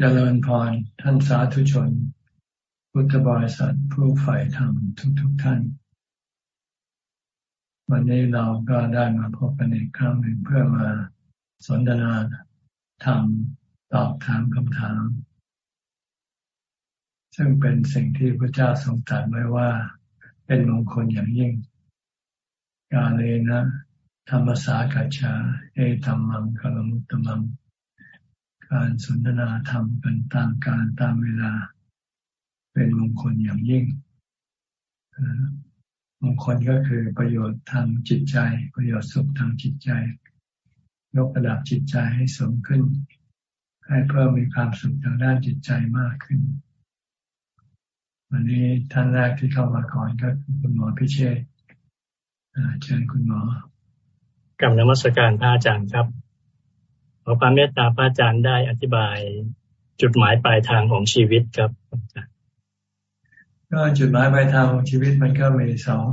เจริญพรท่านสาธุชน พุทธบริษัทผู้ฝ่ายธรรมทุกๆทท่าน วันนี้เราก็ได้มาพบกันอีกครั้งหนึ่งเพื่อมาสนทนาธรรมตอบถามคำถาม ซึ่งเป็นสิ่งที่พระเจ้าทรงตรัสไว้ว่า เป็นมงคลอย่างยิ่ง กาเลนะ ธรรมสากัจฉาเอธรรมังคลมุตตมัง การสนทนาธรรมกันตามการตามเวลา เป็นมงคลอย่างยิ่งมงคลก็คือประโยชน์ทางจิตใจ ประโยชน์สุขทางจิตใจ ยกระดับจิตใจให้สูงขึ้น ให้เพิ่มมีความสุขทางด้านจิตใจมากขึ้น วันนี้ท่านแรกที่เข้ามาก่อนก็คือคุณหมอพิเชษเชิญคุณหมอกรรมนมัสการพระอาจารย์ครับ ขอความเมตตาพระอาจารย์ได้อธิบายจุดหมายปลายทางของชีวิตครับก็จุดหมายปลายทางของชีวิตมันก็มีสอง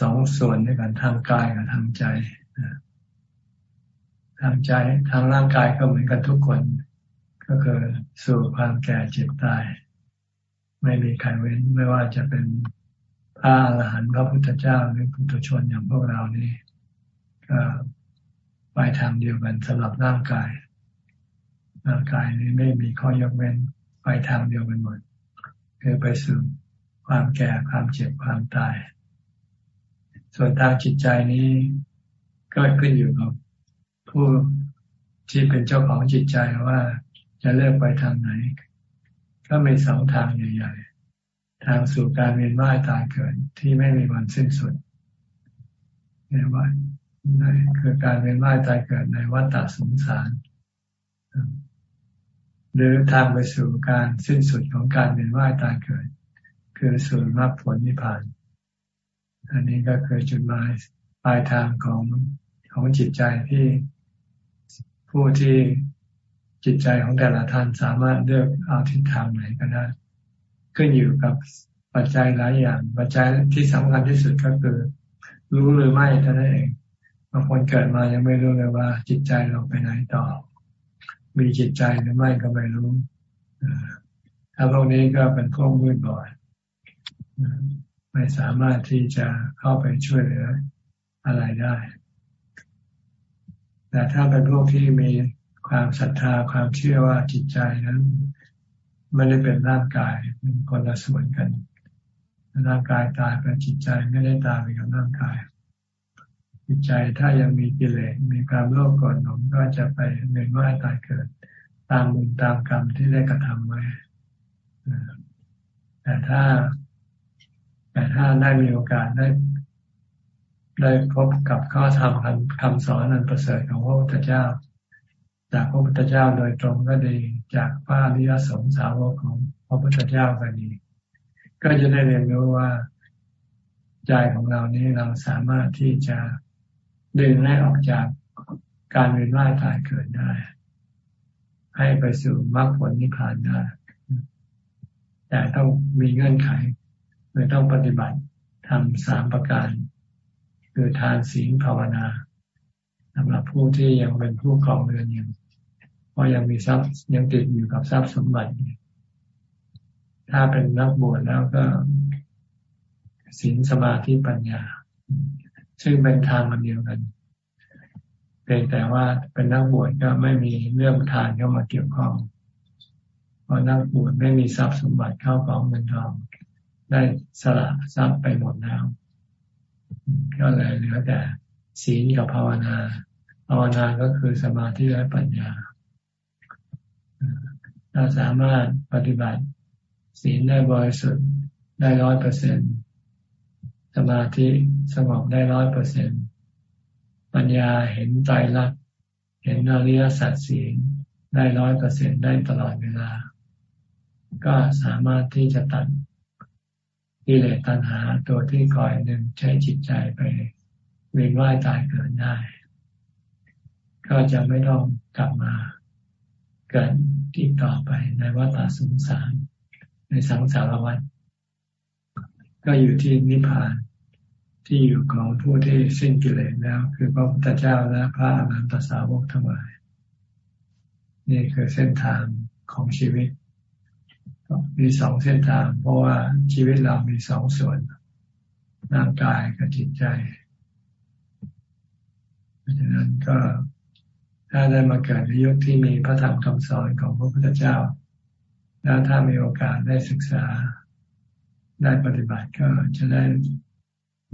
สองส่วนในการทางกายกับทางใจทางใจทางร่างกายก็เหมือนกันทุกคน ก็คือสู่ความแก่เจ็บตาย ไม่มีใครเว้นไม่ว่าจะเป็นพระอรหันต์พระพุทธเจ้าหรือพุทธชนอย่างพวกเรานี่ก็ ไปทางเดียวกันสำหรับร่างกาย ร่างกายนี้ไม่มีข้อยกเว้นไปทางเดียวกันหมดคือไปสู่ความแก่ความเจ็บความตาย ส่วนทางจิตใจนี้ก็ขึ้นอยู่กับผู้ที่เป็นเจ้าของจิตใจว่าจะเลือกไปทางไหน ก็มีสองทางใหญ่ ๆ ทางสู่การเวียนว่ายตายเกิดที่ไม่มีวันสิ้นสุดเรียกว่า คือการเวียนว่ายตายเกิดในวัฏฏะสงสาร หรือทางไปสู่การสิ้นสุดของการเวียนว่ายตายเกิด คือสู่มรรคผลนิพพาน อันนี้ก็คือจุดหมายปลายทางของของจิตใจที่ผู้ที่จิตใจของแต่ละท่านสามารถเลือกเอาทิศทางไหนก็ได้ขึ้นอยู่กับปัจจัยหลายอย่าง ปัจจัยที่สำคัญที่สุดก็คือ รู้หรือไม่เท่านั้นเองางคนเกิดมายังไม่รู้เลยว่า จิตใจเราไปไหนต่อ มีจิตใจหรือไม่ก็ไม่รู้ถ้าพวกนี้ก็เป็นพวกมืดบอดไม่สามารถที่จะเข้าไปช่วยเหลืออะไรได้แต่ถ้าเป็นพวกที่มีความศรัทธาความเชื่อว่าจิตใจนั้น ไม่ได้เป็นร่างกายเป็นคนละส่วนกันร่างกายตายไปจิตใจไม่ได้ตายไปกับร่างกาย จิตใจถ้ายังมีกิเลสมีความโลภโกรธหลงก็จะไปเวียนว่ายตายเกิด ตามบุญตามกรรมที่ได้กระทำไว้แต่ถ้า แต่ถ้าได้มีโอกาสได้ได้พบกับข้อธรรมคำคำสอนอันประเสริฐของพระพุทธเจ้า จากพระพุทธเจ้าโดยตรงก็ดี จากพระอริยสงสาวกของพระพุทธเจ้าก็ดี ก็จะได้เรียนรู้ว่าใจของเรานี้เราสามารถที่จะ ดึงให้ออกจากการเวียนว่ายตายเกิดได้ ให้ไปสู่มรรคผลนิพพานได้ แต่ต้องมีเงื่อนไขคือต้องปฏิบัติทำสามประการ คือทานศีลภาวนาสำหรับผู้ที่ยังเป็นผู้ครองเรือนอยู่เพราะยังมีทรัพย์ยังติดอยู่กับทรัพย์สมบัติ ถ้าเป็นนักบวชแล้วก็ศีลสมาธิปัญญา ซึ่งเป็นทางมันเดียวกันเพียงแต่ว่าเป็นนักบวชก็ไม่มีเรื่องทานเข้ามาเกี่ยวข้อง เพราะนักบวชไม่มีทรัพย์สมบัติเข้าของเงินทอง ได้สละทรัพย์ไปหมดแล้ว ก็เลยเหลือแต่ศีลกับภาวนา ภาวนาก็คือสมาธิและปัญญาถ้าสามารถปฏิบัติศีลได้บริสุทธิ์ได้ร้อยเปอร์เซ็นต์ สมาธิสงบได้ร้อยเปอร์เซ็นปัญญาเห็นใจรักเห็นอริยสัจสีได้ร้อยเปอร์เซ็นได้ตลอดเวลา ก็สามารถที่จะตัดกิเลสตัณหาตัวที่คอยหนึ่งใช้จิตใจไปเวียนว่ายตายเกิดได้ ก็จะไม่ต้องกลับมาเกิดที่ต่อไปในวัฏสงสาร ในสังสารวัฏก็อยู่ที่นิพพาน ที่อยู่ของผู้ที่สิ้นกิเลสแล้ว คือพระพุทธเจ้าและพระอรหันตสาวกทั้งหลาย นี่คือเส้นทางของชีวิต มีสองเส้นทาง เพราะว่าชีวิตเรามีสองส่วนร่างกายกับจิตใจ เพราะฉะนั้นก็ถ้าได้มาเกิดในยุคที่มีพระธรรมคำสอนของพระพุทธเจ้า แล้วถ้ามีโอกาสได้ศึกษาได้ปฏิบัติก็จะได้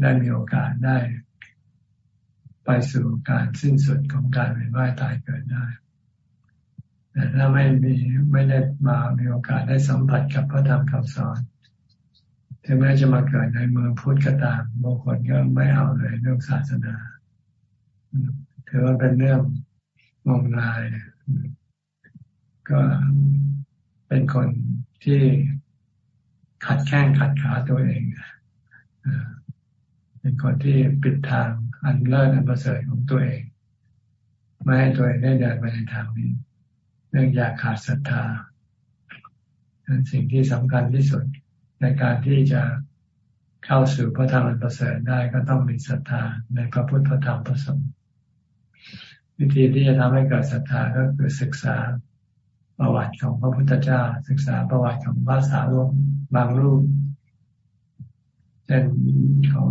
ได้มีโอกาสได้ ไปสู่การสิ้นสุดของการเวียนว่ายตายเกิดได้ แต่ถ้าไม่มีไม่ได้มามีโอกาสได้สัมผัสกับพระธรรมคำสอนถึงแม้จะมาเกิดในเมืองพุทธก็ตามบางคนก็ไม่เอาเลยเรื่องศาสนาถือว่าเป็นเรื่องงมงลาย ก็เป็นคนที่ขัดแข้งขัดขาตัวเอง เป็นคนที่ปิดทางอันเลิศอันประเสริฐของตัวเอง ไม่ให้ตัวเองได้เดินไปในทางนี้ เนื่องจากขาดศรัทธาสิ่งที่สำคัญที่สุดในการที่จะเข้าสู่พระธรรมอันประเสริฐได้ก็ต้องมีศรัทธาในพระพุทธพระธรรมพระสงฆ์วิธีที่จะทำให้เกิดศรัทธาก็คือศึกษาประวัติของพระพุทธเจ้า ศึกษาประวัติของพระสาวกบางรูปเช่นของ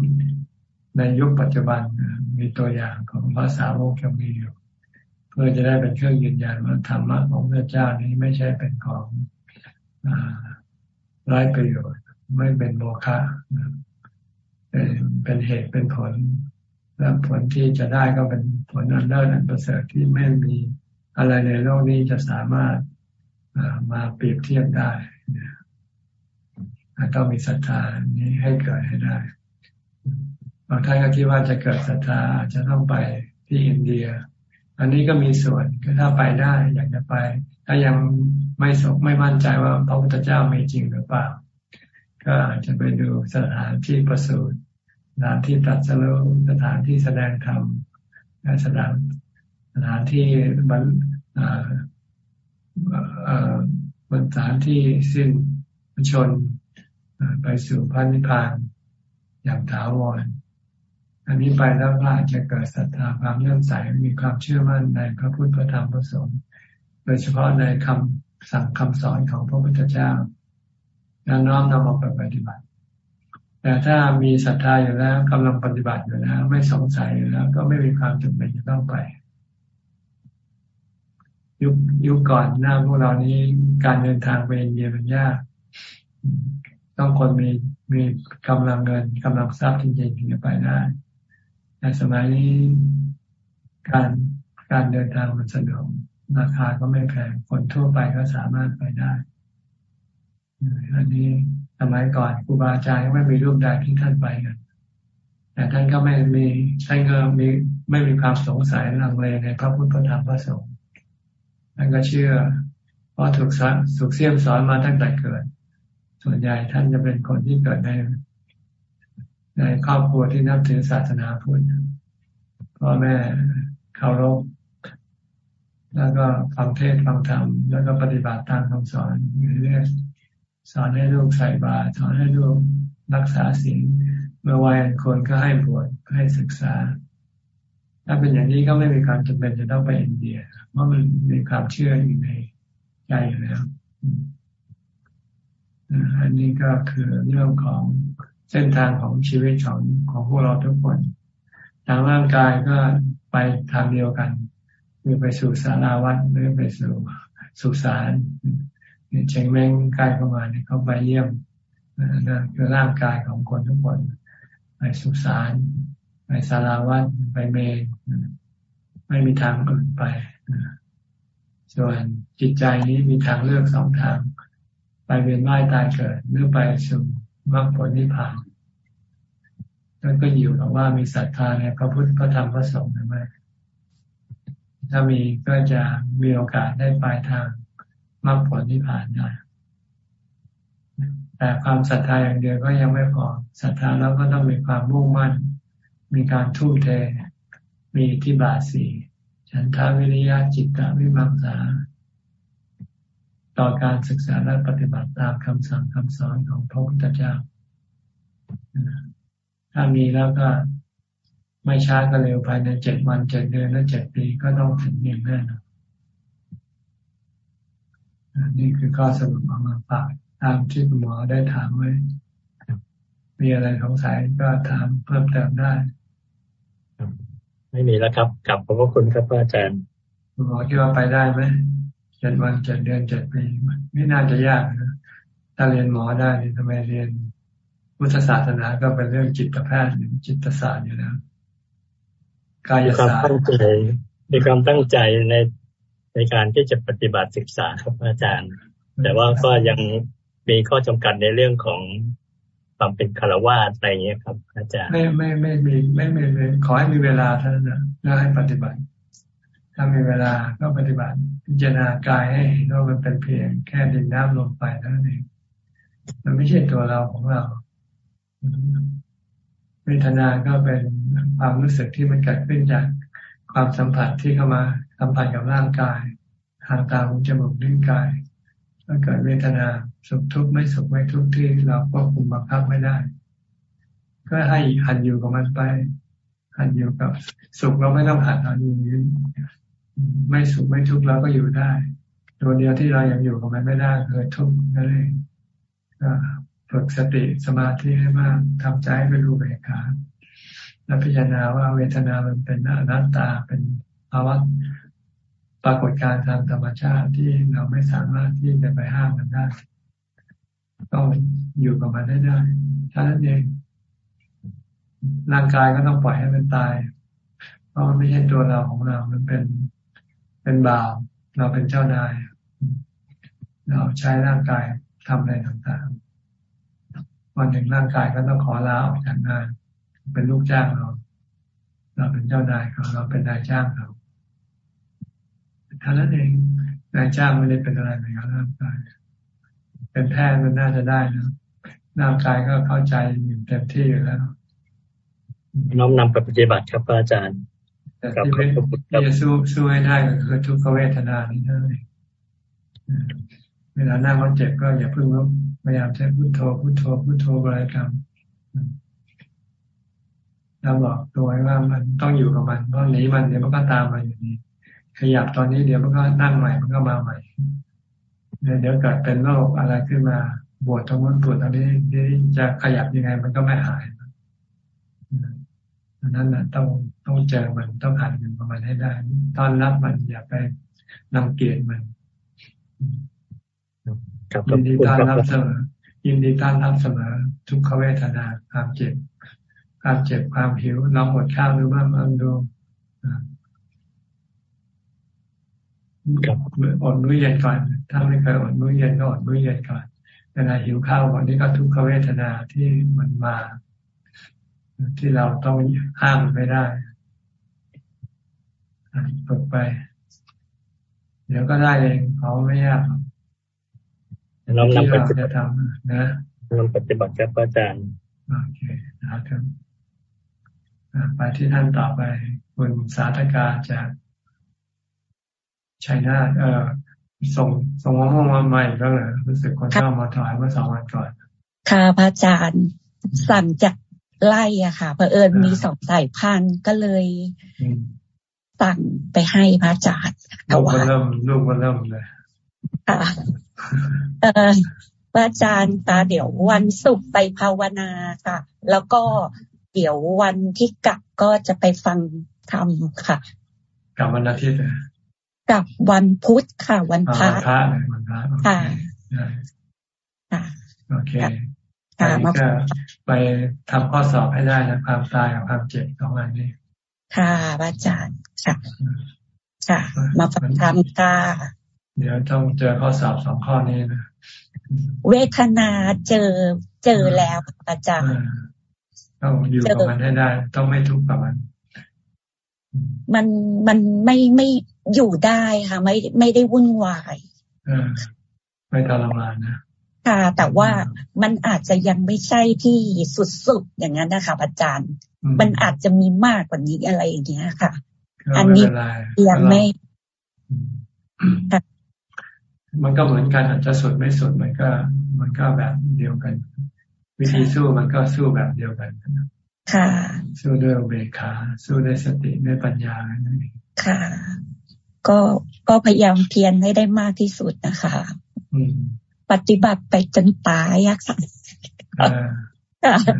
ในยุคปัจจุบันมีตัวอย่างของพระสาวกยังมีอยู่ เพื่อจะได้เป็นเครื่องยืนยันว่าธรรมะของพระเจ้านี้ไม่ใช่เป็นของไร้ประโยชน์ไม่เป็นโมฆะเป็นเหตุเป็นผล และผลที่จะได้ก็เป็นผลอันเลิศอันประเสริฐที่ไม่มีอะไรในโลกนี้จะสามารถมาเปรียบเทียบได้ต้องมีศรัทธานี้ให้เกิดให้ได้ บางท่านก็คิดว่าจะเกิดศรัทธาจะต้องไปที่อินเดีย อันนี้ก็มีส่วนก็ถ้าไปได้อยากจะไป ถ้ายังไม่สกไม่มั่นใจว่าพระพุทธเจ้ามีจริงหรือเปล่า ก็อาจจะไปดูสถานที่ประสูติสถานที่ตัดสรุสถานที่แสดงธรรมสถานสถานที่บรรบรรสถานที่สิ้นชนไปสู่พระนิพพานอย่างถาวร อันนี้ไปแล้วก็อาจจะเกิดศรัทธาความเลื่อมใสมีความเชื่อมั่นในพระพุทธพระธรรมพระสงฆ์โดยเฉพาะในคำสั่งคำสอนของพระพุทธเจ้าแล้วน้อมนำมาปฏิบัติ แต่ถ้ามีศรัทธาอยู่แล้วกำลังปฏิบัติอยู่แล้ว ไม่สงสัยอยู่แล้ว ก็ไม่มีความจำเป็นจะต้องไป ยุคยุคก่อนหน้าพวกเรานี้การเดินทางไปอินเดียมันยากต้องคนมีมีกำลังเงินกำลังทรัพย์จริงๆถึงจะไปได้ ในสมัยนี้การการเดินทางมันสะดวกราคาก็ไม่แพงคนทั่วไปก็สามารถไปได้อันนี้สมัยก่อนครูบาอาจารย์ไม่มีรูปใดที่ท่านไปกันแต่ท่านก็ไม่มีท่านก็มีไม่มีความสงสัยลังเลในพระพุทธธรรมพระสงฆ์ท่านก็เชื่อเพราะถูกสอนถูกเสียมสอนมาตั้งแต่เกิด ส่วนใหญ่ท่านจะเป็นคนที่เกิดใน ในครอบครัวที่นับถือศาสนาพุทธพ่อแม่เคารพแล้วก็ฟังเทศฟังธรรมแล้วก็ปฏิบัติตามคำสอนเรื่อยๆสอนให้ลูกใส่บาตรสอนให้ลูกรักษาศีลเมื่อวัยคนก็ให้บวชให้ศึกษา ถ้าเป็นอย่างนี้ก็ไม่มีความจำเป็นจะต้องไปอินเดีย เพราะมันมีความเชื่ออยู่ในใจอยู่แล้วอันนี้ก็คือเรื่องของ เส้นทางของชีวิตของของพวกเราทุกคน ทางร่างกายก็ไปทางเดียวกัน คือไปสู่สาราวัดหรือไปสู่สุสานเชงเม้งใกล้เข้ามาเนี่ยเขาไปเยี่ยมนั่นคือร่างกายของคนทุกคน ไปสุสานไปสาราวัดไปเมนไม่มีทางอื่นไปส่วนจิตใจนี้มีทางเลือกสองทาง ไปเวียนว่ายตายเกิดหรือไปสู่ มรรคผลนิพพานนั่นก็อยู่กับว่ามีศรัทธาในพระพุทธพระธรรมพระสงฆ์หรือไม่ถ้ามีก็จะมีโอกาสได้ปลายทางมรรคผลนิพพานได้แต่ความศรัทธาอย่างเดียวก็ยังไม่พอศรัทธาแล้วก็ต้องมีความมุ่งมั่น มีการทุ่มเท มีที่บาสีฉันทาวิริยะจิตตวิมังสา ต่อการศึกษาและปฏิบัติตามคำสั่งคำสอนของพระพุทธเจ้า ถ้ามีแล้วก็ไม่ช้าก็เร็วภายในเจ็ดวันเจ็ดเดือนและเจ็ดปีก็ต้องถึงอย่างแน่นอนนี่คือข้อสรุปออกมาฝากตามที่คุณหมอได้ถามไว้ มีอะไรสงสัยก็ถามเพิ่มเติมได้ ไม่มีแล้วครับกลับขอบพระคุณครับอาจารย์ คุณหมอคิดว่าไปได้ไหม เจ็ดวันเจ็ดเดือนเจ็ดปีไม่น่าจะยากนะถ้าเรียนหมอได้ทำไมเรียนพุทธศาสนาก็เป็นเรื่องจิตแพทย์จิตศาสตร์อยู่แล้วกายศาสตร์มีความตั้งใจในในการที่จะปฏิบัติศึกษาครับอาจารย์ แต่ว่าก็ยังมีข้อจำกัดในเรื่องของความเป็นคารวะอะไรอย่างเงี้ยครับ อาจารย์ ไม่ไม่ไม่มีไม่ไม่ไม่ขอให้มีเวลาเท่านั้นนะแล้วให้ปฏิบัติ ถ้ามีเวลาก็ปฏิบัติพิจารณากายให้เห็นว่ามันเป็นเพียงแค่ดินน้ำลมไปเท่านั้นเองมันไม่ใช่ตัวเราของเราเวทนาก็เป็นความรู้สึกที่มันเกิดขึ้นจากความสัมผัสที่เข้ามาสัมผัสกับร่างกาย ทางตาหูจมูกลิ้นกายถ้าเกิดเวทนาสุขทุกข์ไม่สุขไม่ทุกข์ที่เราควบคุมบังคับไม่ได้ ก็ให้หันอยู่กับมันไปหันอยู่กับสุขเราไม่ต้องหันหันอยู่ ไม่สุขไม่ทุกข์เราก็อยู่ได้ ตัวเดียวที่เรายังอยู่กับมันไม่ได้คือทุกข์นั่นเองฝึกสติสมาธิให้มากทำใจให้รู้เบกขาและพิจารณาว่าเวทนามันเป็นอนัตตาเป็นภาวะปรากฏการณ์ทางธรรมชาติที่เราไม่สามารถที่จะไปห้ามมันได้ต้องอยู่กับมันได้ได้ท่านั้นเองร่างกายก็ต้องปล่อยให้มันตาย เพราะมันไม่ใช่ตัวเราของเรา มันเป็น เป็นบ่าว เราเป็นเจ้านาย เราใช้ร่างกายทำอะไรต่างๆ วันหนึ่งร่างกายก็ต้องขอลาออกจากงาน เป็นลูกจ้างเรา เราเป็นเจ้านายเขาเราเป็นนายจ้างเขาท่านั้นเองนายจ้างไม่ได้เป็นอะไรเหมือนกับร่างกายเป็นแพทย์มันน่าจะได้นะร่างกายก็เข้าใจอยู่เต็มที่อยู่แล้วน้อมนำไปปฏิบัติครับอาจารย์ แต่ที่เป็นที่จะสู้สู้ให้ได้ก็คือทุกขเวทนานี่นั่นเองเวลาหน้ามันเจ็บก็อย่าเพิ่งพยายามใช้พุทโธพุทโธพุทโธบริกรรมเราบอกตัวว่ามันต้องอยู่กับมันเพราะหนีมันเดี๋ยวมันก็ตามมาอยู่ดีขยับตอนนี้เดี๋ยวมันก็นั่งใหม่มันก็มาใหม่เดี๋ยวเกิดเป็นโรคอะไรขึ้นมาปวดตรงนั้นปวดตรงนี้นี่จะขยับยังไง มันก็ไม่หาย ดังนั้นนะต้องต้องเจอมันต้องหันมันประมาณให้ได้ตอนรับมันอย่าไปนำเกียรติมันยินดีต้อนรับเสมอยินดีต้อนรับเสมอ ทุกขเวทนาความเจ็บความเจ็บความหิวเราหมดข้าวหรือว่ามันดูกับอดมื้อเย็นก่อน ถ้าไม่เคยอดมื้อเย็นก็อดมื้อเย็นก่อนเวลาหิวข้าวก่อนนี้ก็ทุกขเวทนาที่มันมา ที่เราต้องห้ามไม่ได้ฝึกไป เดี๋ยวก็ได้เองเขาไม่ยากเรานำไปจะทำนะนำปฏิบัติครับอาจารย์โอเคนะครับไปที่ท่านต่อไปคุณสาธกาจากชัยนาทเออส่งส่งมะม่วงมาใหม่ก็เลยรู้สึกคนชอบมาถวายเมื่อสองวันก่อน ค่ะพระอาจารย์สั่งจาก ไล่อะค่ะเผอิญมีสองสายพันธุ์ก็เลยสั่งไปให้พระอาจารย์ลูกมันเริ่มลูกมันเริ่มเลยค่ะเออพระอาจารย์ตาเดี๋ยววันศุกร์ไปภาวนาค่ะ แล้วก็เดี๋ยววันที่กลับก็จะไปฟังธรรมค่ะกลับวันอาทิตย์กับวันพุธค่ะ วันพระวันพระวันพระค่ะค่ะโอเคค่ะมา ไปทำข้อสอบให้ได้นะความตายกับความเจ็บสองอันนี้ ค่ะอาจารย์ค่ะค่ะ มาฟังธรรมค่ะเดี๋ยวต้องเจอข้อสอบสองข้อนี้นะเวทนาเจอเจอแล้วอาจารย์ต้องอยู่กับมันให้ได้ ต้องไม่ทุกข์กับมัน มันมันไม่ไม่อยู่ได้ค่ะ ไม่ไม่ได้วุ่นวายไม่ทรมานนะ ค่ะ แต่ว่ามันอาจจะยังไม่ใช่ที่สุดๆอย่างนั้นนะคะอาจารย์ มันอาจจะมีมากกว่านี้อะไรอย่างเงี้ยค่ะ อันนี้ยังไม่มันก็เหมือนกันอาจจะสุดไม่สุดมันก็ มันก็แบบเดียวกัน วิธีสู้มันก็สู้แบบเดียวกันค่ะ สู้ด้วยเบคขาสู้ด้วยสติด้วยปัญญานั่นเองค่ะ ก็ก็พยายามเพียรให้ได้มากที่สุดนะคะ อืม ปฏิบัติไปจนตายอะค่ะอ่าค่ะ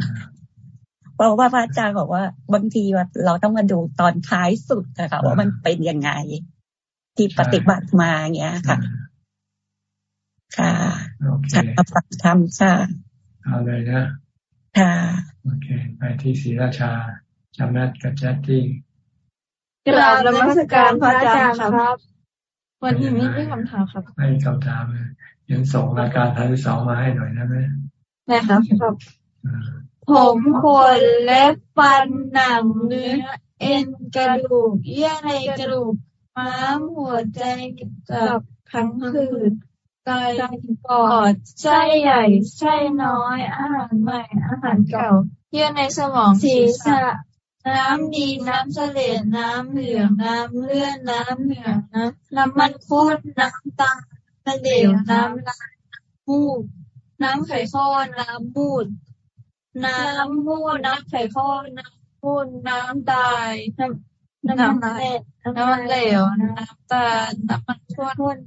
เพราะว่าพระอาจารย์บอกว่าบางทีว่าเราต้องมาดูตอนท้ายสุดนะคะว่ามันเป็นยังไง ที่ปฏิบัติมาอย่างเงี้ยค่ะ ค่ะโอเคค่ะปรับทำค่ะเอาเลยนะ ค่ะ โอเค ไปที่ศรีราชาจำนัดกับแจ๊ตตี้กราบนมัสการพระอาจารย์ครับ วันนี้ไม่มีคำถามครับให้คำถามเลย ยังส่งรายการทันทีสองมาให้หน่อยได้ไหมนะครับครับผมขนเล็บฟันหนังเนื้อเอ็นกระดูกเยื่อในกระดูกม้ามหัวใจกับพังผืดไตปอดไส้ใหญ่ไส้น้อย อาหารใหม่ อาหารเก่า เยื่อในสมองศีรษะน้ำดีน้ำเสลดน้ำเหลืองน้ำเลือดน้ำเหลืองน้ำน้ำมันข้นน้ำตาล น้ำเหลวน้ำลายน้ำมูกน้ำไข่ข้นน้ำมูด น้ำมูดน้ำไข่ข้นน้ำมูดน้ำตายน้ำน้ำอะไรน้ำมันเหลวน้ำตาลน้ำมันข้น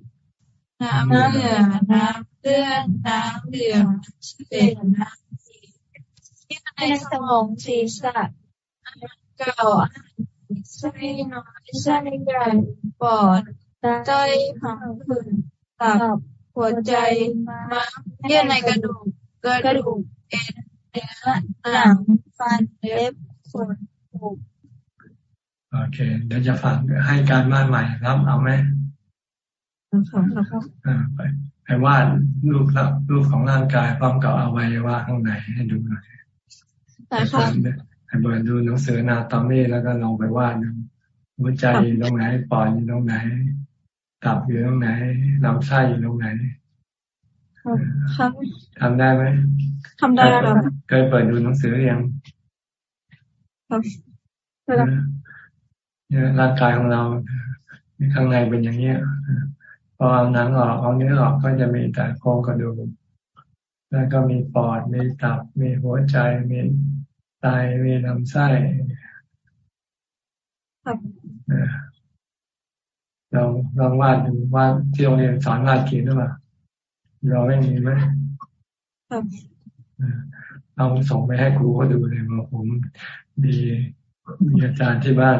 น้ำเหลืองน้ำเลือดน้ำเหลืองเศษน้ำสีในสมองศีรษะเก่าไส้น้อยไส้ใหญ่ปอดไตผังผืด ตับหัวใจม้ามเยื่อในกระดูกกระดูกเอ็นเนื้อหนังฟันเล็บขนผมโอเค เดี๋ยวจะฝากให้การบ้านใหม่รับเอาไหมครับอ่าไปไปวาดรูปละรูปของร่างกายพร้อมกับอวัยวะข้างในให้ดูหน่อยแต่ค่ะให้เบิร์นดูหนังสือนาตอมี่แล้วก็ลองไปวาดดูหัวใจอยู่ตรงไหนปอดอยู่ตรงไหน ตับอยู่ตรงไหนลำไส้อยู่ตรงไหนครับทำได้ไหมทำได้ครับเคยเปิดดูหนังสือหรือยังครับเนี่ยร่างกายของเราข้างในเป็นอย่างเนี้ยพอเอาหนังออกเอาเนื้อออกก็จะมีแต่โครงกระดูกแล้วก็มีปอดมีตับ มีหัวใจมีไตมีลำไส้ ครับเออลองลองวาดดูวาดที่โรงเรียนสอนวาดเขียนหรือเปล่าเราไม่มีไหมครับเออลองส่งไปให้ครูเขาดูเลยว่าผมมีมีอาจารย์ที่บ้าน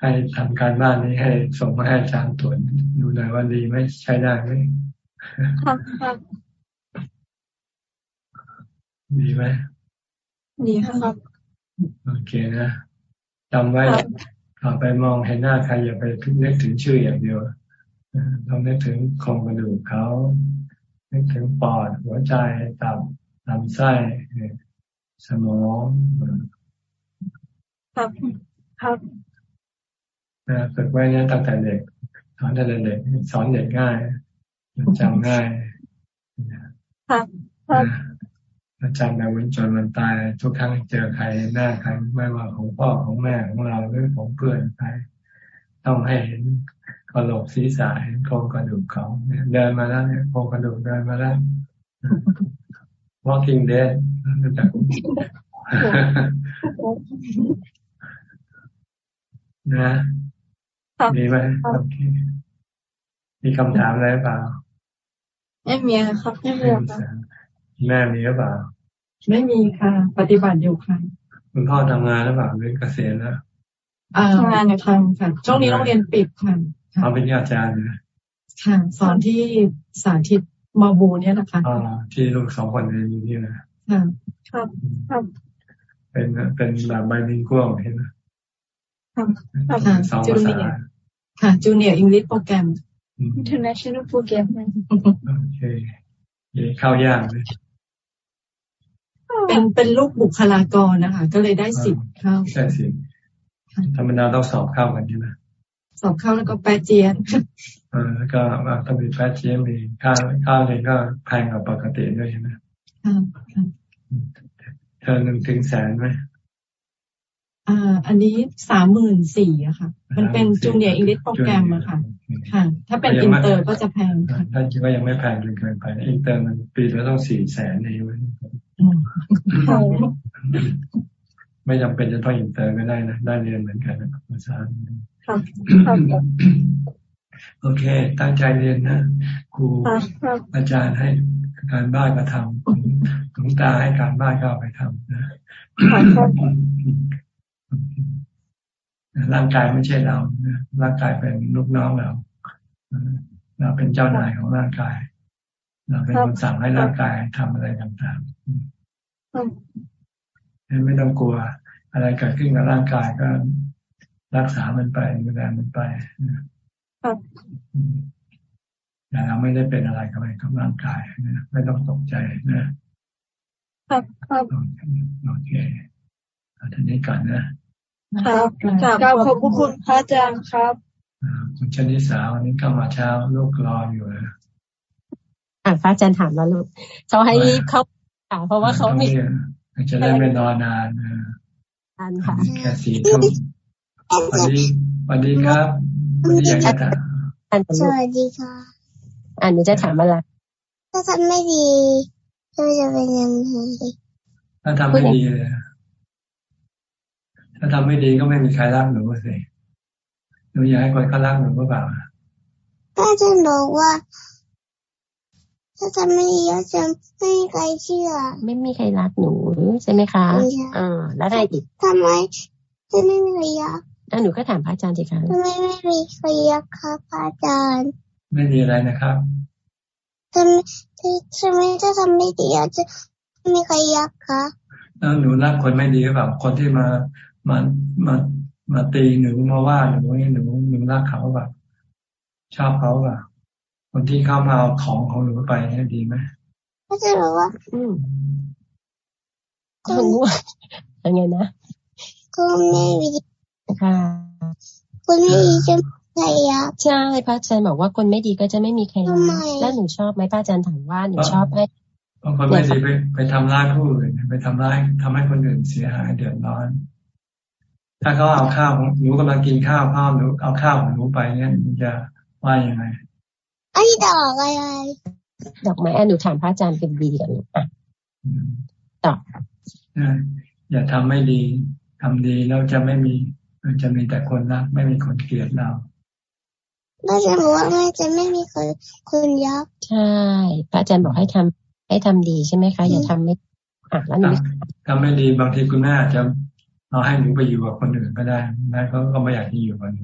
ให้ทำการบ้านนี้ให้ส่งมาให้อาจารย์ตรวจดูหน่อยว่าดีไหมใช้ได้ไหมครับครับดีไหมดีครับโอเคนะจำไว้ครับ ต่อไปมองเห็นหน้าใครอย่าไปนึกถึงชื่ออย่างเดียวเออต้องนึกถึงโครงกระดูกเขานึกถึงปอดหัวใจตับลำไส้เออสมองเออครับครับนะฝึกไว้เนี่ยตั้งแต่เด็กสอนตั้งแต่เด็กสอนเด็กง่ายจำง่ายครับ ครับนะจำแบบวันจนวันตาย ทุกครั้งเจอใครหน้าใครไม่ว่าของพ่อของแม่ของเราหรือของเพื่อนใครต้องให้เห็นกระโหลกศีรษะเห็นโครงกระดูกเขาเนี่ยเดินมาแล้วเนี่ยโครงกระดูกเดินมาแล้ว walking dead รู้จักนะครับมีไหมโอเคมีคำถามอะไรหรือเปล่าไม่มีครับไม่มีครับ แม่มีหรือเปล่า ไม่มีค่ะ ปฏิบัติอยู่ค่ะ คุณพ่อทำงานหรือเปล่าหรือเกษียณแล้วอ่าทำงานอยู่ค่ะทำค่ะช่วงนี้โรงเรียนปิดค่ะค่ะเขาเป็นอาจารย์นะค่ะ สอนที่สาธิตมอบูเนี่ยนะคะอ๋อที่ลูกสองคนเรียนอยู่นี่นะค่ะครับครับเป็นเป็นแบบไบลิงกัวเห็นไหมครับค่ะสองจูภาษาเนียร์ค่ะจูเนียร์อังกฤษโปรแกรมอืม international program โอเคเดี๋ยวเข้ายากเลย เป็นเป็นลูกบุคลากรนะคะก็เลยได้สิทธิ์เข้าใช่สิธรรมดาต้องสอบเข้ากันใช่ไหมสอบเข้าแล้วก็แปรเจียนเออแล้วก็ต้องมีแพทย์เชียมีค่าค่าเรียนก็แพงกว่าปกติด้วยใช่ไหมค่ะค่ะเธอหนึ่งถึงแสนไหมอ่า อันนี้สามหมื่นสี่อะค่ะ มันเป็น junior อังกฤษโปรแกรมอะค่ะ ค่ะ ถ้าเป็นอินเตอร์ก็จะแพงค่ะถ้าคิดว่ายังไม่แพงจนเกินไป อินเตอร์มันปีละต้องสี่แสนเองเว้ยอืม ไม่จำเป็นจะต้องอินเตอร์ก็ได้นะได้เรียนเหมือนกันนะภาษาครับครับโอเค ตั้งใจเรียนนะครูอาจารย์ให้การบ้านก็ทำหลวงตาให้การบ้านก็ไปทำนะร่างกายไม่ใช่เราร่างกายเป็นลูกน้องเรา เราเป็นเจ้านายของร่างกาย เราเป็นคนสั่งให้ร่างกายทำอะไรต่างๆไม่ต้องกลัว อะไรเกิดขึ้นกับร่างกายก็รักษามันไปดูแลมันไปแต่เราไม่ได้เป็นอะไรกับกับร่างกายนะไม่ต้องตกใจนะครับครับโอเคเอาทีนี้ก่อนนะครับครับขอบคุณพระอาจารย์ครับ คุณชนิสาวันนี้ก็มาเช้าลูกรออยู่นะ อ่าพระอาจารย์ถามแล้วลูกเขาให้รีบเข้าค่ะเพราะว่าเขามีจะได้ไม่รอนานนานค่ะแค่สี่ทุ่มวันนี้วันนี้ครับวันนี้อยากจะถามสวัสดีค่ะอ่านหนูจะถามอะไรถ้าทำไม่ดีจะจะเป็นยังไงถ้าทำไม่ดีเลยถ้าทำไม่ดีก็ไม่มีใครรักหนูสิหนูอยากให้คนเขารักหนูหรือเปล่าก็จะบอกว่า ถ้าทำไม่ดีก็จะไม่มีใครเชื่อ ไม่มีใครรักหนูใช่ไหมคะอ่าแล้วได้อีกทำไมจะไม่มีใครรักแล้วหนูก็ถามพระอาจารย์สิคะทำไมไม่มีใครรักคะพระอาจารย์ ไม่มีอะไรนะครับทำทำไมถ้าทำไม่ดีอาจจะไม่มีใครรักคะแล้วหนูรักคนไม่ดีหรือเปล่าคนที่มามามามาตีหนูมาว่าหนูนี่หนูหนูรักเขาแบบชอบเขาแบบ คนที่เข้ามาเอาของของหนูไปนี่ดีไหมก็จะบอกว่าอืมคุณว่ายังไงนะก็ไม่ดีค่ะคุณไม่ดีจะใครอะใช่พระอาจารย์บอกว่าคนไม่ดีก็จะไม่มีใครแล้วหนูชอบไหมพระอาจารย์ถามว่าหนูชอบให้บางคนไม่ดีไปไปทำร้ายผู้อื่นไปทำร้ายทำให้คนอื่นเสียหายเดือดร้อน ถ้าเขาเอาข้าวของหนูกำลังกินข้าวพ่อหนูเอาข้าวของหนูไปเนี่ยมันจะว่ายังไง ไอ้ดอกอะไร ดอกไม้หนูถามพระอาจารย์เป็นดีกันอะต่ออย่าทำไม่ดีทำดีแล้วจะไม่มีมันจะมีแต่คนรักไม่มีคนเกลียดเราพระอาจารย์บอกว่าไม่จะไม่มีคนคนยักใช่พระอาจารย์บอกให้ทำให้ทำดีใช่ไหมคะ อย่าทำไม่อะแล้วหนูทำไม่ดีบางทีคุณแม่อาจจะเราให้หนูไปอยู่กับคนอื่นก็ได้แม่เขาก็ไม่อยากที่อยู่กับหนู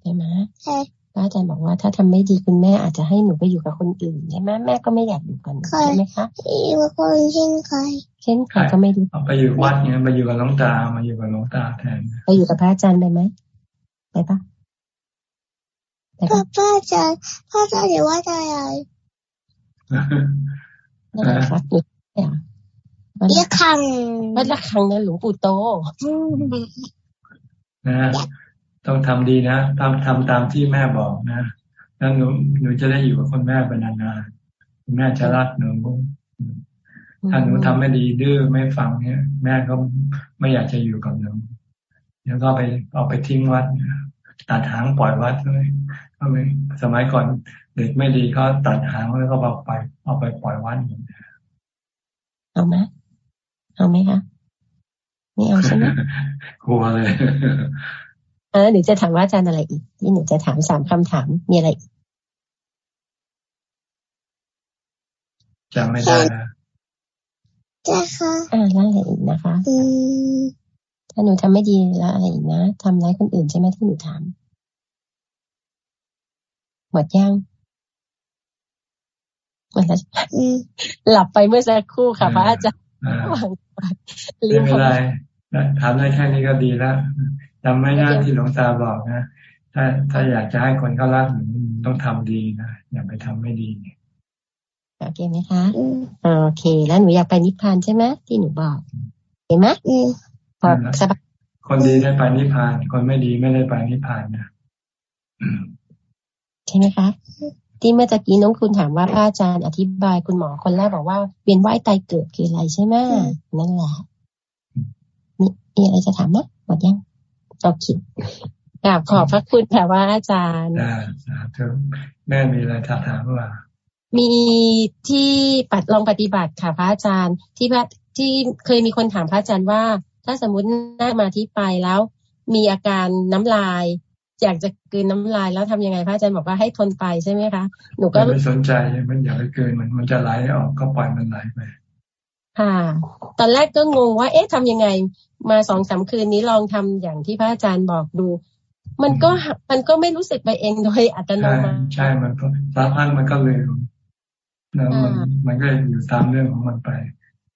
ใช่ไหมใช่ พระอาจารย์บอกว่าถ้าทำไม่ดีคุณแม่อาจจะให้หนูไปอยู่กับคนอื่นใช่ไหมแม่ก็ไม่อยากอยู่กันใช่ไหมคะอยู่กับคนเช่นใครเช่นใครก็ไม่ดีเอาไปอยู่วัดเนี่ยไปอยู่กับน้องตามาอยู่กับน้องตาแทนไปอยู่กับพระอาจารย์ได้ไหมไปปะพระพระอาจารย์พระอาจารย์อยู่วัดอะไรนั่นแหละครับเนี่ยเรียกคังวัดละคังนะหลวงปู่โตนะ ต้องทำดีนะทำทำตามที่แม่บอกนะแล้วหนูหนูจะได้อยู่กับคนแม่เป็นนานๆคุณแม่จะรักหนูถ้าหนูทำไม่ดีดื้อไม่ฟังเนี่ย แม่ก็ไม่อยากจะอยู่กับหนูแล้วก็ไปเอาไปทิ้งวัดตัดหางปล่อยวัดเลยก็ไม่สมัยก่อนเด็กไม่ดีก็ตัดหางแล้วก็เอาไป เอาไปปล่อยวัดเอาไหมเอาไหมคะไม่เอาใช่ไหมกลัวเลย เออหนูจะถามว่าอาจารย์อะไรอีกนี่หนูจะถามสามคำถามมีอะไรอีกจำไม่ได้นะจ้าค่ะอ่าแล้วอะไรอีกนะคะอืมถ้าหนูทำไม่ดีแล้วอะไรอีกนะทำร้ายคนอื่นใช่ไหมที่หนูถามหมดยังหมดแล้วหลับไปเมื่อสักครู่ค่ะพระอาจารย์ลืมอะไรถามได้แค่นี้ก็ดีแล้ว จำไม่ได้ที่หลวงตาบอกนะถ้าถ้าอยากจะให้คนเขารักหนูต้องทำดีนะอย่าไปทำไม่ดีโอเคไหมคะโอเค แล้วหนูอยากไปนิพพานใช่ไหมที่หนูบอกเห็นไหมพอสบายคนดีได้ไปนิพพาน คนไม่ดีไม่ได้ไปนิพพานนะใช่ไหมคะที่เมื่อกี้น้องคุณถามว่าพระอาจารย์อธิบายคุณหมอคนแรกบอกว่าเวียนว่ายตายเกิดคืออะไรใช่ไหมนั่นแหละนี่มีอะไรจะถามไหมหมดยัง โอเคกราบขอบพระคุณค่ะว่าอาจารย์สาธุแม่มีอะไรถามถามว่า มีที่ปัดลองปฏิบัติค่ะพระอาจารย์ที่พระที่เคยมีคนถามพระอาจารย์ว่า ถ้าสมมตินั่งมาที่ไปแล้ว มีอาการน้ำลาย อยากจะกินน้ำลายแล้วทำยังไงพระอาจารย์บอกว่าให้ทนไปใช่ไหมคะหนูก็ไม่สนใจมันอย่าไปเกินมันมันจะไหลออกก็ปล่อยมันไหลไป ค่ะ ตอนแรกก็งงว่า เอ๊ะทำยังไง มาสองสามคืนนี้ลองทำอย่างที่พระอาจารย์บอกดู มันก็มันก็ไม่รู้สึกไปเองโดยอัตโนมัติใช่มันสาพังมันก็เลยแล้วมันมันก็อยู่ตามเรื่องของมันไป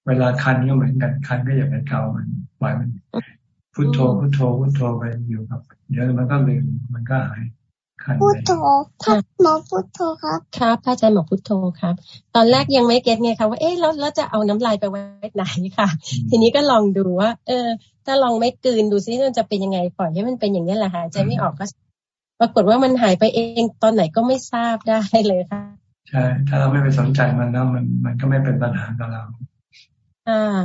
เวลาคันก็เหมือนกันคันก็อย่าไปเกามันปล่อยมันพุทโธพุทโธพุทโธไปอยู่กับ เดี๋ยวมันก็ลืมมันก็หาย พุทโธครับหมอพุทโธครับ ครับพระอาจารย์หมอพุทโธครับ ตอนแรกยังไม่เก็ตไงคะว่า เอ๊ะแล้วเราจะเอาน้ำลายไปไว้ไหนค่ะ ทีนี้ก็ลองดูว่า เออ ถ้าลองไม่กืนดูซิมันจะเป็นยังไงปล่อยให้มันเป็นอย่างนี้แหละหายใจไม่ออกก็ ปรากฏว่ามันหายไปเองตอนไหนก็ไม่ทราบได้เลยค่ะ ใช่ ถ้าเราไม่ไปสนใจมันแล้วมันมันก็ไม่เป็นปัญหากับเรา อ่า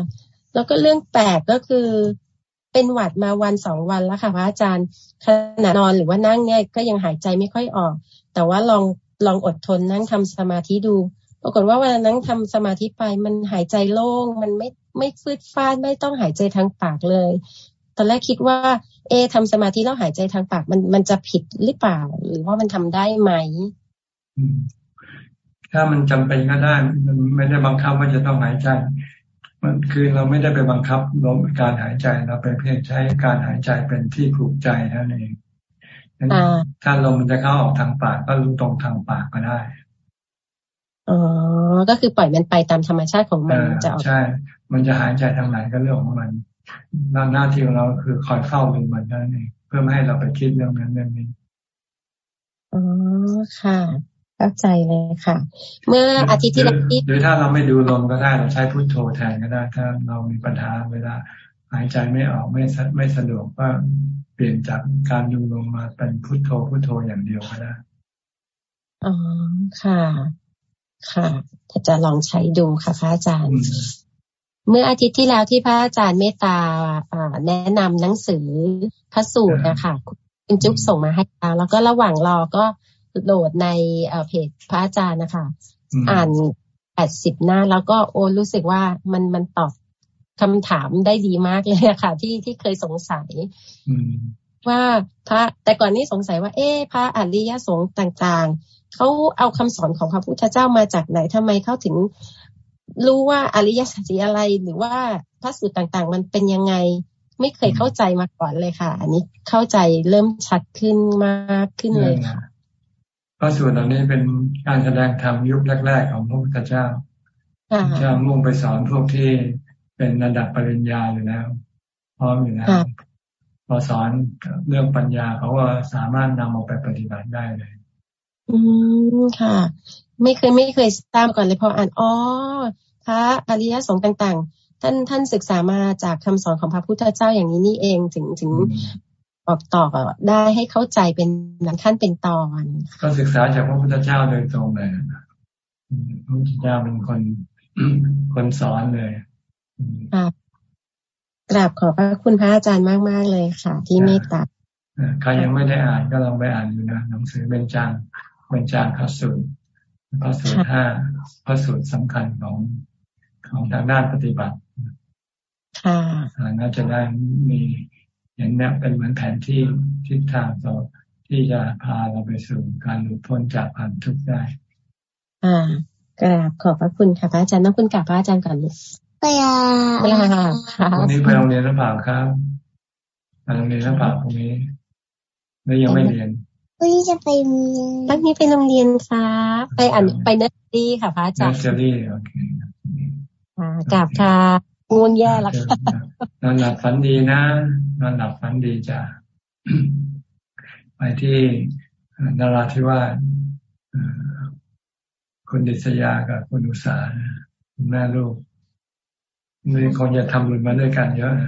แล้วก็เรื่องแปลกก็คือ เป็นหวัดมาวันสองวันแล้วค่ะพระอาจารย์ขณะนอนหรือว่านั่งเนี่ยก็ยังหายใจไม่ค่อยออก แต่ว่าลองลองอดทนนั่งทำสมาธิดู ปรากฏว่าวันนั้นทำสมาธิไปมันหายใจโล่ง มันไม่ไม่ฟืดฟาดไม่ต้องหายใจทางปากเลย ตอนแรกคิดว่า เอทำสมาธิแล้วหายใจทางปากมันมันจะผิดหรือเปล่า หรือว่ามันทำได้ไหมถ้ามันจำเป็นก็ได้ มันไม่ได้บังคับว่าจะต้องหายใจ มันคือเราไม่ได้ไปบังคับลมการหายใจเราเป็นเพียงใช้การหายใจเป็นที่ผูกใจนั่นเองถ้าลมมันจะเข้าออกทางปากก็รู้ตรงทางปากก็ได้อ๋อก็คือปล่อยมันไปตามธรรมชาติของมันจะใช่ มันจะหายใจทางไหนก็เรื่องของมันหน้าที่ของเราคือคอยเฝ้าดูมันนั่นเองเพื่อไม่ให้เราไปคิดเรื่องนั้นเรื่องนี้อ๋อค่ะ เข้าใจเลยค่ะ เมื่ออาทิตย์ที่แล้วหรือถ้าเราไม่ดูลมก็ได้เราใช้พุทโธแทนก็ได้ ถ้าเรามีปัญหาเวลาหายใจไม่ออกไม่ไม่สะดวกก็เปลี่ยนจากการดูลมมาเป็นพุทโธพุทโธอย่างเดียวก็ได้อ๋อค่ะ ค่ะจะลองใช้ดูค่ะพระอาจารย์ เมื่ออาทิตย์ที่แล้วที่พระอาจารย์เมตตาแนะนำหนังสือพระสูตรนะคะคุณจุ๊บส่งมาให้แล้วก็ระหว่างรอก็ โหลดในเพจพระอาจารย์นะคะ อ่านแปดสิบหน้า แล้วก็โอ้รู้สึกว่ามันมันตอบคำถามได้ดีมากเลยค่ะ ที่ที่เคยสงสัยว่าพระแต่ก่อนนี้สงสัยว่า เอ๊พระอริยสงฆ์ต่างๆเขาเอาคำสอนของพระพุทธเจ้ามาจากไหนทำไมเขาถึงรู้ว่าอริยสัจสีอะไรหรือว่าพระสูตรต่างๆ มันเป็นยังไง ไม่เคยเข้าใจมาก่อนเลยค่ะ อันนี้เข้าใจเริ่มชัดขึ้นมากขึ้นเลยค่ะ พระสูตรเหล่านี้เป็นการแสดงธรรมยุคแรก ๆ ของพระพุทธเจ้าจะมุ่งไปสอนพวกที่เป็นระดับปริญญาอยู่แล้วพร้อมอยู่แล้วพอสอนเรื่องปัญญาเขาก็สามารถนำออกไปปฏิบัติได้เลย อืมค่ะ ไม่เคยไม่เคยทราบก่อนเลยพออ่านอ๋อพระอริยสงฆ์ต่าง ๆ ท่านท่านศึกษามาจากคำสอนของพระพุทธเจ้าอย่างนี้นี่เองถึงถึง บอกต่อได้ให้เข้าใจเป็นขั้นเป็นตอน ก็ศึกษาจากพระพุทธเจ้าโดยตรงเลยพระพุทธเจ้าเป็นคนคนสอนเลยครับกราบขอบพระคุณพระอาจารย์มาก ๆ เลยค่ะ ที่เมตตาใครยังไม่ได้อ่านก็ลองไปอ่านดูนะหนังสือเบญจางเบญจางพระสูตรพระสูตรห้าพระสูตรสำคัญของของทางด้านปฏิบัติค่ะน่าจะได้มี อย่างนี้เป็นเหมือนแผนที่ทิศทางต่อที่จะพาเราไปสู่การหลุดพ้นจากความทุกข์ได้ อ่ากราบขอบพระคุณค่ะพระอาจารย์ต้องคุณกราบพระอาจารย์ก่อนเลยไปอะไปละค่ะวันนี้ไปโรงเรียนหรือเปล่าครับไปโรงเรียนหรือเปล่าพรุ่งนี้ไม่ยังไม่เรียนพรุ่งนี้จะไปพรุ่งนี้ไปโรงเรียนค่ะไปอ่านไปเนอร์ซี่ค่ะพระอาจารย์เนอร์ซี่โอเคกราบค่ะ ง่วงแย่แล้วค่ะนอนหลับฝันดีนะ นอนหลับฝันดีจ้ะไปที่นาราธิวาสคุณดิษยากับคุณอุษาคุณแม่ลูกนี่คงจะทำบุญมาด้วยกันเยอะน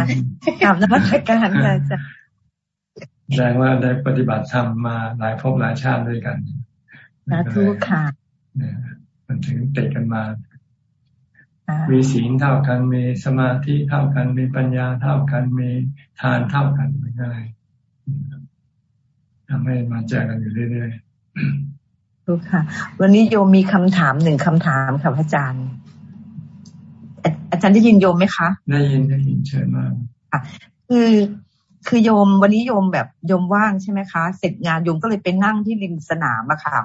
ะกลับนมัสการค่ะจ้ะแสดงว่าได้ปฏิบัติธรรมมาหลายภพหลายชาติด้วยกันสาธุค่ะมันถึงติดกันมา มีศีลเท่ากัน มีสมาธิเท่ากัน มีปัญญาเท่ากัน มีทานเท่ากันไม่ได้ทำให้มาเจอกันอยู่เรื่อยๆรู้ค่ะ วันนี้โยมมีคำถามหนึ่งคำถามค่ะพระอาจารย์ อาจารย์ได้ยินโยมไหมคะ ได้ยินได้ยินเชิญมากค่ะคือคือโยมวันนี้โยมแบบโยมว่างใช่ไหมคะ เสร็จงานโยมก็เลยไปนั่งที่ริมสนามอะค่ะ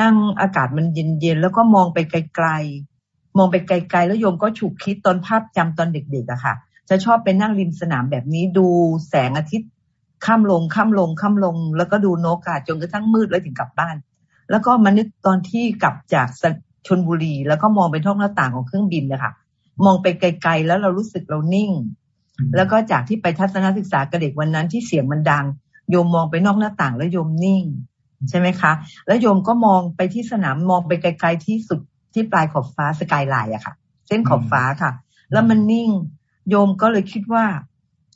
นั่งอากาศมันเย็นๆแล้วก็มองไปไกลๆ มองไปไกล ๆ แล้วโยมก็ฉุกคิดตอนภาพจำตอนเด็กๆอะค่ะ จะชอบไปนั่งริมสนามแบบนี้ดูแสงอาทิตย์ข้ามลงข้ามลงข้ามลง แล้วก็ดูนกอะจนกระทั่งมืดแล้วถึงกลับบ้าน แล้วก็มานึกตอนที่กลับจากชนบุรี แล้วก็มองไปท้องหน้าต่างของเครื่องบินนะคะมองไปไกล ๆ แล้วเรารู้สึกเรานิ่ง แล้วก็จากที่ไปทัศนศึกษากับเด็กวันนั้นที่เสียงมันดัง โยมมองไปนอกหน้าต่างแล้วโยมนิ่งใช่ไหมคะ แล้วโยมก็มองไปที่สนามมองไปไกล ๆที่สุด ที่ปลายขอบฟ้าสกายไลน์อะค่ะ เส้นขอบฟ้าค่ะ แล้วมันนิ่ง โยมก็เลยคิดว่า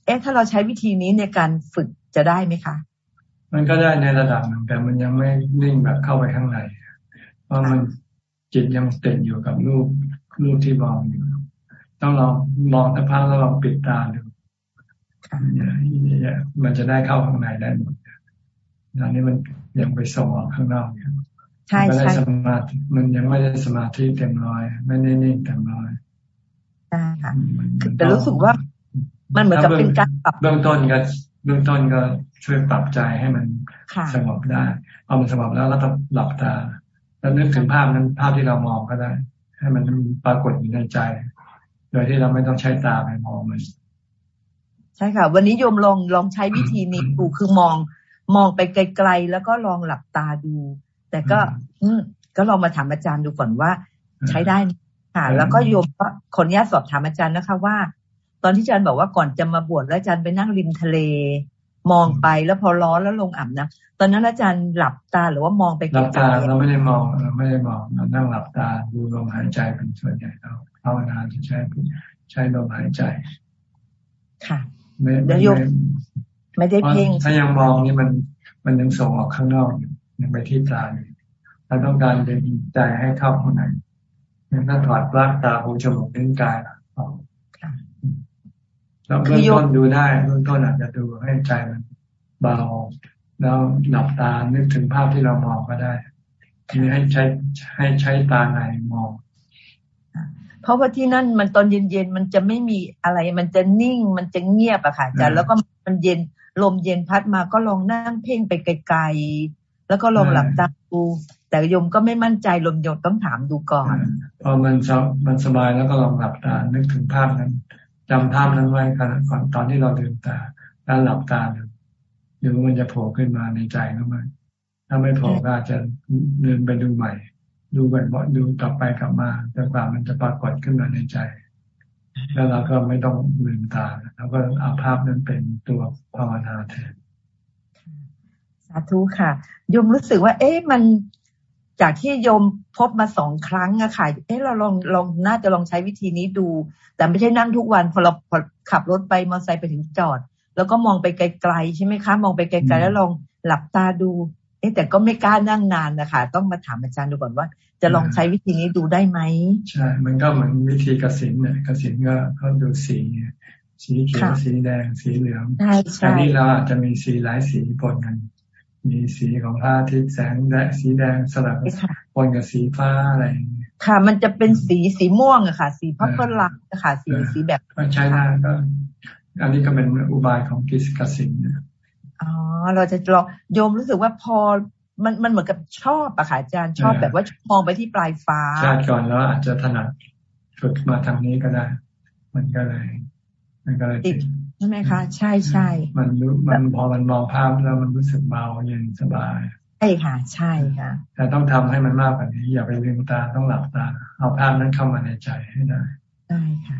เอ๊ะถ้าเราใช้วิธีนี้ในการฝึกจะได้ไหมคะ มันก็ได้ในระดับหนึ่งแต่มันยังไม่นิ่งแบบเข้าไปข้างในเพราะมันจิตยังติดอยู่กับรูปรูปที่มองอยู่ต้องลองมองสักพักแล้วลองปิดตาดูมันจะได้เข้าข้างในได้หมดตอนนี้มันยังไปส่งออกข้างนอกอยู่ใช่ใช่สมาธิมันยังไม่ได้สมาธิเต็มร้อย ไม่ได้นิ่งเต็มร้อยใช่ค่ะแต่รู้สึกว่า มันเหมือนกับเป็นการปรับเบื้องต้นก็เบื้องต้นก็ช่วยปรับใจให้มันสงบได้เอามันสงบแล้วก็ต้องหลับตา แล้วนึกถึงภาพนั้นภาพที่เรามองก็ได้ ให้มันปรากฏอยู่ในใจ โดยที่เราไม่ต้องใช้ตาไปมองมันใช่ค่ะ วันนี้โยมลองลองใช้วิธีนี้ดูคือมองมองไปไกล ๆ แล้วก็ลองหลับตาดู แต่ก็ อืก็ลองมาถามอาจารย์ดูก่อนว่า ใช้ได้ค่ะ แล้วก็โยมก็คนนี้สอบถามอาจารย์นะคะว่า ตอนที่อาจารย์บอกว่าก่อนจะมาบวชแล้วอาจารย์ไปนั่งริมทะเล มองไปแล้วพอร้อนแล้วลงอาบน้ำตอนนั้นอาจารย์หลับตาหรือว่ามองไปหลับตาเราไม่ได้มองเราไม่ได้มองเรานั่งหลับตาดูลมหายใจเป็นส่วนใหญ่เราภาวนาจะใช้ใช้ลมหายใจ ค่ะไม่ได้ไม่ได้เพ่งถ้ายังมองนี่มันมันยังส่งออกข้างนอกยัง ไปที่ตาเราต้องการดึงใจให้เข้าข้างในยังต้องถอดปลั๊กตาหูจมูกลิ้นกายออกแล้วเบื้องต้นดูได้เบื้องต้นอาจจะดูให้ใจมันเบา แล้วหลับตานึกถึงภาพที่เรามองก็ได้ทีนี้ให้ใช้ให้ใช้ตาในมอง เพราะว่าที่นั่นมันตอนเย็นๆมันจะไม่มีอะไร มันจะนิ่งมันจะเงียบอะค่ะอาจารย์แล้วก็มันเย็นลมเย็นพัดมาก็ลองนั่งเพ่งไปไกลๆ แล้วก็ลองหลับตาดูแต่โยมก็ไม่มั่นใจลมโยมต้องถามดูก่อนพอมันมันสบายแล้วก็ลองหลับตานึกถึงภาพนั้นจำภาพนั้นไว้ก่อนตอนที่เราลืมตาแล้วหลับตาดูมันจะโผล่ขึ้นมาในใจก็ไหมถ้าไม่โผล่ก็อาจจะเดินไปดูใหม่ ดูบ่อยๆดูกลับไปกลับมาจนกว่ามันจะปรากฏขึ้นมาในใจ แล้วเราก็ไม่ต้องลืมตาเราก็เอาภาพนั้นเป็นตัวภาวนาแทนสาธุค่ะโยมรู้สึกว่า เอ๊ะมันจากที่โยมพบมาสองครั้งอะค่ะ เอ๊ะเราลองลองน่าจะลองใช้วิธีนี้ดู แต่ไม่ใช่นั่งทุกวัน พอเราพอขับรถไปมอเตอร์ไซค์ไปถึงจอด แล้วก็มองไปไกลๆใช่ไหมคะ มองไปไกลๆแล้วลองหลับตาดู เอ๊ะแต่ก็ไม่กล้านั่งนานนะคะ ต้องมาถามอาจารย์ดูก่อนว่า จะลองใช้วิธีนี้ดูได้ไหมใช่ มันก็เหมือนวิธีกสินเนี่ยกสินก็เขาดูสีสีเขียวสีแดงสีเหลืองใช่ใช่นี้เราอาจจะมีสีหลายสีปนกัน มีสีของพระอาทิตย์แสงแดงสีแดงสลับปนกับสีฟ้าอะไรค่ะ มันจะเป็นสีสีม่วงอะค่ะ สีพับเปิลลักค่ะ สีสีแบบก็ใช่ได้ก็ อันนี้ก็เป็นอุบายของกิสกสินอ๋อเราจะลองโยมรู้สึกว่าพอมันมันเหมือนกับชอบอะค่ะอาจารย์ชอบแบบว่ามองไปที่ปลายฟ้าชาติก่อนแล้วอาจจะถนัดฝึกมาทางนี้ก็ได้ มันก็เลย มันก็เลยติดใช่ไหมคะ ใช่ใช่มันรู้มันพอมันมองภาพแล้วมันรู้สึกเบาเย็นสบาย ใช่ค่ะ ใช่ค่ะ แต่ต้องทำให้มันมากกว่านี้ อย่าไปลืมตาต้องหลับตา เอาภาพนั้นเข้ามาในใจให้ได้ ได้ค่ะ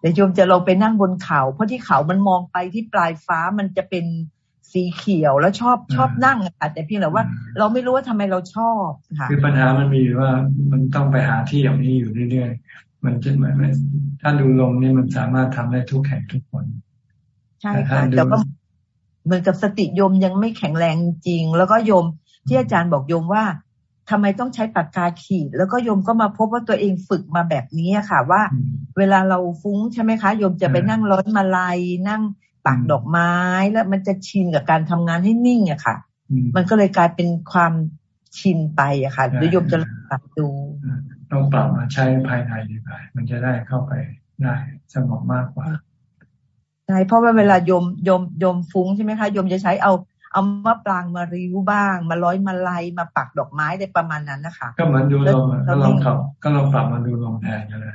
เดี๋ยวโยมจะลงไปนั่งบนเขา เพราะที่เขามันมองไปที่ปลายฟ้ามันจะเป็นสีเขียวแล้วชอบชอบนั่งค่ะแต่เพียงแต่ว่า เราไม่รู้ว่าทำไมเราชอบค่ะคือปัญหามันมีอยู่ว่ามันต้องไปหาที่อย่างนี้อยู่เรื่อยๆมันจะเหมือนถ้าดูลมนี่มันสามารถทำได้ทุกแห่งทุกคนใช่ค่ะแต่ก็เหมือนกับสติโยมยังไม่แข็งแรงจริง แล้วก็โยมที่อาจารย์บอกโยมว่าทำไมต้องใช้ปากกาขีด แล้วก็โยมก็มาพบว่าตัวเองฝึกมาแบบนี้ค่ะ ว่า เวลาเราฟุ้งใช่ไหมคะโยมจะไปนั่งร้อนมาลายนั่งปักดอกไม้แล้วมันจะชินกับการทำงานให้นิ่งอะค่ะ มันก็เลยกลายเป็นความชินไปอะค่ะหรือโยมจะปรับดูต้องปรับมาใช้ภายในดีกว่ามันจะได้เข้าไปได้สงบมากกว่า ใช่เพราะว่าเวลาโยมโยมโยมฟุ้งใช่ไหมคะโยมจะใช้เอาเอามะปรางมาริ้วบ้าง มาร้อยมาลายมาปักดอกไม้ได้ประมาณนั้นนะคะก็เหมือนดูลมก็ลองขับก็ลองปรับมาดูลมแทนกันเลย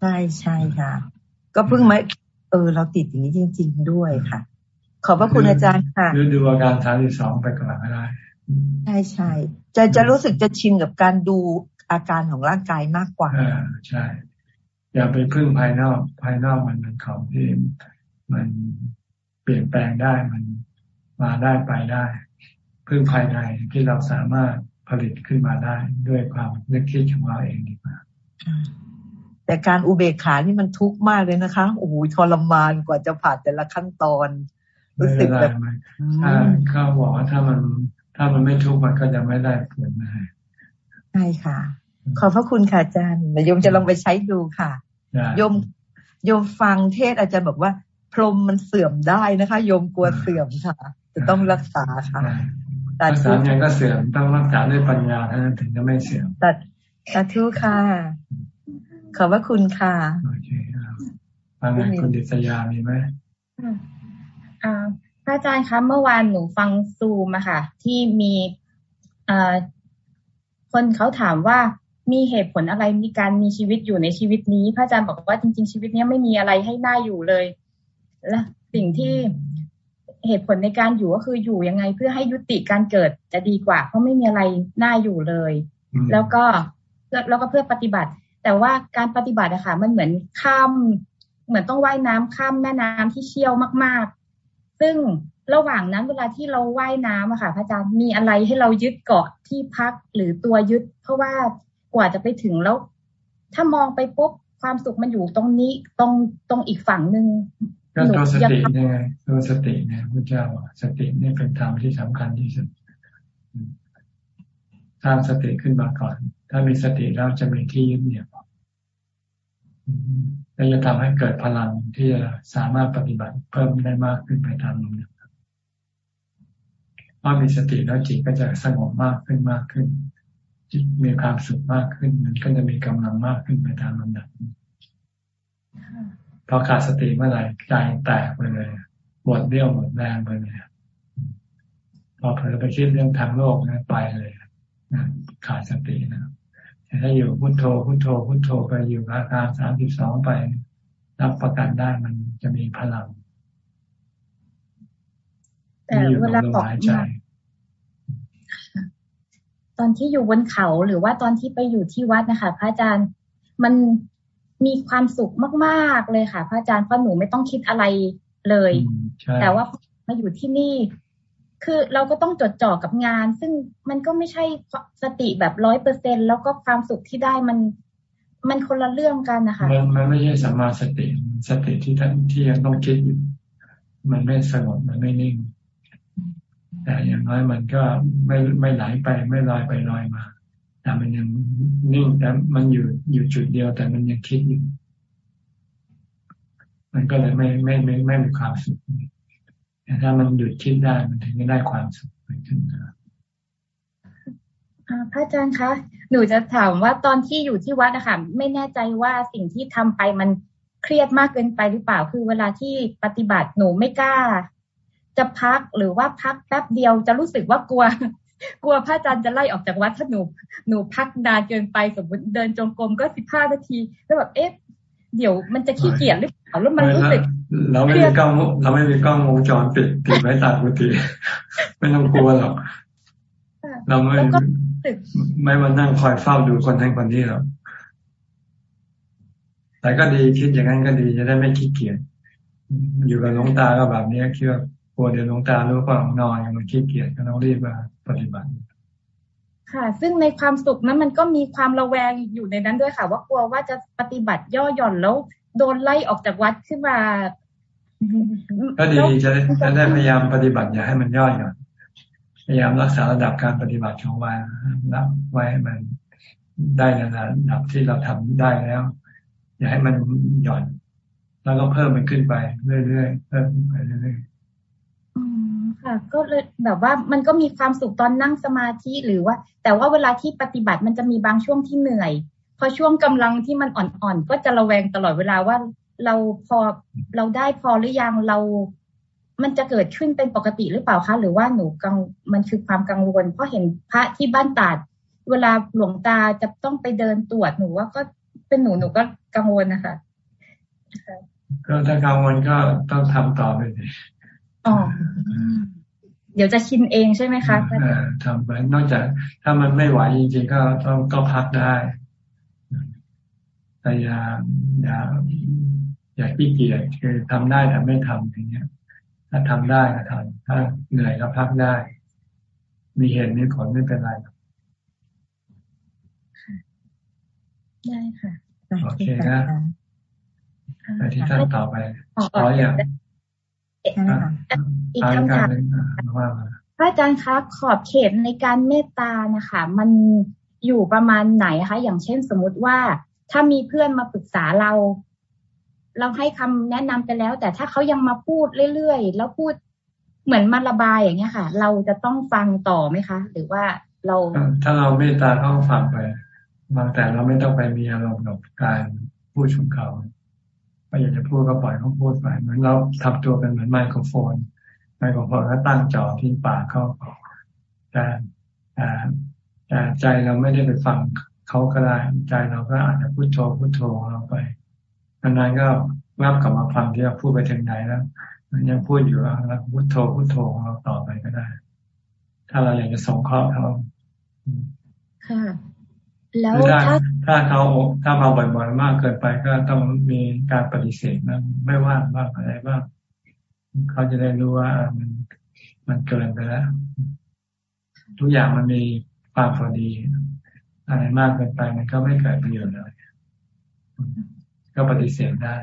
ใช่ใช่ค่ะ ก็เพิ่งมาเออ เราติดอย่างนี้จริง ๆ ด้วยค่ะ ขอบพระคุณอาจารย์ค่ะดูดูอาการทางที่สองไปก่อนก็ได้ใช่ใช่จะจะรู้สึกจะชินกับการดูอาการของร่างกายมากกว่าอ่าใช่ อย่าไปพึ่งภายนอกภายนอกมันเป็นของที่ มันเปลี่ยนแปลงได้มันมาได้ไปได้พึ่งภายในที่เราสามารถผลิตขึ้นมาได้ด้วยความนึกคิดของเราเองดีกว่าแต่การอุเบกขานี่มันทุกข์มากเลยนะคะโอ้โหทรมานกว่าจะผ่านแต่ละขั้นตอน รู้สึกแบบถ้าเขาบอกว่าถ้ามัน ถ้ามันไม่ทุกข์มันก็จะไม่ได้ผลนะใช่ค่ะ ขอบพระคุณค่ะอาจารย์โยมจะลองไปใช้ดูค่ะโยมโยมฟังเทศอาจารย์บอกว่า พรหมมันเสื่อมได้นะคะ โยมกลัวเสื่อมค่ะ จะต้องรักษาค่ะรักษายังก็เสื่อมต้องรักษาด้วยปัญญาเท่านั้นถึงจะไม่เสื่อมตัดสาธุค่ะ ขอบพระคุณค่ะโอเคฟังคุณดิษยามีไหมอ่าพระอาจารย์คะเมื่อวานหนูฟังซูมอะค่ะ ที่มีอ่าคนเขาถามว่ามีเหตุผลอะไรมีการมีชีวิตอยู่ในชีวิตนี้ พระอาจารย์บอกว่าจริง ๆ ชีวิตนี้ไม่มีอะไรให้หน่าอยู่เลย และสิ่งที่เหตุผลในการอยู่ก็คืออยู่ยังไง เพื่อให้ยุติการเกิดจะดีกว่า เพราะไม่มีอะไรน่าอยู่เลย แล้วก็แล้วก็เพื่อปฏิบัติ แต่ว่าการปฏิบัติอะค่ะ มันเหมือนข้ามเหมือนต้องว่ายน้ำข้ามแม่น้ำที่เชี่ยวมาก ๆ ซึ่งระหว่างนั้นเวลาที่เราว่ายน้ำอะค่ะพระอาจารย์มีอะไรให้เรายึดเกาะที่พักหรือตัวยึด เพราะว่ากว่าจะไปถึงแล้ว ถ้ามองไปปุ๊บความสุขมันอยู่ตรงนี้ตรงตรงอีกฝั่งหนึ่ง ก็ตัวสติเนี่ยตัวสติเนี่ยพระเจ้าสติเนี่ยเป็นธรรมที่สำคัญที่สุดสร้างสติขึ้นมาก่อน ถ้ามีสติแล้วจะมีที่ยึดเหนี่ยวและจะทำให้เกิดพลังที่จะสามารถปฏิบัติเพิ่มได้มากขึ้นไปตามลำดับเมื่อมีสติแล้วจิตก็จะสงบมากขึ้นมากขึ้น จิตมีความสุขมากขึ้น มันก็จะมีกำลังมากขึ้นไปตามลำดับ พอขาดสติเมื่อไหร่ใจแตกไปเลยหมดเรี่ยวหมดแรงไปเลยพอเผลอไปคิดเรื่องทางโลกนะไปเลยนะขาดสตินะแต่ถ้าอยู่พุโทโธพุโทโธพุโทโธไปอยู่อาการสามสิบสองไปรับประกันได้มันจะมีพลังแต่เวลาออกมาตอนที่อยู่บนเขาหรือว่าตอนที่ไปอยู่ที่วัดนะคะพระอาจารย์มัน มีความสุขมากๆเลยค่ะ พระอาจารย์เพราะหนูไม่ต้องคิดอะไรเลย แต่ว่ามาอยู่ที่นี่ คือเราก็ต้องจดจ่อกับงาน ซึ่งมันก็ไม่ใช่สติแบบร้อยเปอร์เซ็นแล้วก็ความสุขที่ได้มัน มันคนละเรื่องกันนะคะมันมันไม่ใช่สัมมาสติสติที่ท่านที่ยังต้องคิดอยู่มันไม่สงบมันไม่นิ่ง แต่อย่างน้อยมันก็ไม่ไม่ไหลไปไม่ลอยไปลอยมา แต่มันยังนิ่งแต่มันอยู่อยู่จุดเดียว แต่มันยังคิดอยู่ มันก็เลยไม่ไม่ไม่ไม่มีความสุขแต่ถ้ามันหยุดคิดได้มันถึงจะได้ความสุขขึ้นนะพระอาจารย์คะ หนูจะถามว่าตอนที่อยู่ที่วัดนะคะไม่แน่ใจว่าสิ่งที่ทำไปมันเครียดมากเกินไปหรือเปล่า คือเวลาที่ปฏิบัติหนูไม่กล้า จะพักหรือว่าพักแป๊บเดียวจะรู้สึกว่ากลัว กลัวพระอาจารย์จะไล่ออกจากวัดถ้าหนูหนูพักนานเกินไปสมมติเดินจงกรมก็สิบห้านาที แล้วแบบเอ๊ะเดี๋ยวมันจะขี้เกียจหรือเปล่าแล้วมันรู้สึกเราไม่มีกล้องเราไม่มีกล้องวงจรปิดติดไว้ตามกุฏิไม่ต้องกลัวหรอกเราไม่ไม่มานั่งคอยเฝ้าดูคนนั้นคนนี้หรอกแต่ก็ดีคิดอย่างนั้นก็ดีจะได้ไม่ขี้เกียจอยู่กับหลวงตาก็แบบนี้คิดว่าลัวเดี๋ยวหลวงตารู้ว่านอนมันขี้เกียจก็ต้องรีบมา ปฏิบัติ ค่ะ ซึ่งในความสุขนั้นมันก็มีความระแวงอยู่ในนั้นด้วยค่ะ ว่ากลัวว่าจะปฏิบัติย่อหย่อนแล้วโดนไล่ออกจากวัดขึ้นมา ก็ดีจะจะได้พยายามปฏิบัติอย่าให้มันย่อหย่อนพยายามรักษาระดับการปฏิบัติของวันรับไว้มันได้ในระดับที่เราทำได้แล้ว อย่าให้มันหย่อน แล้วก็เพิ่มมันขึ้นไปเรื่อยๆเพิ่มขึ้นไปเรื่อยๆ ค่ะ ก็เลยแบบว่ามันก็มีความสุขตอนนั่งสมาธิหรือว่า แต่ว่าเวลาที่ปฏิบัติมันจะมีบางช่วงที่เหนื่อย พอช่วงกำลังที่มันอ่อนๆก็จะระแวงตลอดเวลาว่าเราพอเราได้พอหรือยังเรา มันจะเกิดขึ้นเป็นปกติหรือเปล่าคะ หรือว่าหนูกังมันคือความกังวล เพราะเห็นพระที่บ้านตาด เวลาหลวงตาจะต้องไปเดินตรวจหนูว่าก็เป็นหนูหนูก็กังวลนะคะก็ถ้ากังวลก็ต้องทำต่อไปเลย อ๋อเดี๋ยวจะชินเองใช่ไหมคะทำไปนอกจาก ถ้ามันไม่ไหวจริงๆก็ต้องก็พักได้แต่อย่าอย่าอย่าขี้เกียจคือทำได้แต่ไม่ทำอย่างเงี้ย ถ้าทำได้ก็ทำถ้าเหนื่อยก็พักได้ มีเหตุมีผลไม่เป็นไรได้ค่ะโอเคนะไปที่ท่านต่อไปขออย่าง อีกคำถามพระอาจารย์คะขอบเขตในการเมตตานะคะ มันอยู่ประมาณไหนคะ อย่างเช่นสมมุติว่า ถ้ามีเพื่อนมาปรึกษาเรา เราให้คำแนะนำไปแล้ว แต่ถ้าเขายังมาพูดเรื่อยๆ แล้วพูดเหมือนมาระบายอย่างเงี้ยค่ะ เราจะต้องฟังต่อไหมคะ หรือว่าเรา ถ้าเราเมตตาเขาฟังไปบางแต่เราไม่ต้องไปมีอารมณ์กับการพูดชุมเขา ก็อยากจะพูดก็ปล่อยเขาพูดไปเหมือนเราทำตัวเป็นเหมือนไมโครโฟน ไมโครโฟนก็ตั้งจอที่ปากเขาแต่แต่ใจเราไม่ได้ไปฟังเขาก็ได้ใจเราก็อาจจะพูดโทพูดโทเราไปนานๆก็แวบกลับมาฟังที่เราพูดไปถึงไหนแล้วมันยังพูดอยู่แล้วพูดโทพูดโทของเราต่อไปก็ได้ ถ้าเราอยากจะส่งข้อเขาค่ะ แล้วถ้าถ้าเขาถ้ามาบ่อยๆมากเกินไปก็ต้องมีการปฏิเสธนะไม่ว่าบ้างอะไรบ้างเขาจะได้รู้ว่ามันมันเกินไปแล้ว ทุกอย่างมันมีความพอดี อะไรมากเกินไปมันก็ไม่เกิดประโยชน์เลยก็ปฏิเสธได้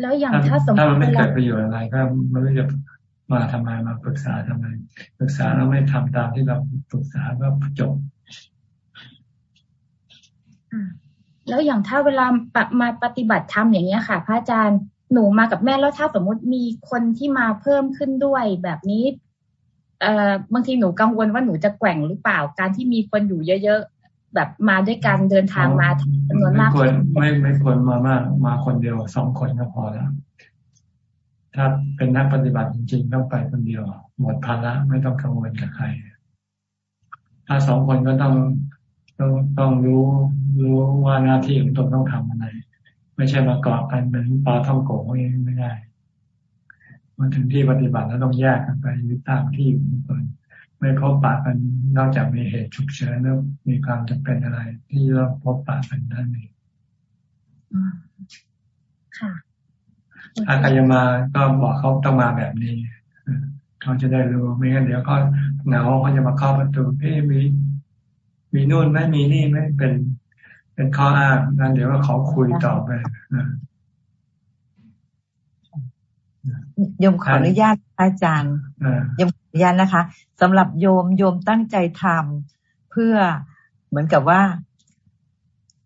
แล้วอย่างถ้าสมมติถ้ามันไม่เกิดประโยชน์อะไรก็ไม่รู้จะมาทำไมมาปรึกษาทำไม ปรึกษาแล้วไม่ทำตามที่เราปรึกษาก็จบ แล้วอย่างถ้าเวลามาปฏิบัติธรรมอย่างเงี้ยค่ะ พระอาจารย์หนูมากับแม่แล้วถ้าสมมุติมีคนที่มาเพิ่มขึ้นด้วยแบบนี้เอ่อบางทีหนูกังวลว่าหนูจะแกว่งหรือเปล่าการที่มีคนอยู่เยอะๆแบบมาด้วยกันเดินทางมาจำนวนมากไม่ควรไม่ไม่ควรมามากมาคนเดียวสองคนก็พอแล้วถ้าเป็นนักปฏิบัติจริงๆต้องไปคนเดียว หมดภาระไม่ต้องกังวลกับใคร ถ้าสองคนก็ต้อง ต้องต้องรู้รู้ว่าหน้าที่ของตนต้องทำอะไร ไม่ใช่มาเกาะกันเป็นปลาท่องโกงไม่ได้มาถึงที่ปฏิบัติแล้วต้องแยกกันไปยึดตามที่อยู่ของตนไม่พบปะกันนอกจากมีเหตุฉุกเฉินแล้วมีความจำเป็นอะไร ที่เราพบปะกันนั่นเองค่ะถ้าใครจะมาก็บอกเขาต้องมาแบบนี้เขาจะได้รู้ไม่งั้นเดี๋ยวก็เหงาเขาจะมาเข้าประตูเอ๊มี มีนู่นไม่มีนี่ไม่เป็น เป็นข้ออ้างนั่นเดี๋ยวก็เขาคุยต่อไปโยมขออนุญาตอาจารย์โยมขออนุญาตนะคะสำหรับโยมโยมตั้งใจทำเพื่อเหมือนกับว่า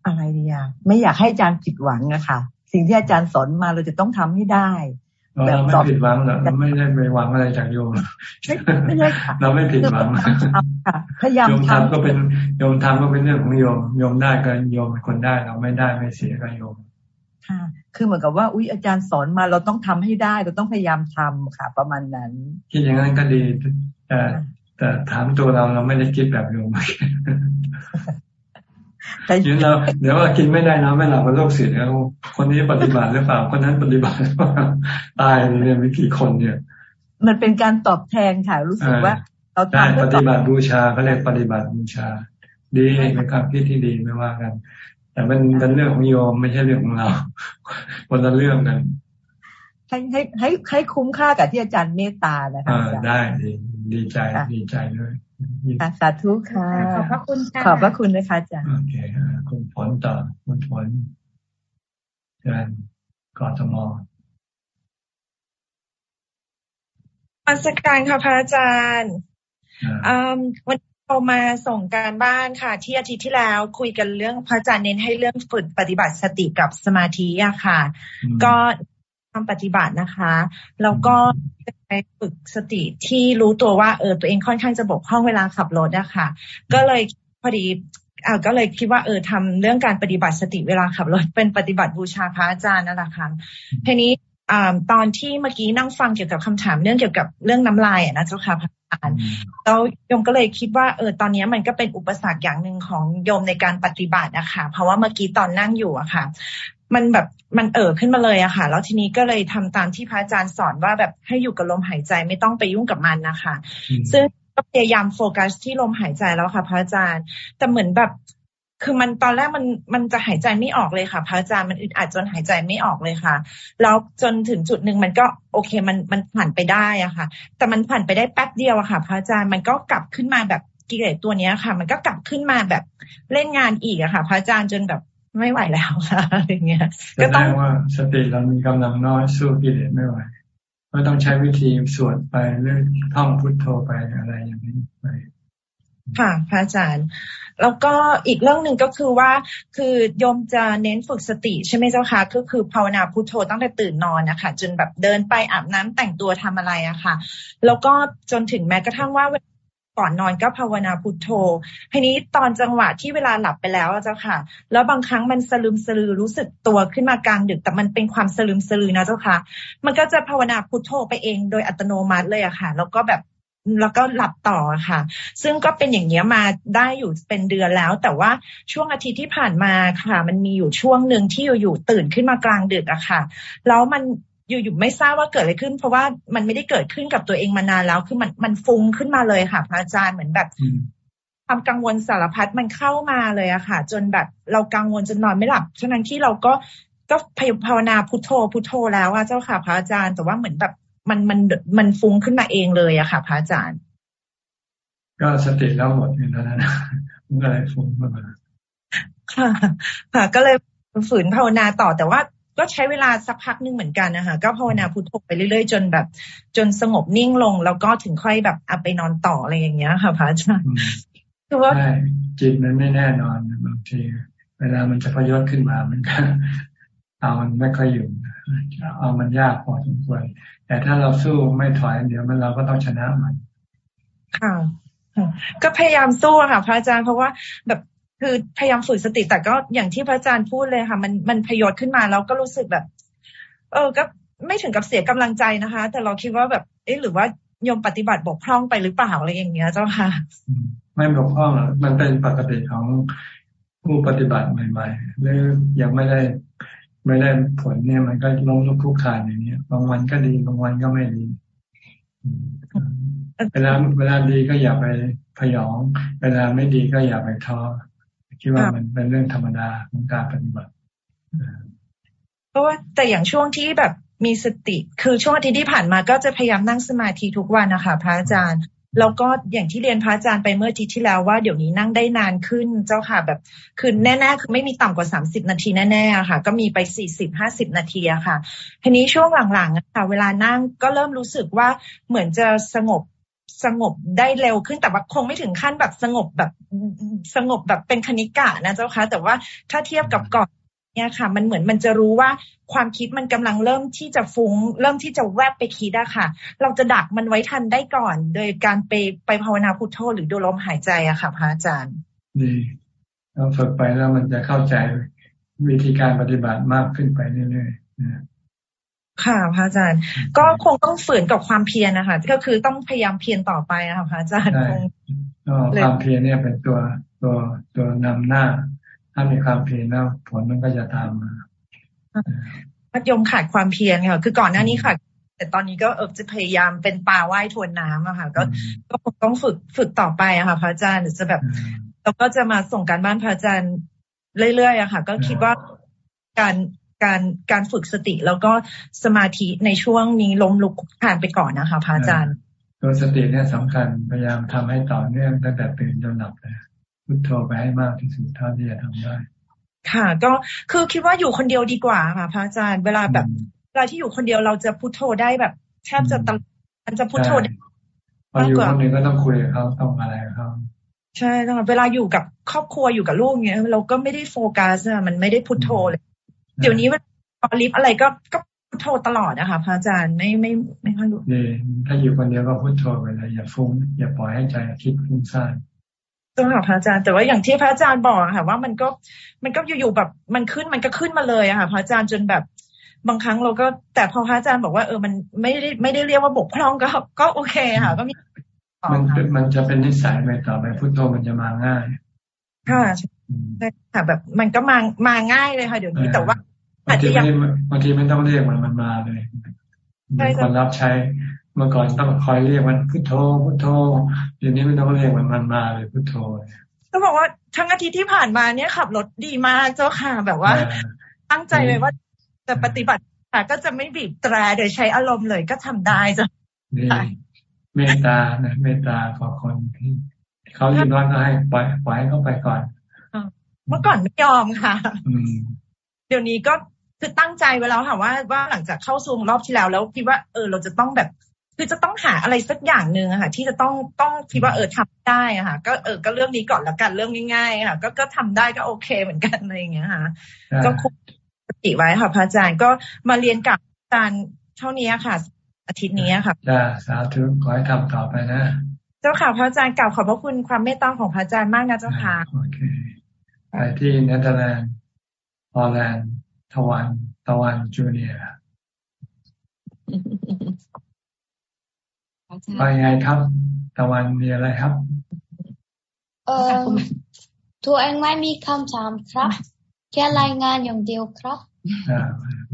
อะไรดีอะไม่อยากให้อาจารย์ผิดหวังนะคะสิ่งที่อาจารย์สอนมาเราจะต้องทำให้ได้ แบบไม่ผิดหวังเราไม่ได้ไปหวังอะไรจากโยมไม่ใช่ค่ะเราไม่ผิดหวังพยายามโยมทำก็เป็นโยมทำก็เป็นเรื่องของโยมโยมได้ก็โยมเป็นคนได้เราไม่ได้ไม่เสียก็โยมค่ะคือเหมือนกับว่าอุ้ยอาจารย์สอนมาเราต้องทำให้ได้เราต้องพยายามทำค่ะ ประมาณนั้นคิดอย่างนั้นก็ดีแต่แต่ถามตัวเราเราไม่ได้คิดแบบโยมแต่ เดี๋ยวเราเดี๋ยวว่ากินไม่ได้นะไม่หลับเป็นโรคเสียแล้วคนนี้ปฏิบัติหรือเปล่าคนนั้นปฏิบัติหรือเปล่าตายเนี่ยวิธีคนเนี่ย มันเป็นการตอบแทนค่ะรู้สึกว่า เราทำปฏิบัติบูชาเขาเรียกปฏิบัติบูชา ดีเป็นความคิดที่ดีไม่ว่ากัน แต่มันเป็นเรื่องของโยมไม่ใช่เรื่องของเรา คนละเรื่องกันให้ให้ให้ให้คุ้มค่ากับที่อาจารย์เมตตานะคะได้ดีดีใจดีใจด้วย สาธุค่ะ ขอบพระคุณค่ะขอบพระคุณนะคะอาจารย์โอเคคุณฝนต่อคุณฝนเชิญกอทมมาสการค่ะพระอาจารย์วันเรามาส่งการบ้านค่ะ ที่อาทิตย์ที่แล้วคุยกันเรื่องพระอาจารย์เน้นให้เรื่องฝึกปฏิบัติสติกับสมาธิอะค่ะ ก็ ทำปฏิบัตินะคะ แล้วก็ไปฝึกสติที่รู้ตัวว่าเออตัวเองค่อนข้างจะบกพร่องเวลาขับรถอะค่ะก็เลยพอดีอ่าก็เลยคิดว่าเออทำเรื่องการปฏิบัติสติเวลาขับรถเป็นปฏิบัติบูชาพระอาจารย์นั่นแหละค่ะทีนี้อ่าตอนที่เมื่อกี้นั่งฟังเกี่ยวกับคำถามเรื่องเกี่ยวกับเรื่องน้ำลายอะนะเจ้าค่ะพระอาจารย์แล้วโยมก็เลยคิดว่าเออตอนนี้มันก็เป็นอุปสรรคอย่างหนึ่งของโยมในการปฏิบัตินะคะเพราะว่าเมื่อกี้ตอนนั่งอยู่อะค่ะ มันแบบมันเอ่อขึ้นมาเลยอะค่ะ แล้วทีนี้ก็เลยทำตามที่พระอาจารย์สอนว่าแบบให้อยู่กับลมหายใจไม่ต้องไปยุ่งกับมันนะคะ ซึ่งก็พยายามโฟกัสที่ลมหายใจแล้วค่ะ พระอาจารย์ แต่เหมือนแบบคือมันตอนแรกมันมันจะหายใจไม่ออกเลยค่ะพระอาจารย์มันอึดอัดจนหายใจไม่ออกเลยค่ะแล้วจนถึงจุดหนึ่งมันก็โอเคมันมันผ่านไปได้อะค่ะ แต่มันผ่านไปได้แป๊บเดียวอะค่ะ พระอาจารย์มันก็กลับขึ้นมาแบบกิเลสตัวเนี้ยค่ะ มันก็กลับขึ้นมาแบบเล่นงานอีกอะค่ะ พระอาจารย์จนแบบ ไม่ไหวแล้วค่ะอะไรเงี้ยก็ต้องว่าสติเรามีกำลังน้อยสู้กิเลสไม่ไหวก็ต้องใช้วิธีสวดไปหรือท่องพุทโธไปอะไรอย่างนี้ไปค่ะพระอาจารย์ แล้วก็อีกเรื่องหนึ่งก็คือว่า คือโยมจะเน้นฝึกสติใช่ไหมเจ้าคะก็คือภาวนาพุทโธตั้งแต่ตื่นนอนนะคะจนแบบเดินไปอาบน้ำแต่งตัวทำอะไรอะค่ะ แล้วก็จนถึงแม้กระทั่งว่า ก่อนนอนก็ภาวนาพุทโธทีนี้ตอนจังหวะที่เวลาหลับไปแล้วเจ้าค่ะ แล้วบางครั้งมันสลืมสลือรู้สึกตัวขึ้นมากลางดึก แต่มันเป็นความสลืมสลือนะเจ้าค่ะ มันก็จะภาวนาพุทโธไปเองโดยอัตโนมัติเลยอะค่ะ แล้วก็แบบแล้วก็หลับต่อค่ะ ซึ่งก็เป็นอย่างเนี้ยมาได้อยู่เป็นเดือนแล้ว แต่ว่าช่วงอาทิตย์ที่ผ่านมาค่ะ มันมีอยู่ช่วงหนึ่งที่อยู่ๆตื่นขึ้นมากลางดึกอะค่ะ แล้วมัน อยู่ๆไม่ทราบว่าเกิดอะไรขึ้น เพราะว่ามันไม่ได้เกิดขึ้นกับตัวเองมานานแล้ว คือมันมันฟุ้งขึ้นมาเลยค่ะพระอาจารย์เหมือนแบบความกังวลสารพัดมันเข้ามาเลยอะค่ะ จนแบบเรากังวลจนนอนไม่หลับฉะนั้นที่เราก็ก็ภาวนาพุทโธพุทโธแล้วอะเจ้าค่ะพระอาจารย์ แต่ว่าเหมือนแบบมันมันมันฟุ้งขึ้นมาเองเลยอะค่ะพระอาจารย์ ก็สติแล้วหมดเท่านั้นมันก็เลยฟุ้งมาค่ะ ค่ะก็เลยฝืนภาวนาต่อแต่ว่า ก็ใช้เวลาสักพักนึงเหมือนกันนะคะก็ภาวนาพุทโธไปเรื่อยๆ จนแบบ จนสงบนิ่งลง แล้วก็ถึงค่อยแบบเอาไปนอนต่ออะไรอย่างเงี้ยค่ะพระอาจารย์คือว่าจิตมันไม่แน่นอนบางที เวลามันจะพยศขึ้นมามันก็เอามันไม่ค่อยอยู่เอามันยากพอสมควร แต่ถ้าเราสู้ไม่ถอยเดี๋ยวมันเราก็ต้องชนะมัน ค่ะก็พยายามสู้ค่ะ พระอาจารย์เพราะว่าแบบ คือพยายามฝึกสติแต่ก็อย่างที่พระอาจารย์พูดเลยค่ะ มันมันพยศขึ้นมาแล้วก็รู้สึกแบบ เออก็ไม่ถึงกับเสียกำลังใจนะคะ แต่เราคิดว่าแบบเอ๊ะหรือว่าโยมปฏิบัติบกพร่องไปหรือเปล่าอะไรอย่างเงี้ยเจ้าค่ะ ไม่บกพร่องมันเป็นปกติของผู้ปฏิบัติใหม่ ๆ หรือยังไม่ได้ไม่ได้ผลเนี่ยมันก็ล้มลุกคลุกคลานอย่างเนี้ยบางวันก็ดีบางวันก็ไม่ดีเวลาเวลาดีก็อย่าไปพยอง เวลาไม่ดีก็อย่าไปท้อ คิดว่ามันเป็นเรื่องธรรมดาของการปฏิบัติเพราะว่าแต่อย่างช่วงที่แบบมีสติ คือช่วงอาทิตย์ที่ผ่านมาก็จะพยายามนั่งสมาธิทุกวันนะคะพระอาจารย์แล้วก็อย่างที่เรียนพระอาจารย์ไปเมื่อทีที่แล้วว่าเดี๋ยวนี้นั่งได้นานขึ้นเจ้าค่ะแบบคือแน่ๆคือไม่มีต่ำกว่าสามสิบนาทีแน่ๆค่ะ ก็มีไปสี่สิบห้าสิบนาทีอะค่ะ ทีนี้ช่วงหลังๆค่ะเวลานั่งก็เริ่มรู้สึกว่าเหมือนจะสงบ สงบได้เร็วขึ้นแต่ว่าคงไม่ถึงขั้นแบบสงบแบบสงบแบบเป็นคณิกะนะเจ้าคะแต่ว่าถ้าเทียบกับก่อนเนี่ยค่ะ มันเหมือนมันจะรู้ว่าความคิดมันกำลังเริ่มที่จะฟุง้ง เริ่มที่จะแวบไปคิดอะค่ะ เราจะดักมันไว้ทันได้ก่อน โดยการไปไปภาวนาพุทโธหรือดูลมหายใจอะค่ะพระอาจารย์ ดีเราฝึกไปแล้วมันจะเข้าใจวิธีการปฏิบัติมากขึ้นไปเรื่อยๆ ค่ะพระอาจารย์ ก็คงต้องฝืนกับความเพียรนะคะก็คือต้องพยายามเพียรต่อไปนะคะพระอาจารย์คงความเพียรเนี่ยเป็นตัวตัวตัวนำหน้า ถ้ามีความเพียรแล้วผลมันก็จะตามมาพัดยมขาดความเพียรค่ะคือก่อนหน้านี้ค่ะแต่ตอนนี้ก็เออจะพยายามเป็นปลาว่ายทวนน้ำอะค่ะ ก็ก็ต้องฝึกฝึกต่อไปอะค่ะ พระอาจารย์จะแบบเราก็จะมาส่งการบ้านพระอาจารย์เรื่อยๆอะค่ะ ก็คิดว่าการ การการฝึกสติแล้วก็สมาธิในช่วงนี้ล้มลุกผ่านไปก่อนนะคะพระอาจารย์ตัวสติเนี่ยสำคัญพยายามทำให้ต่อเนื่องตั้งแต่ตื่นจนหลับเลยพุทโธไปให้มากที่สุดเท่าที่จะทำได้ ค่ะ ก็คือคิดว่าอยู่คนเดียวดีกว่าค่ะพระอาจารย์เวลาแบบเวลาที่อยู่คนเดียวเราจะพุทโธได้แบบแทบจะตมันจะพุทโธได้พออยู่คนนึงก็ต้องคุยกับเขาต้องอะไรกับเขาใช่ต้องเวลาอยู่กับครอบครัวอยู่กับลูกเนี้ยเราก็ไม่ได้โฟกัสอะมันไม่ได้พุทโธเลย เดี๋ยวนี้เวลาลิฟอะไรก็ก็พุทโธตลอดนะคะพระอาจารย์ไม่ไม่ไม่ค่อยรู้นี่ถ้าอยู่คนเดียวก็พุทโธไปเลยอย่าฟุ้งอย่าปล่อยให้ใจคิดฟุ้งซ่านจ้าค่ะพระอาจารย์แต่ว่าอย่างที่พระอาจารย์บอกค่ะ ว่ามันก็มันก็อยู่ๆแบบมันขึ้นมันก็ขึ้นมาเลยอะค่ะ พระอาจารย์จนแบบบางครั้งเราก็ แต่พอพระอาจารย์บอกว่าเออมันไม่ได้ไม่ได้เรียกว่าบกพร่องก็ ก็โอเคค่ะ ก็มีมันมันจะเป็นนิสัยไปต่อไปพุทโธมันจะมาง่าย ค่ะ ใช่ค่ะแบบมันก็มามาง่ายเลยค่ะเดี๋ยวนี้แต่ว่าบางทีไม่บางทีไม่ต้องเรียกมันมันมาเลยมีคนรับใช้เมื่อก่อนต้องคอยเรียกมันพุทโธพุทโธเดี๋ยวนี้ไม่ต้องเรียกมันมันมาเลยพุทโธต้องบอกว่าทั้งอาทิตย์ที่ผ่านมาเนี่ยขับรถดีมากเจ้าค่ะแบบว่า ตั้งใจเลยว่าจะปฏิบัติค่ะก็จะไม่บีบแตรเดี๋ยวใช้อารมณ์เลยก็ทำได้จ้ะเมตตานะเมตตาขอคนที่เขายืนร้อนก็ให้ปล่อยปล่อยเขาไปก่อน เมื่อก่อนไม่ยอมค่ะเดี๋ยวนี้ก็คือตั้งใจไว้แล้วค่ะว่าว่าหลังจากเข้าซูมรอบที่แล้ว แล้วคิดว่าเออเราจะต้องแบบคือจะต้องหาอะไรสักอย่างหนึ่งอะค่ะที่จะต้องต้องคิดว่าเออทำได้อะค่ะ ก็เออก็เรื่องนี้ก่อนแล้วกันเรื่องง่ายๆค่ะ ก็ก็ทำได้ก็โอเคเหมือนกันอะไรอย่างเงี้ยค่ะ ก็คุมสติไว้ค่ะพระอาจารย์ก็มาเรียนกับอาจารย์เท่านี้ค่ะ อาทิตย์นี้ค่ะจ้าสาธุขอให้ทำต่อไปนะ เจ้าค่ะพระอาจารย์กล่าวขอบพระคุณความเมตตาของพระอาจารย์มากนะเจ้าค่ะโอเค ไปที่เนเธอร์แลนด์ฮอลแลนด์ทวันตะวันจูเนียร์ไปไงครับตะวันมีอะไรครับ เออตัวเองไม่มีคำถามครับ แค่รายงานอย่างเดียวครับ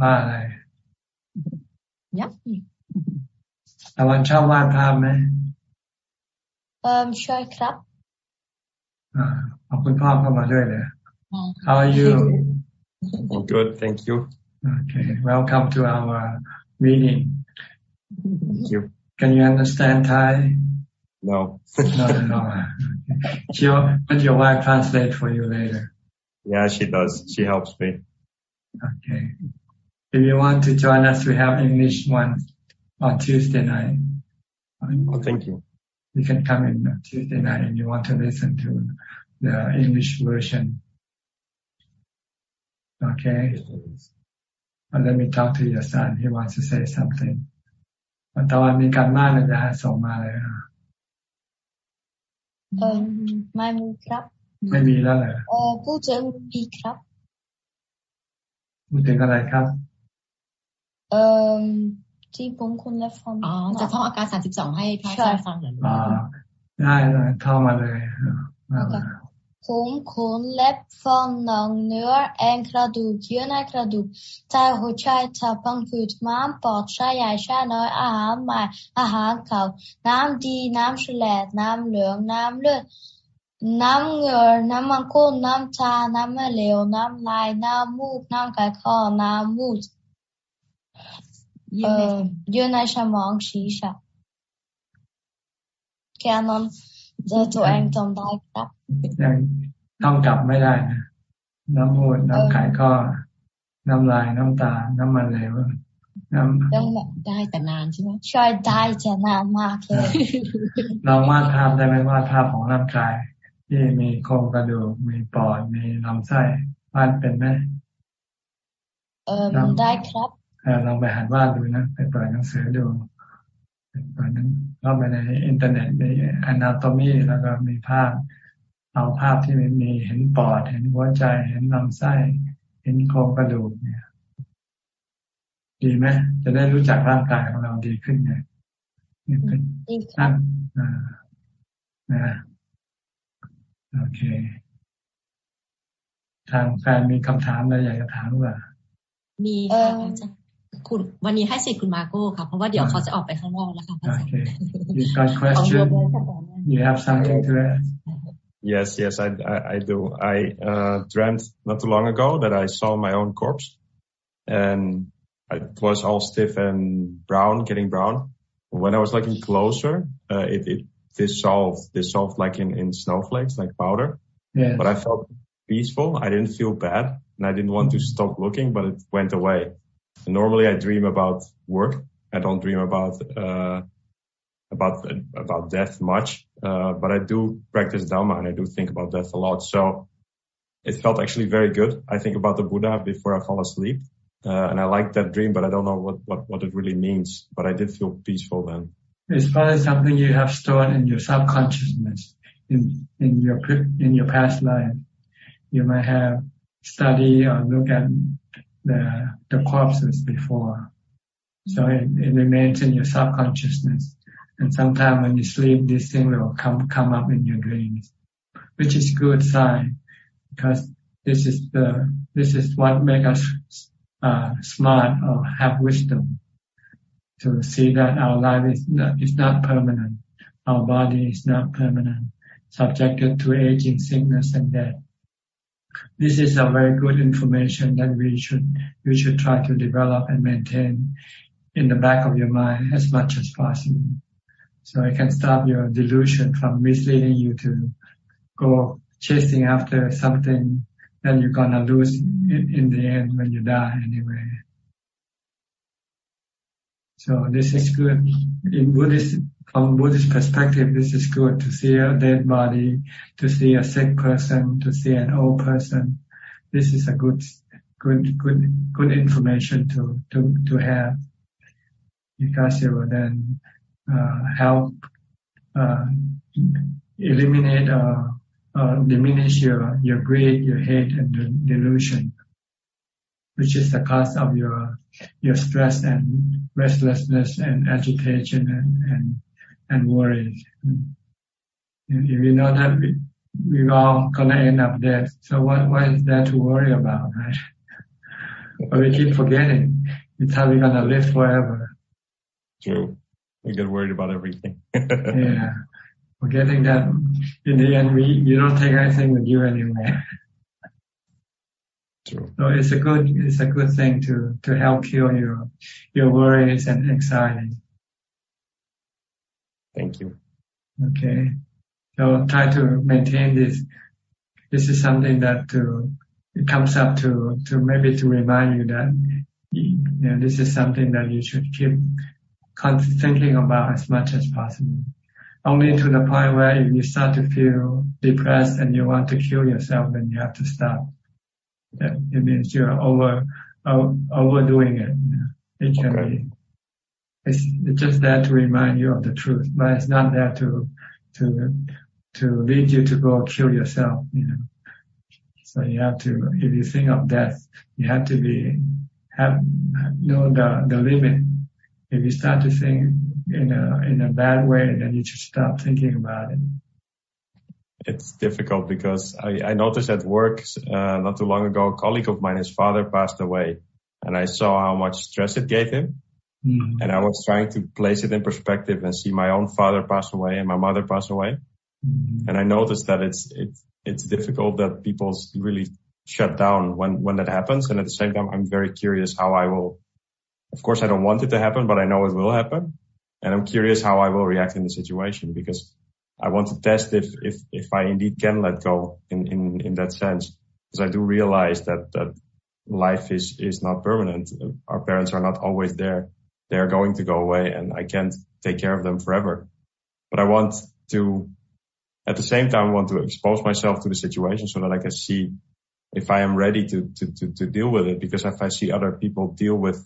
ว่าอะไรยับตะวันชอบวาดภาพไหมเออใช่ครับ อ่าขอบคุณพ่อเข้ามาด้วยเลย How are you I'm good thank you Okay, welcome to our meeting. Thank you. Can you understand Thai? No. no, no. She'll, but your wife translate for you later. Yeah, she does. She helps me. Okay. If you want to join us, we have English one on Tuesday night. Oh, thank you. You can come in on Tuesday night if you want to listen to the English version. Okay. let me talk to your son he wants to say something ตะวันมีการบ้านอะไรจะส่งมาเลยเออไม่มีครับ ไม่มีแล้วเหรอเออพูดถึงมีครับพูดถึงอะไรครับ เออ ที่ผมคุณและฟังอ๋อจะท่องอาการสามสิบสองให้พระอาจารย์ฟังหน่อยอ๋อได้เลยท่องมาเลยผมขนเล็บฟันหนังเนื้อเอ็นกระดูกเยื่อในกระดูกไตหัวใจตับพังผืดม้ามปอดชายใหญ่ชาน้อยอาหารใหม่อาหารเก่าน้ำดีน้ำแฉลดน้ำเหลืองน้ำเลือดน้ำเหงื่อน้ำมันข้นน้ำชา น้ำมะเหลว น้ำลาย น้ำมูก น้ำไก่ข้อน้ำมูด เอ่อเยื่อในสมองศีรษะแค่นั้นจะตัวเองทำได้ครับยังต้องกลับไม่ได้นะน้ำมูดน้ำไข่ก็น้ำลายน้ำตา น้ำมันเหลวน้ำต้องได้แต่นานใช่ไหมใช่ได้แต่นานมากเลยลองวาดภาพได้ไหมวาดภาพของร่างกาย ที่มีโครงกระดูกมีปอดมีลำไส้วาดเป็นไหมเออได้ครับเออ ลองไปหัดวาดดูนะไปเปิดหนังสือดูเปิดนั้นเข้าไปในอินเทอร์เน็ตใน anatomy แล้วก็มีภาพ เอาภาพที่มันมีเห็นปอด เห็นหัวใจ เห็นลำไส้ เห็นโครงกระดูกเนี่ย ดีไหมจะได้รู้จักร่างกายของเราดีขึ้นไงนี่เป็นนั่นอ่านะโอเค ทางแฟนมีคำถามอะไรอยากจะถามหรือเปล่ามีค่ะอาจารย์ คุณวันนี้ให้สิทธิ์คุณมาโก้ค่ะเพราะว่าเดี๋ยวเขาจะออกไปข้างนอกแล้วค่ะโอเค You got question You have something to add Yes, yes, I, I, I do. I uh, dreamt not too long ago that I saw my own corpse, and it was all stiff and brown, getting brown. When I was looking closer, uh, it, it dissolved, dissolved like in, in snowflakes, like powder. Yeah. But I felt peaceful. I didn't feel bad, and I didn't want to stop looking, but it went away. Normally, I dream about work. I don't dream about uh, about about death much, uh, but I do practice Dhamma and I do think about death a lot. So it felt actually very good. I think about the Buddha before I fall asleep, uh, and I like that dream, but I don't know what, what what it really means. But I did feel peaceful then. It's probably something you have stored in your subconsciousness. in in your in your past life. You might have studied or look at the the corpses before, so it, it remains in your subconsciousness. And sometimes when you sleep, this thing will come come up in your dreams, which is good sign because this is the this is what make us uh, smart or have wisdom to see that our life is not, is not permanent. Our body is not permanent, subjected to aging, sickness, and death. This is a very good information that we should we should try to develop and maintain in the back of your mind as much as possible. So it can stop your delusion from misleading you to go chasing after something that you're gonna lose in, in the end when you die anyway. So this is good. In Buddhist, from Buddhist perspective, this is good to see a dead body, to see a sick person, to see an old person. This is a good, good, good, good information to, to, to have because it will then uh, help uh, eliminate or uh, diminish your, your greed, your hate, and delusion, which is the cause of your your stress and restlessness and agitation and and, and worries. If you know that we, we're all gonna end up dead, so what what is there to worry about, right? But we keep forgetting it's how we're gonna live forever. True. We get worried about everything. yeah. Forgetting that in the end we you don't take anything with you anyway. True. So it's a good it's a good thing to to help cure your your worries and anxiety. Thank you. Okay. So try to maintain this. This is something that to it comes up to to maybe to remind you that you know this is something that you should keep thinking about as much as possible. Only to the point where if you start to feel depressed and you want to kill yourself, then you have to stop. That it means you're over overdoing it. It can okay. be. It's, just there to remind you of the truth, but it's not there to to to lead you to go kill yourself. You know. So you have to, if you think of death, you have to be have know the the limit if you start to think in a in a bad way, then you should stop thinking about it. It's difficult because I, I noticed at work uh, not too long ago, a colleague of mine, his father passed away, and I saw how much stress it gave him. Mm-hmm. And I was trying to place it in perspective and see my own father pass away and my mother pass away. Mm-hmm. And I noticed that it's it's it's difficult that people really shut down when when that happens. And at the same time, I'm very curious how I will of course, I don't want it to happen, but I know it will happen. And I'm curious how I will react in the situation because I want to test if, if, if I indeed can let go in, in, in that sense. Because I do realize that, that life is, is not permanent. Our parents are not always there. They are going to go away and I can't take care of them forever. But I want to, at the same time, want to expose myself to the situation so that I can see if I am ready to, to, to, to deal with it. Because if I see other people deal with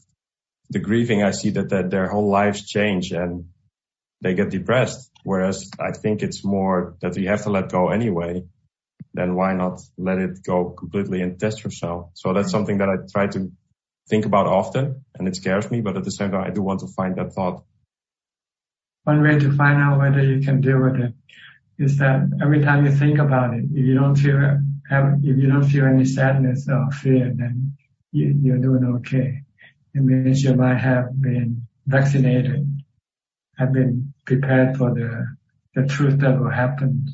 the grieving, I see that, that their whole lives change and they get depressed. Whereas I think it's more that you have to let go anyway. Then why not let it go completely and test yourself? So that's something that I try to think about often and it scares me, but at the same time, I do want to find that thought. One way to find out whether you can deal with it is that every time you think about it, if you don't feel, have, if you don't feel any sadness or fear, then you, you're doing okay it means you might have been vaccinated, have been prepared for the the truth that will happen.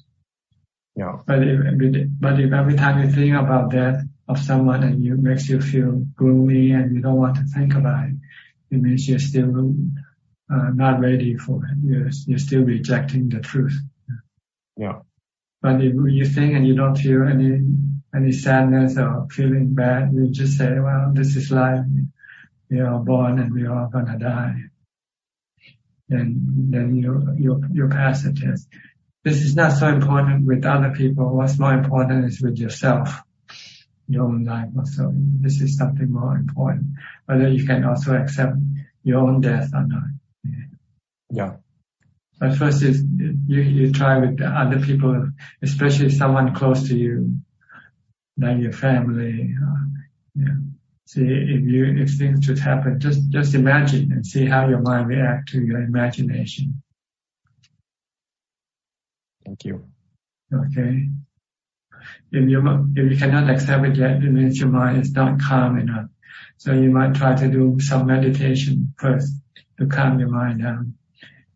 Yeah. But if, but if every time you think about death of someone and you makes you feel gloomy and you don't want to think about it, it means you're still uh, not ready for it. You're, you're still rejecting the truth. Yeah. But if you think and you don't feel any any sadness or feeling bad, you just say, "Well, this is life we are born and we are gonna die. Then, then you, you, you pass the test. This is not so important with other people. What's more important is with yourself, your own life also. This is something more important. Whether you can also accept your own death or not. Yeah. But first is you you try with other people, especially someone close to you, like your family. Uh, yeah. See if you if things should happen, just just imagine and see how your mind react to your imagination. Thank you. Okay. If you if you cannot accept it yet, it means your mind is not calm enough. So you might try to do some meditation first to calm your mind down.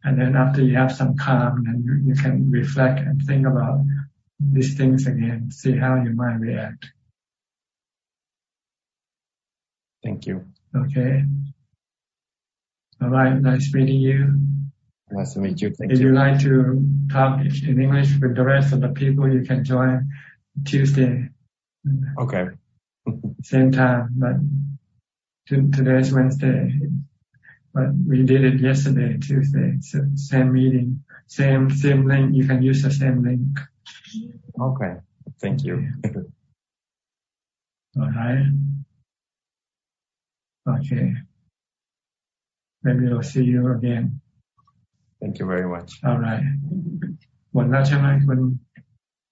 And then after you have some calm, then you, you can reflect and think about these things again, see how your mind react. Thank you. Okay. All right. Nice meeting you. Nice to meet you. Thank if you. you like to talk in English with the rest of the people, you can join Tuesday. Okay. Same time, but today is Wednesday. But we did it yesterday, Tuesday. So same meeting, same same link. You can use the same link. Okay. Thank you. All right. Okay. Maybe we'll see you again. Thank you very much. All right. หมดแล้วใช่ไหมคุณ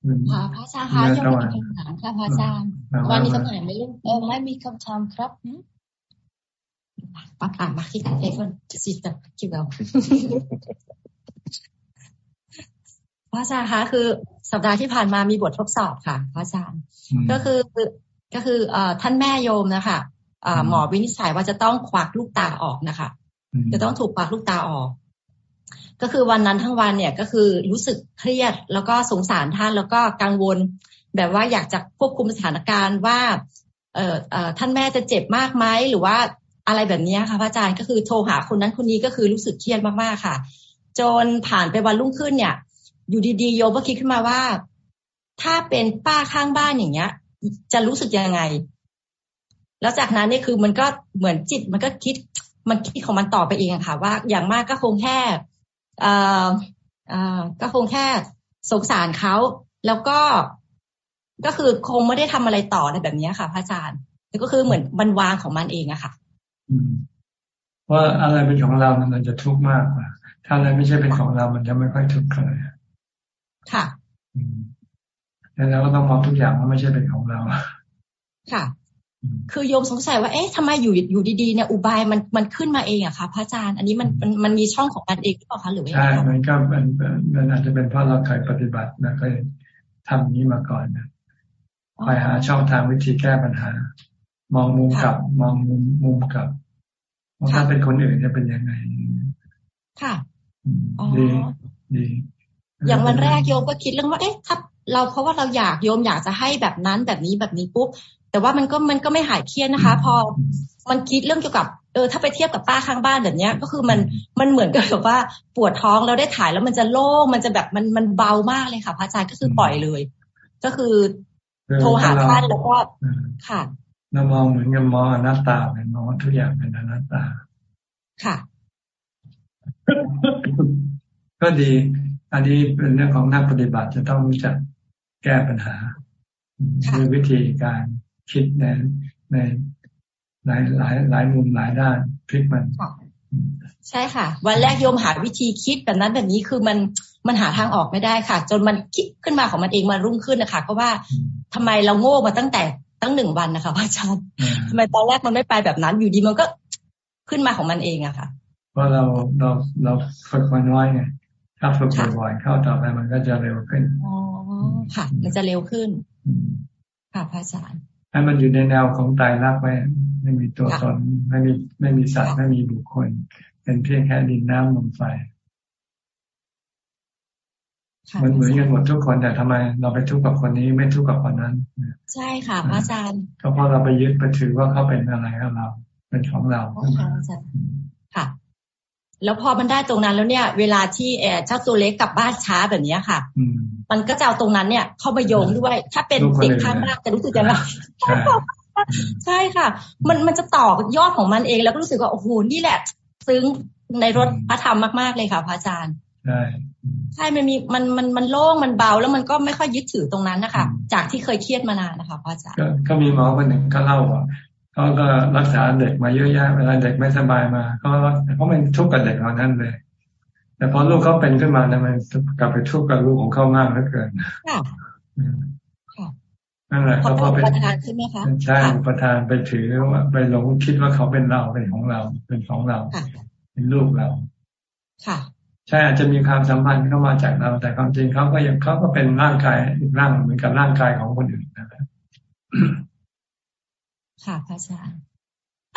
คุณค่ะพระอาจารย์คะยังไม่มีคำถามค่ะพระอาจารย์วันนี้คำถามไม่รู้เออไม่มีคำถามครับปักอ่านมาที่เอฟอนจะสิจับคิวเอาพระอาจารย์คะคือ สัปดาห์ที่ผ่านมามีบททดสอบค่ะพระอาจารย์ ก็คือก็คือเอ่อท่านแม่โยมนะคะหมอวินิจฉัยว่าจะต้องควักลูกตาออกนะคะ จะต้องถูกควักลูกตาออก ก็คือวันนั้นทั้งวันเนี่ยก็คือรู้สึกเครียดแล้วก็สงสารท่านแล้วก็กังวล แบบว่าอยากจะควบคุมสถานการณ์ว่าเออเออท่านแม่จะเจ็บมากไหมหรือว่าอะไรแบบนี้ค่ะพระอาจารย์ก็คือโทรหาคนนั้นคนนี้ก็คือรู้สึกเครียดมากๆค่ะ จนผ่านไปวันรุ่งขึ้นเนี่ย อยู่ดีๆโยมก็คิดขึ้นมาว่า ถ้าเป็นป้าข้างบ้านอย่างเงี้ย จะรู้สึกยังไง แล้วจากนั้นเนี่ยคือมันก็เหมือนจิตมันก็คิดมันคิดของมันต่อไปเองค่ะ ว่าอย่างมากก็คงแค่ ก็คงแค่สงสารเขาแล้วก็ก็คือคงไม่ได้ทำอะไรต่ออะไรแบบนี้ค่ะ พระอาจารย์ก็คือเหมือนมันวางของมันเองอะค่ะว่าอะไรเป็นของเรามันจะทุกข์มากกว่า ถ้าอะไรไม่ใช่เป็นของเรา มันจะไม่ค่อยทุกข์เลยค่ะแล้วเราก็ต้องมองทุกอย่างว่าไม่ใช่เป็นของเรา ค่ะ คือโยมสงสัยว่าเอ๊ะทำไมอยู่อยู่ดีๆเนี่ยอุบายมันมันขึ้นมาเองอะคะพระอาจารย์ อันนี้มันมันมันมีช่องของมันเองหรือเปล่าคะหรือว่าใช่มันก็มันมันอาจจะเป็นเพราะเราเคยปฏิบัตินะเคยทำนี้มาก่อนนะไปหาช่องทางวิธีแก้ปัญหา มองมุมกลับ มองมุมมุมกลับว่าถ้าเป็นคนอื่นจะเป็นยังไง ค่ะดีดีอย่างวันแรกโยมก็คิดเรื่องว่าเอ๊ะถ้าเราเพราะว่าเราอยากโยมอยากจะให้แบบนั้นแบบนี้แบบนี้ปุ๊บ แต่ว่ามันก็มันก็ไม่หายเครียดนะคะ พอมันคิดเรื่องเกี่ยวกับเออถ้าไปเทียบกับป้าข้างบ้านแบบเนี้ยก็คือมันมันเหมือนกับแบบว่าปวดท้องแล้วได้ถ่ายแล้วมันจะโล่งมันจะแบบมันมันเบามากเลยค่ะ พระอาจารย์ก็คือปล่อยเลย ก็คือ โทรหาท่านแล้วก็ค่ะเรามองเหมือนกับมองอนัตตาเป็นมองทุกอย่างเป็นอนัตตา ค่ะ ก็ดี อันนี้เป็นเรื่องของนักปฏิบัติจะต้องรู้จักแก้ปัญหาด้วยวิธีการ คิดในในหลายหลายหลายมุมหลายด้านพลิกมันใช่ค่ะ วันแรกโยมหาวิธีคิดแบบนั้นแบบนี้คือมันมันหาทางออกไม่ได้ค่ะ จนมันคิดขึ้นมาของมันเองมารุ่งขึ้นนะคะเพราะว่าทำไมเราโง่มาตั้งแต่ตั้งหนึ่งวันนะคะพระอาจารย์ทำไมตอนแรกมันไม่ไปแบบนั้นอยู่ดีมันก็ขึ้นมาของมันเองอะค่ะเพราะเราเราเราฝึกมาน้อยไงถ้าฝึกบ่อยๆเข้าต่อไปมันก็จะเร็วขึ้นอ๋อค่ะ มันจะเร็วขึ้นค่ะพระอาจารย์ ให้มันอยู่ในแนวของตายรักไว้ ไม่มีตัวตน ไม่มีไม่มีสัตว์ไม่มีบุคคล เป็นเพียงแค่ดินน้ำลมไฟมันเหมือนกันหมดทุกคนแต่ทำไม เราไปทุกข์กับคนนี้ไม่ทุกข์กับคนนั้น ใช่ค่ะพระอาจารย์ก็เพราะเราไปยึดไปถือว่าเขาเป็นอะไรกับเรา เป็นของเราค่ะ แล้วพอมันได้ตรงนั้นแล้วเนี่ย เวลาที่แอเจ้าตัวเล็กกลับบ้านช้าแบบนี้ค่ะมันก็จะเอาตรงนั้นเนี่ย เข้ามาโยงด้วย ถ้าเป็นเด็กข้างบ้านจะรู้สึกยังไงใช่ค่ะ มันมันจะต่อยอดของมันเองแล้วก็รู้สึกว่าโอ้โหนี่แหละ ซึ้งในรถพระธรรมมากๆเลยค่ะพระอาจารย์ใช่ใช่มันมีมันมันมันโล่งมันเบาแล้วมันก็ไม่ค่อยยึดถือตรงนั้นนะคะจากที่เคยเครียดมานานนะคะพ่ออาจารย์ก็มีหมอคนหนึ่งเขาเล่าว่า เขาก็รักษาเด็กมาเยอะแยะเวลาเด็กไม่สบายมาเขาเขาเป็นทุกข์กับเด็กเหล่านั้นเลย แต่พอลูกเขาเป็นขึ้นมาทำไมกลับไปทุกข์กับลูกของเขามากเหลือเกินค่ะนั่นแหละเขาพอเป็นประธานใช่ไหมคะใช่ประธานไปถือว่าไปหลงคิดว่าเขาเป็นเราเป็นของเราเป็นของเรา เป็นลูกเราค่ะใช่อาจจะมีความสัมพันธ์เข้ามาจากเรา แต่ความจริงเขาก็ยังเขาก็เป็นร่างกายอีกร่างเหมือนกับร่างกายของคนอื่นนะครับ ค่ะพระอาจารย์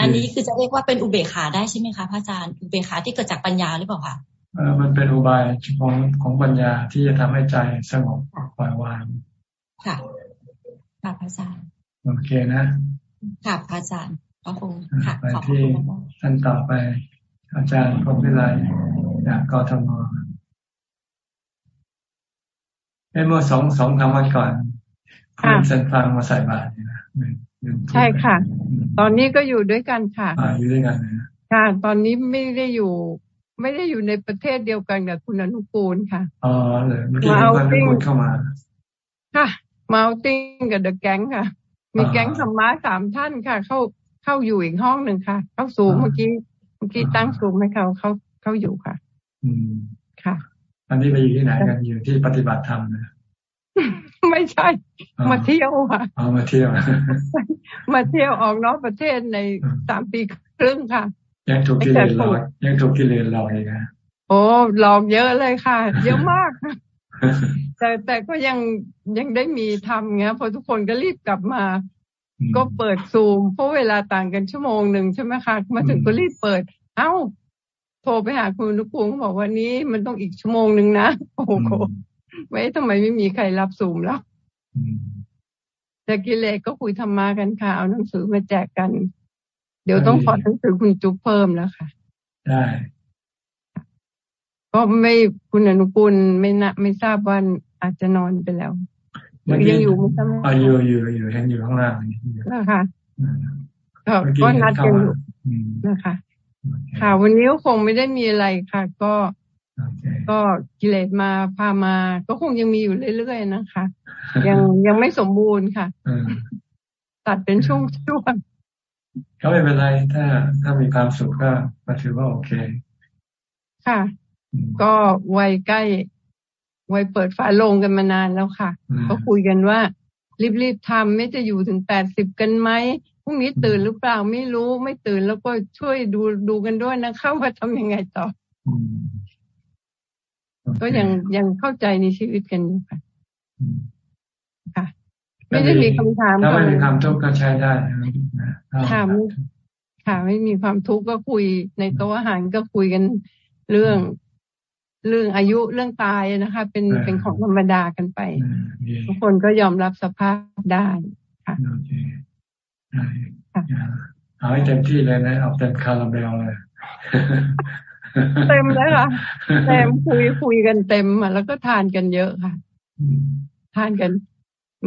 อันนี้คือจะเรียกว่าเป็นอุเบกขาได้ใช่ไหมคะพระอาจารย์อุเบกขาที่เกิดจากปัญญาหรือเปล่าคะเออมันเป็นอุบายของของปัญญาที่จะทำให้ใจสงบปล่อยวาง ค่ะค่ะพระอาจารย์โอเคนะค่ะพระอาจารย์ก็คงค่ะไปที่ท่านต่อไป อาจารย์พรมวิไลจากกทมเมื่อสองสองคำวันก่อนคุณเซนฟังมาใส่บาตรนะ ใช่ค่ะ ตอนนี้ก็อยู่ด้วยกันค่ะอ่าอยู่ด้วยกันค่ะ ตอนนี้ไม่ได้อยู่ ไม่ได้อยู่ในประเทศเดียวกันกับคุณอนุกูลค่ะอ๋อเลยเมื่อกี้คุณอนุกูลเข้ามา ค่ะมาติ้งกับเดอะแก๊งค่ะ มีแก๊งธรรมะสามท่านค่ะ เข้าเข้าอยู่อีกห้องหนึ่งค่ะ เข้าสูงเมื่อกี้เมื่อกี้ตั้งสูงให้เขาเขาเข้าอยู่ค่ะ อืมค่ะ อันนี้ไปอยู่ที่ไหนกันอยู่ที่ปฏิบัติธรรมนะ ไม่ใช่ มาเที่ยวค่ะเอามาเที่ยว มาเที่ยวออกนอกประเทศในสามปีครึ่งค่ะ ยังถูกกิเลสหลอกยังถูกกิเลสหลอกอีกนะโอ้หลอกเยอะเลยค่ะ เยอะมากแต่แต่ก็ยังยังได้มีทำเงี้ยพอทุกคนก็รีบกลับมา ก็เปิดซูมเพราะเวลาต่างกันชั่วโมงหนึ่งใช่ไหมคะมาถึงก็รีบเปิด เอ้า โทรไปหาคุณนุกูงบอกว่านี้มันต้องอีกชั่วโมงหนึ่งนะโอ้โห ไว้ทำไมไม่มีใครรับซูมแล้วแต่กิเลสก็คุยธรรมากันค่ะ เอาหนังสือมาแจกกัน เดี๋ยวต้องขอหนังสือคุณจุ๊บเพิ่มแล้วค่ะ ได้ก็ไม่คุณอนุกุลไม่นะไม่ทราบว่าอาจจะนอนไปแล้วยังอยู่ไม่ทราบอ๋ออยู่อยู่อยู่ยังอยู่ข้างล่างนะคะก็นัดกันอยู่นะคะ ค่ะ วันนี้ก็คงไม่ได้มีอะไรค่ะ ก็ ก็กิเลสมาพามา ก็คงยังมีอยู่เรื่อยๆนะคะ ยังยังไม่สมบูรณ์ค่ะตัดเป็นช่วงช่วงก็ไม่เป็นไร ถ้าถ้ามีความสุขก็ก็ถือว่าโอเค ค่ะ ก็วัยใกล้วัยเปิดฝาโลงกันมานานแล้วค่ะ ก็คุยกันว่า รีบๆทำไม่จะอยู่ถึงแปดสิบกันไหมพรุ่งนี้ตื่นหรือเปล่าไม่รู้ไม่ตื่นแล้วก็ช่วยดูดูกันด้วยนะคะว่าทำยังไงต่อ ก็ยังยังเข้าใจในชีวิตกันอยู่ค่ะค่ะ ไม่ได้มีคำถามถ้าไม่มีความทุกข์ก็ใช้ได้ค่ะค่ะ ไม่มีความทุกข์ก็คุย ในโต๊ะอาหารก็คุยกันเรื่องเรื่องอายุเรื่องตายนะคะ เป็นเป็นของธรรมดากันไปทุกคนก็ยอมรับสภาพได้ค่ะเอาให้เต็มที่เลยนะ เอาเต็มคาราเบลเลย เต็มเลยค่ะเต็มคุยคุยกันเต็มอะแล้วก็ทานกันเยอะค่ะ ทานกัน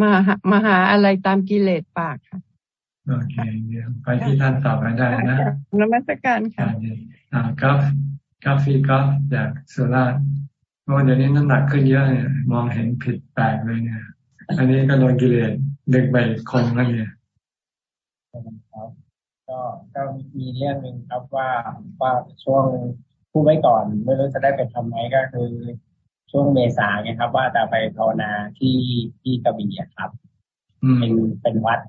มามาหาอะไรตามกิเลสปากค่ะโอเคเดี๋ยวไปที่ท่านตอบไปได้นะนมัสการค่ะอ่ากาฟกาฟีกาฟจากสุราษฎร์เพราะเดี๋ยวนี้น้ำหนักขึ้นเยอะเนี่ยมองเห็นผิดแปลกเลยเนี่ยอันนี้ก็โดนกิเลสดึกไปคนแล้วเนี่ยก็ก็มีเรื่องหนึ่งครับว่าว่าช่วง พูดไว้ก่อนไม่รู้จะได้ไปทำไหมก็คือช่วงเมษาเนี่ยครับ ว่าจะไปภาวนาที่ที่กระบี่ครับเป็นเป็นวัด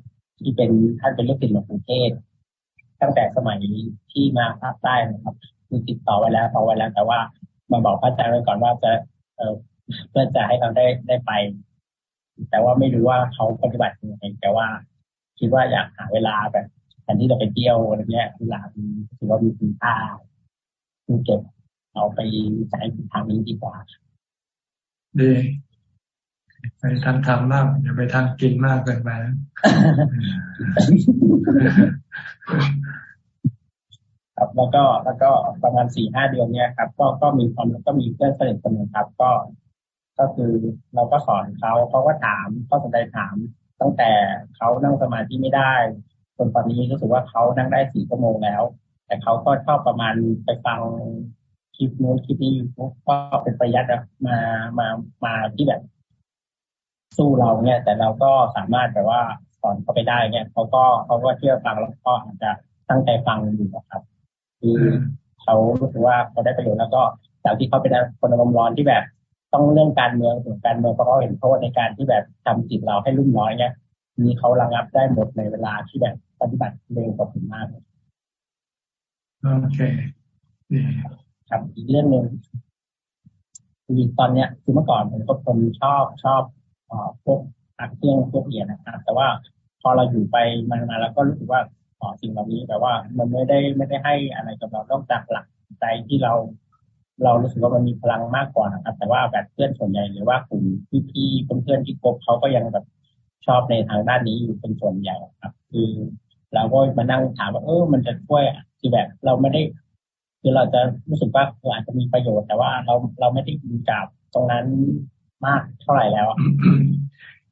ที่เป็นท่านเป็นลูกศิษย์หลวงปู่เทศ ตั้งแต่สมัยที่มาภาคใต้นะครับคือติดต่อไว้แล้วพอไว้แล้ว แต่ว่ามาบอกพระอาจารย์ไว้ก่อนว่าจะเออเพื่อจะให้เราได้ได้ไป แต่ว่าไม่รู้ว่าเขาปฏิบัติยังไงแต่ว่า คิดว่าอยากหาเวลาแบบแทนที่จะไปเที่ยวอะไรเงี้ยเวลาถือว่ามีคุณค่า คือเก็บเอาไปใช้ทางนี้ดีกว่าดีไปทางทำมากอย่าไปทางกินมากเกินไปครับแล้วก็แล้วก็ประมาณสี่ห้าเดือนเนี้ยครับ ก็ก็มีความก็มีเพื่อนสนิทคนหนึ่งครับ ก็ ก็คือเราก็สอนเขาเขาก็ถามเขาสนใจถาม ตั้งแต่เขานั่งสมาธิไม่ได้จนตอนนี้รู้สึกว่าเขานั่งได้สี่ชั่วโมงแล้ว แต่เขาก็ชอบประมาณไปฟังคลิปนู้นคลิปนี้ยูทูบก็เป็นประยัดมามามาที่แบบ สู้เราเนี่ย แต่เราก็สามารถแบบว่าสอนเขาไปได้เนี่ยเขาก็เขาก็เชื่อฟังแล้วก็อาจจะตั้งใจฟังอยู่นะครับคือเขารู้สึกว่าเขาได้ประโยชน์แล้วก็แต่ที่เขาเป็นคนอารมณ์ร้อนที่แบบ ต้องเรื่องการเมืองถึงการเมืองเพราะเขาเห็นโทษในการที่แบบทำจิตเราให้รุ่มน้อยเนี่ยมีเขาระงับได้หมดในเวลาที่แบบปฏิบัติเร็วกว่าผมมาก โอเคครับอีกเรื่องหนึ่งคือตอนเนี้ยคือเมื่อก่อนผมก็คนชอบชอบอพวกอักเครื่องพวกเหรียญนะครับ แต่ว่าพอเราอยู่ไปมามาแล้วก็รู้สึกว่าอ๋อสิ่งเหล่านี้แต่ว่ามันไม่ได้ไม่ได้ให้อะไรกับเรานอกจากหลักใจที่เรา เรารู้สึกว่ามันมีพลังมากกว่านะครับ แต่ว่าแบบเพื่อนส่วนใหญ่หรือว่ากลุ่มพี่ๆเพื่อนๆที่คบเขาก็ยังแบบชอบในทางด้านนี้อยู่เป็นส่วนใหญ่ครับ คือ เราก็มานั่งถามว่าเออมันจะช่วยคือแบบเราไม่ได้ คือเราจะรู้สึกว่าอาจจะมีประโยชน์แต่ว่าเราเราไม่ได้ยินกับตรงนั้นมากเท่าไหร่แล้ว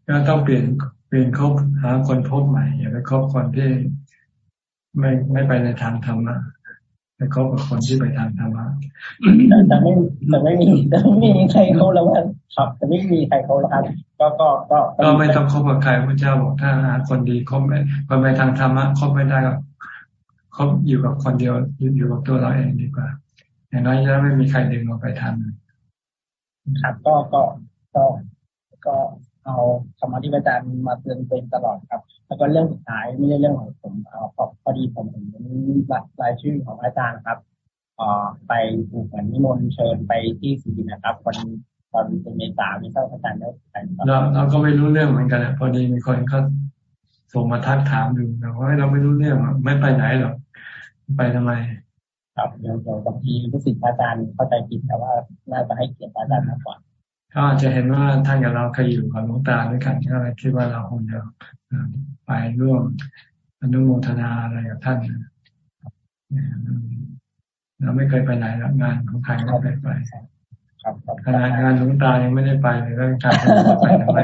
ก็ต้องเปลี่ยนเปลี่ยนคบหาคนพบใหม่อย่าไปคบคนที่ไม่ไม่ไปในทางธรรมะ ไปคบกับคนที่ไปทางธรรมะแต่ไม่แต่ไม่มีแต่ไม่มีใครเขาแล้วครับ แต่ไม่มีใครเขาแล้วครับก็ก็ก็ก็ไม่ต้องคบกับใครพระเจ้าบอกถ้าหาคนดีคบไม่คนไปทางธรรมะคบไม่ได้ก็คบอยู่กับคนเดียวอยู่กับตัวเราเองดีกว่า อย่างน้อยจะไม่มีใครดึงเราไปทำครับก็ก็ก็ก็ เอาธรรมะที่อาจารย์มาเตือนเป็นตลอดครับ แล้วก็เรื่องสุดท้ายไม่ใช่เรื่องของผมเอาพอดีผมเห็นรายชื่อของอาจารย์ครับอ่อไปถูกเหมือนนิมนต์เชิญไปที่สุรินนะครับคนตอนเป็นเมษามีเจ้าอาจารย์ได้ไปเราเราก็ไม่รู้เรื่องเหมือนกันพอดีมีคนเขาส่งมาทักถามดูแต่ว่าเราไม่รู้เรื่องไม่ไปไหนหรอกไปทำไมครับเดี๋ยวเดี๋ยวบางทีรู้สึกอาจารย์เข้าใจผิดแต่ว่าน่าจะให้เกียรติอาจารย์มากกว่า ก็อาจจะเห็นว่าท่านกับเราเคยอยู่กับหลวงตาด้วยกันก็เลยคิดว่าเราคงจะไปร่วมอนุโมทนาอะไรกับท่านเราไม่เคยไปไหนรับงานของใครก็ไปไปขนาดงานหลวงตายังไม่ได้ไปเลยก็การไปทำไม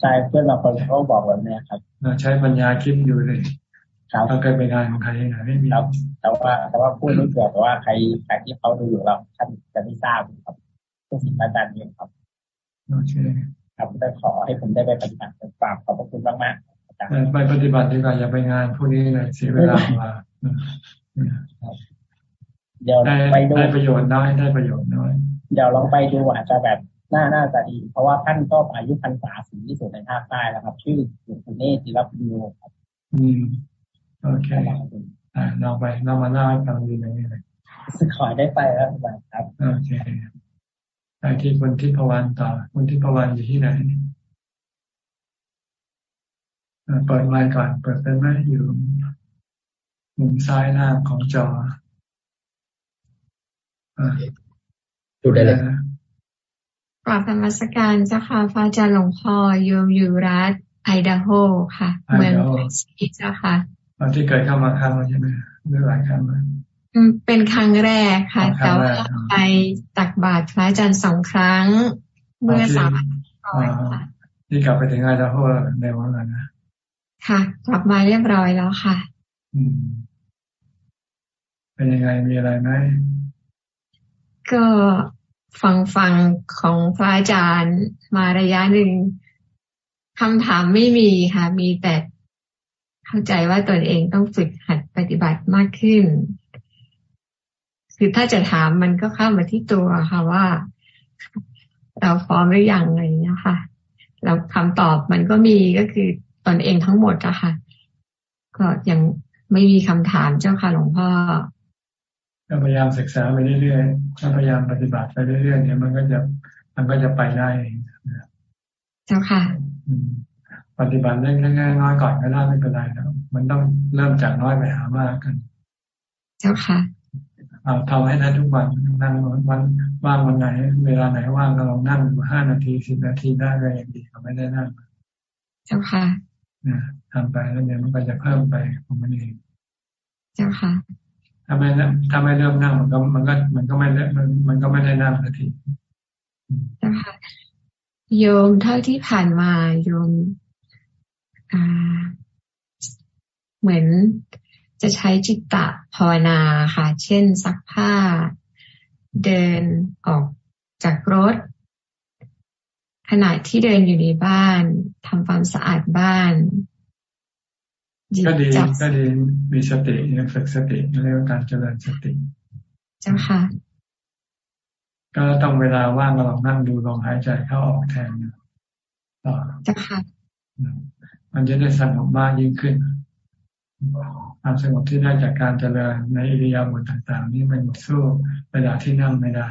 ใช่เพื่อนเราคนเขาบอกแบบนี้ครับใช้ปัญญาคิดอยู่เลย เราเคยไปงานของใครยังไงไม่มีครับ แต่ว่า แต่ว่าพูดไม่เกี่ยวแต่ว่าใครใครที่เขาดูอยู่เราท่านจะไม่ทราบครับทุกสิ่งอาจารย์เนี่ยครับโอเคครับได้ขอให้ผมได้ไปปฏิบัติฝากขอบพระคุณมากมากไปปฏิบัติดีกว่าอย่าไปงานพวกนี้เลยเสียเวลามาเดี๋ยวไปดูได้ประโยชน์น้อยได้ประโยชน์น้อยเดี๋ยวลองไปดูอาจจะแบบน่าน่าจะดี เพราะว่าท่านก็อายุพรรษาสูงที่สุดในภาคใต้แล้วครับ ชื่อหลวงปู่เนติรปุญโญครับ อืม โอเคอ่าเราไปเรามาเล่าให้ฟังดีไหมเลยขอได้ไปแล้วครับโอเคไปที่คนที่พวันต่อคนที่พวันอยู่ที่ไหนเปิดไมค์ก่อน เปิดเป็นไหมอยู่มุมซ้ายหน้าของจอดูได้เลยกราบธรรมสการเจ้าค่ะพระอาจารย์หลวงพ่อโยมอยู่รัฐไอดาโฮค่ะ เมืองซีเจ้าค่ะ ตอนที่เคยเข้ามาครั้งใช่ไหมหรือหลายครั้งเลยเป็นครั้งแรกค่ะแต่ว่าไปตักบาตรพระอาจารย์สองครั้ง เมื่อสามวันก่อนค่ะที่กลับไปถึงไอดาโฮในวันนั้นนะค่ะ กลับมาเรียบร้อยแล้วค่ะ อืม เป็นยังไงมีอะไรไหมก็ฟังฟังของพระอาจารย์มาระยะหนึ่งคำถามไม่มีค่ะ มีแต่ เข้าใจว่าตนเองต้องฝึกหัดปฏิบัติมากขึ้น คือถ้าจะถามมันก็เข้ามาที่ตัวค่ะว่า เราพร้อมหรือยังอะไรเงี้ยค่ะแล้วคำตอบมันก็มีก็คือตนเองทั้งหมดอะค่ะ ก็ยังไม่มีคำถามเจ้าค่ะหลวงพ่อก็พยายามศึกษาไปเรื่อยๆถ้าพยายามปฏิบัติไปเรื่อยๆเนี่ยมันก็จะมันก็จะไปได้ เจ้าค่ะ ปฏิบัติได้ง่ายๆน้อยก่อนก็ได้ไม่เป็นไรแล้วมันต้องเริ่มจากน้อยไปหามากกัน เจ้าค่ะเอาทำให้ได้ทุกวันนั่งวันว่างวันไหน เวลาไหนว่างก็ลองนั่งห้านาทีสิบนาทีได้ก็ยังดีก็ไม่ได้นั่งเจ้าค่ะนะทำไปแล้วเนี่ยมันก็จะเพิ่มไปของมันเองเจ้าค่ะถ้าไม่ถ้าไม่เริ่มนั่งมันก็มันก็มันก็ไม่มันมันก็ไม่ได้นั่งสักทีนะคะโยมเท่าที่ผ่านมาโยมอ่า เหมือนจะใช้จิตตะภาวนาค่ะ เช่นซักผ้า เดินออกจากรถ ขณะที่เดินอยู่ในบ้านทำความสะอาดบ้านก็ดีก็ดีมีสติเนี่ยฝึกสติเรียกว่าการเจริญสติจ้าค่ะ ก็ต้องเวลาว่างก็ลองนั่งดูลองหายใจเข้าออกแทนต่อจ้าค่ะ มันจะได้สงบมากยิ่งขึ้นความสงบที่ได้จากการเจริญในอิริยาบถต่าง ๆ นี่มันสู้เวลาที่นั่งไม่ได้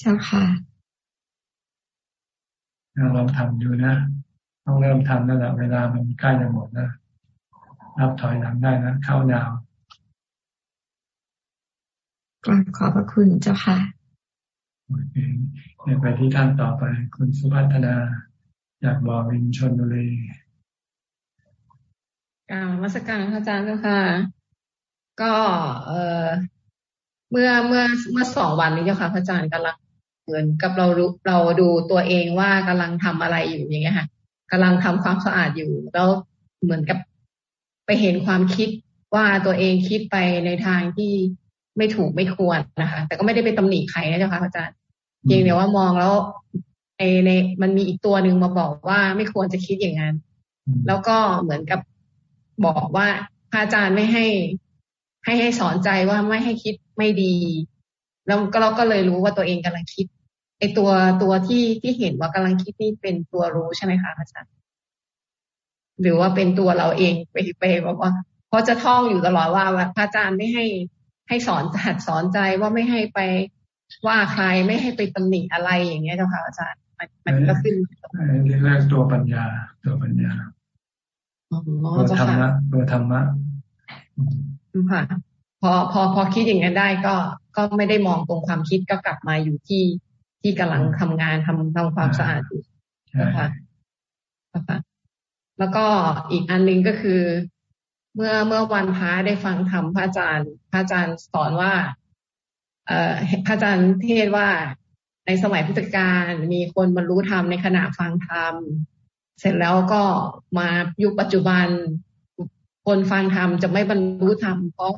เจ้าค่ะลองทำดูนะ ต้องเริ่มทำนั่นแหละเวลามันใกล้จะหมดนะนับถอยหลังได้นะเข้าดาวกราบขอบพระคุณเจ้าค่ะโอเคไปที่ท่านต่อไป คุณสุพัฒนา อยากบอวินชนบุรีกล่าวมาสการพระอาจารย์เจ้าค่ะ ก็เออเมื่อเมื่อเมื่อสองวันนี้เจ้าค่ะพระอาจารย์กำลังเหมือนกับเรารู้เราดูตัวเองว่ากำลังทำอะไรอยู่อย่างเงี้ยค่ะกำลังทำความสะอาดอยู่ แล้วเหมือนกับไปเห็นความคิดว่าตัวเองคิดไปในทางที่ไม่ถูกไม่ควรนะคะ แต่ก็ไม่ได้ไปตำหนิใครนะเจ้าค่ะพระอาจารย์เพียงแต่ว่ามองแล้ว ในในมันมีอีกตัวหนึ่งมาบอกว่าไม่ควรจะคิดอย่างนั้น แล้วก็เหมือนกับบอกว่าพระอาจารย์ไม่ให้ ให้ให้สอนใจว่าไม่ให้คิดไม่ดี แล้วก็เราก็เลยรู้ว่าตัวเองกำลังคิดไอตัวตัวที่ที่เห็นว่ากำลังคิดนี่เป็นตัวรู้ใช่ไหมคะอาจารย์หรือว่าเป็นตัวเราเองไปไปบอกว่าเพราะจะท่องอยู่ตลอดว่าพระอาจารย์ไม่ให้ให้สอนหัดสอนใจว่าไม่ให้ไปว่าใครไม่ให้ไปตำหนิอะไรอย่างเงี้ยเจ้าค่ะอาจารย์ มันก็ขึ้นนี่เรียกตัวปัญญา ตัวปัญญาตัวธรรมะตัวธรรมะค่ะพอพอพอคิดอย่างนั้นได้ก็ก็ไม่ได้มองตรงความคิดก็กลับมาอยู่ที่ที่กำลังทำงานทำทำความสะอาดอยู่นะคะนะคะแล้วก็อีกอันหนึ่งก็คือ เมื่อเมื่อวันพระได้ฟังธรรมพระอาจารย์ พระอาจารย์สอนว่า เอ่อพระอาจารย์เทศว่า ในสมัยพุทธกาลมีคนบรรลุธรรมในขณะฟังธรรม เสร็จแล้วก็มายุคปัจจุบัน คนฟังธรรมจะไม่บรรลุธรรมเพราะ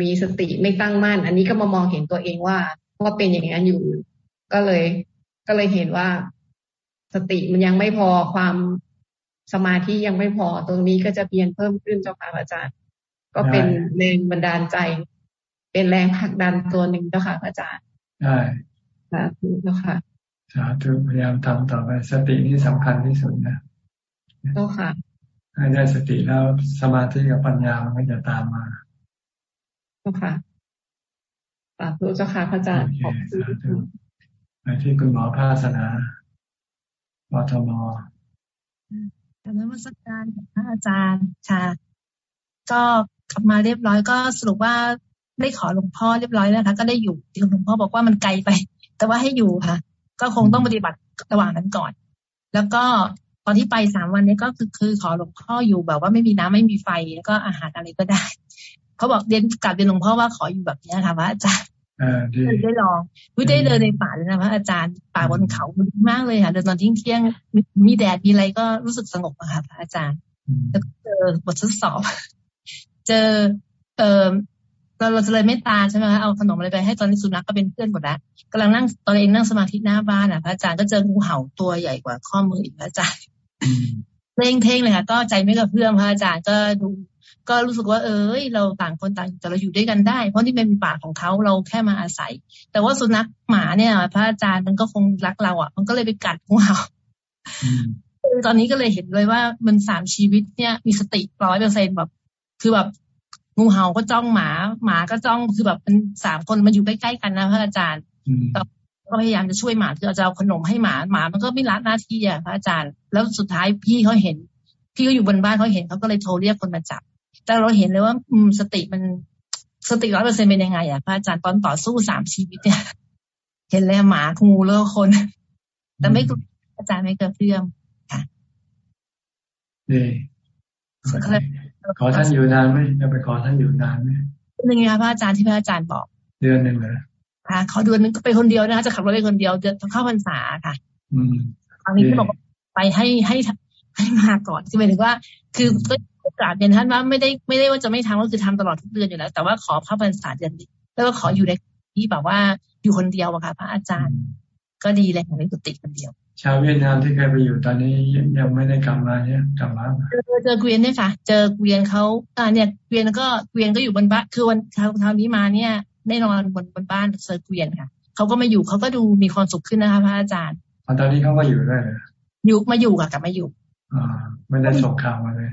มีสติไม่ตั้งมั่น อันนี้ก็มามองเห็นตัวเองว่าว่าเป็นอย่างนั้นอยู่ ก็เลย ก็เลยเห็นว่า สติมันยังไม่พอความสมาธิยังไม่พอตรงนี้ก็จะเพียนเพิ่มขึ้นเจ้าค่ะอาจารย์ ก็เป็นแรงบันดาลใจ เป็นแรงผลักดันตัวหนึ่งเจ้าค่ะอาจารย์ใช่ สาธุเจ้าค่ะสาธุพยายามทำต่อไปสตินี่สำคัญที่สุดนะเจ้าค่ะให้ได้สติแล้วสมาธิกับปัญญามันก็จะตามมาเจ้าค่ะสาธุเจ้าค่ะพระอาจารย์ขอบคุณไปที่คุณหมอภาสนาปทมกรนมัสการพระอาจารย์ค่ะ ก็กลับมาเรียบร้อยก็สรุปว่าได้ขอหลวงพ่อเรียบร้อยแล้วคะก็ได้อยู่ที่หลวงพ่อบอกว่ามันไกลไป แต่ว่าให้อยู่ค่ะ ก็คงต้องปฏิบัติระหว่างนั้นก่อน แล้วก็ตอนที่ไปสามวันนี้ก็คือคือขอหลวงพ่ออยู่แบบว่าไม่มีน้ำไม่มีไฟแล้วก็อาหารอะไรก็ได้เขาบอกเรียนกลับเรียนหลวงพ่อว่าขออยู่แบบนี้ค่ะพระอาจารย์ได้ลองวิได้เดินในป่าเลยนะพระอาจารย์ป่าบนเขาดีมากเลยค่ะเดินตอนทิ้งเที่ยงมีแดดมีอะไรก็รู้สึกสงบอะค่ะพระอาจารย์แล้วเจอบททดสอบ เจอเออ เราเราจะเลยไม่ตาใช่ไหมคะเอาขนมอะไรไปให้ตอนนี้สุนัขก็เป็นเพื่อนหมดแล้วกำลังนั่งตอนเองนั่งสมาธิหน้าบ้านอะพระอาจารย์ก็เจองูเห่าตัวใหญ่กว่าข้อมืออีกพระอาจารย์เพ่งเพ่งเลยค่ะก็ใจไม่กระเพื่อมพระอาจารย์ก็ดู ก็รู้สึกว่าเอ้ย เราต่างคนต่างแต่เราอยู่ด้วยกันได้ เพราะนี่เป็นป่าของเขาเราแค่มาอาศัย แต่ว่าสุนัขหมาเนี่ย พระอาจารย์มันก็คงรักเราอะ มันก็เลยไปกัดงูเห่าตอนนี้ก็เลยเห็นเลยว่ามันสามชีวิตเนี่ยมีสติร้อยเปอร์เซ็นแบบ คือแบบ งูเห่าก็จ้องหมา หมาก็จ้องคือแบบเป็นสามคนมันอยู่ใกล้ๆกันนะพระอาจารย์ก็พยายามจะช่วยหมาคือจะเอาขนมให้หมาหมามันก็ไม่รัดหน้าที่อะพระอาจารย์ แล้วสุดท้ายพี่เขาเห็น พี่เขาอยู่บนบ้านเขาเห็นเขาก็เลยโทรเรียกคนมาจับ แต่เราเห็นเลยว่า อืมสติมันสติร้อยเปอร์เซ็นเป็นยังไงอะพระอาจารย์ตอนต่อสู้สามชีวิตเนี่ย เห็นแล้วหมางูเลือกคน แต่ไม่อาจารย์ไม่เกิดเรื่องค่ะดี ขอท่านอยู่นานไหมจะไปขอท่านอยู่นานไหมหนึ่งค่ะพระอาจารย์ที่พระอาจารย์บอก เดือนหนึ่งเลยค่ะขอเดือนนึงก็ไปคนเดียวนะคะจะขับรถไปคนเดียวเดือนเข้าพรรษาค่ะอืมครั้งนี้ที่บอกไปให้ให้ให้มาก่อนคือหมายถึงว่า คือก็กราบเรียนท่านว่าไม่ได้ไม่ได้ว่าจะไม่ทำก็คือทำตลอดทุกเดือนอยู่แล้ว แต่ว่าขอพระพรรษาเดือนนี้แล้วก็ขออยู่ในที่แบบว่าอยู่คนเดียวอะค่ะ พระอาจารย์ ก็ดีเลยในกุฏิคนเดียว ชาวเวียดนามที่เคยไปอยู่ตอนนี้ยังไม่ได้กลับมาเนี่ยกลับมาเจอเจอเกวียนเนี่ยค่ะ เจอเกวียนเขาอ่าเนี่ยเกวียนก็เกวียนก็อยู่บนบ้านคือวันเช้าเช้านี้มาเนี่ยได้นอนบนบนบ้านเซอร์เกวียนค่ะเขาก็มาอยู่เขาก็ดูมีความสุขขึ้นนะคะพระอาจารย์ตอนนี้เขาก็อยู่ด้วยเหรออยู่มาอยู่ค่ะกลับมาอยู่อ่าไม่ได้ส่งข่าวมาเลย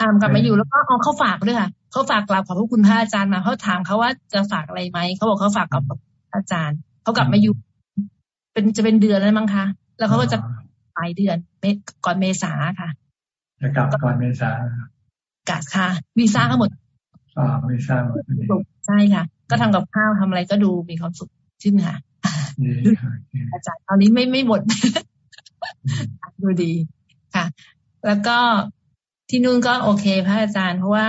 ตามกลับมาอยู่แล้วก็เอาเขาฝากด้วยค่ะเขาฝากกราบขอบพระคุณพระอาจารย์มาเขาถามเขาว่าจะฝากอะไรไหมเขาบอกเขาฝากกับพระอาจารย์เขากลับมาอยู่ เป็นจะเป็นเดือนแล้วมั้งคะ แล้วเขาก็จะปลายเดือนเมก่อนเมษาค่ะจะกลับก่อนเมษากัดค่ะวีซ่าก็หมดอ่าวีซ่าหมดพอดีใช่ค่ะ ก็ทำกับข้าวทำอะไรก็ดูมีความสุขขึ้นค่ะนี่ค่ะอาจารย์ตอนนี้ไม่ไม่หมดดูดีค่ะ แล้วก็ที่นู่นก็โอเค พระอาจารย์ เพราะว่า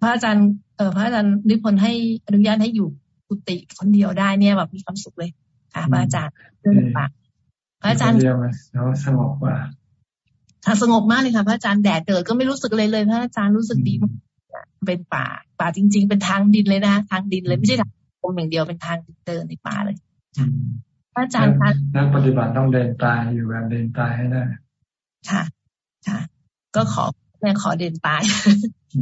พระอาจารย์เออพระอาจารย์นิพนธ์ให้อนุญาตให้อยู่กุฏิคนเดียวได้เนี่ยแบบมีความสุขเลยค่ะพระอาจารย์เรื่องปาก พระอาจารย์เดียวมันแล้วสงบกว่าทางสงบมากเลยค่ะพระอาจารย์แดดเดิดก็ไม่รู้สึกเลยเลย พระอาจารย์รู้สึกดีมากเป็นป่า ป่าจริง ๆ เป็นทางดินเลยนะทางดินเลยไม่ใช่ทางลมอย่างเดียวเป็นทางเดินในป่าเลยอืมพระอาจารย์คะนักปฏิบัติต้องเดินตายอยู่แบบเดินตายให้ได้ค่ะ ค่ะ ก็ขอแม่ขอเดินตาย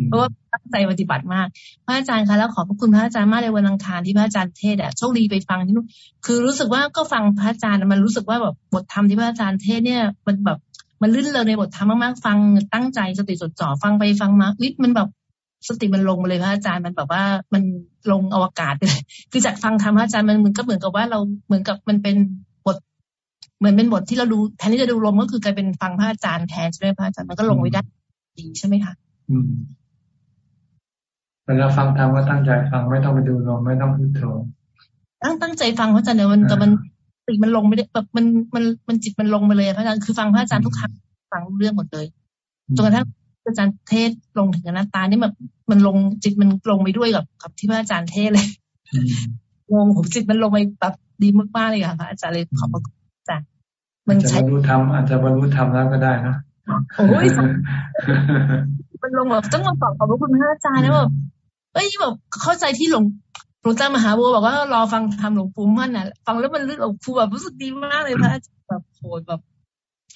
เพราะว่าตั้งใจปฏิบัติมาก พระอาจารย์คะแล้วขอบพระคุณพระอาจารย์มากในวันอังคารที่พระอาจารย์เทศน์อะโชคดีไปฟังที่นู่นคือรู้สึกว่าก็ฟังพระอาจารย์มันรู้สึกว่าแบบบทธรรมที่พระอาจารย์เทศน์เนี่ยมันแบบมันลื่นเลยในบทธรรมมากๆ ฟังตั้งใจสติจดจ่อฟังไปฟังมาวิทมันแบบสติมันลงมาเลยพระอาจารย์มันแบบว่ามันลงอวกาศไปเลยคือจากฟังธรรมพระอาจารย์มันมันก็เหมือนกับว่าเราเหมือนกับมันเป็นบท เหมือนเป็นบทที่เราดูแทนที่จะดูลมก็คือกลายเป็นฟังพระอาจารย์แทนใช่ไหมพระอาจารย์มันก็ลงไว้ได้ดีใช่ไหมคะอืม เวลาฟังธรรมก็ตั้งใจฟังไม่ต้องไปดูลมไม่ต้องพุทโธตั้งตั้งใจฟังพระอาจารย์เนี่ยมันแต่มันสติมันลงไม่ได้แบบมันมันมันจิตมันลงไปเลยอะพระอาจารย์คือฟังพระอาจารย์ทุกครั้งฟังรู้เรื่องหมดเลยจนกระทั่งอาจารย์เทศลงถึงอนัตตานี่แบบมันลงจิตมันลงไปด้วยกับกับที่พระอาจารย์เทศเลยงงผมจิตมันลงไปแบบดีมากๆเลยค่ะพระอาจารย์เลยขอบพระคุณอาจารย์มันอาจจะใช้บรรลุธรรมอาจจะบรรลุธรรมแล้วก็ได้นะโอ้ย มันลงแบบต้องมาตอบขอบพระคุณพระอาจารย์นะแบบเอ้ยแบบเข้าใจที่หลวงหลวงตามหาบัวบอกว่ารอฟังธรรมหลวงปู่มั่นน่ะ ฟังแล้วมันลึกออกฟูแบบรู้สึกดีมากเลยพระอาจารย์แบบโหดแบบ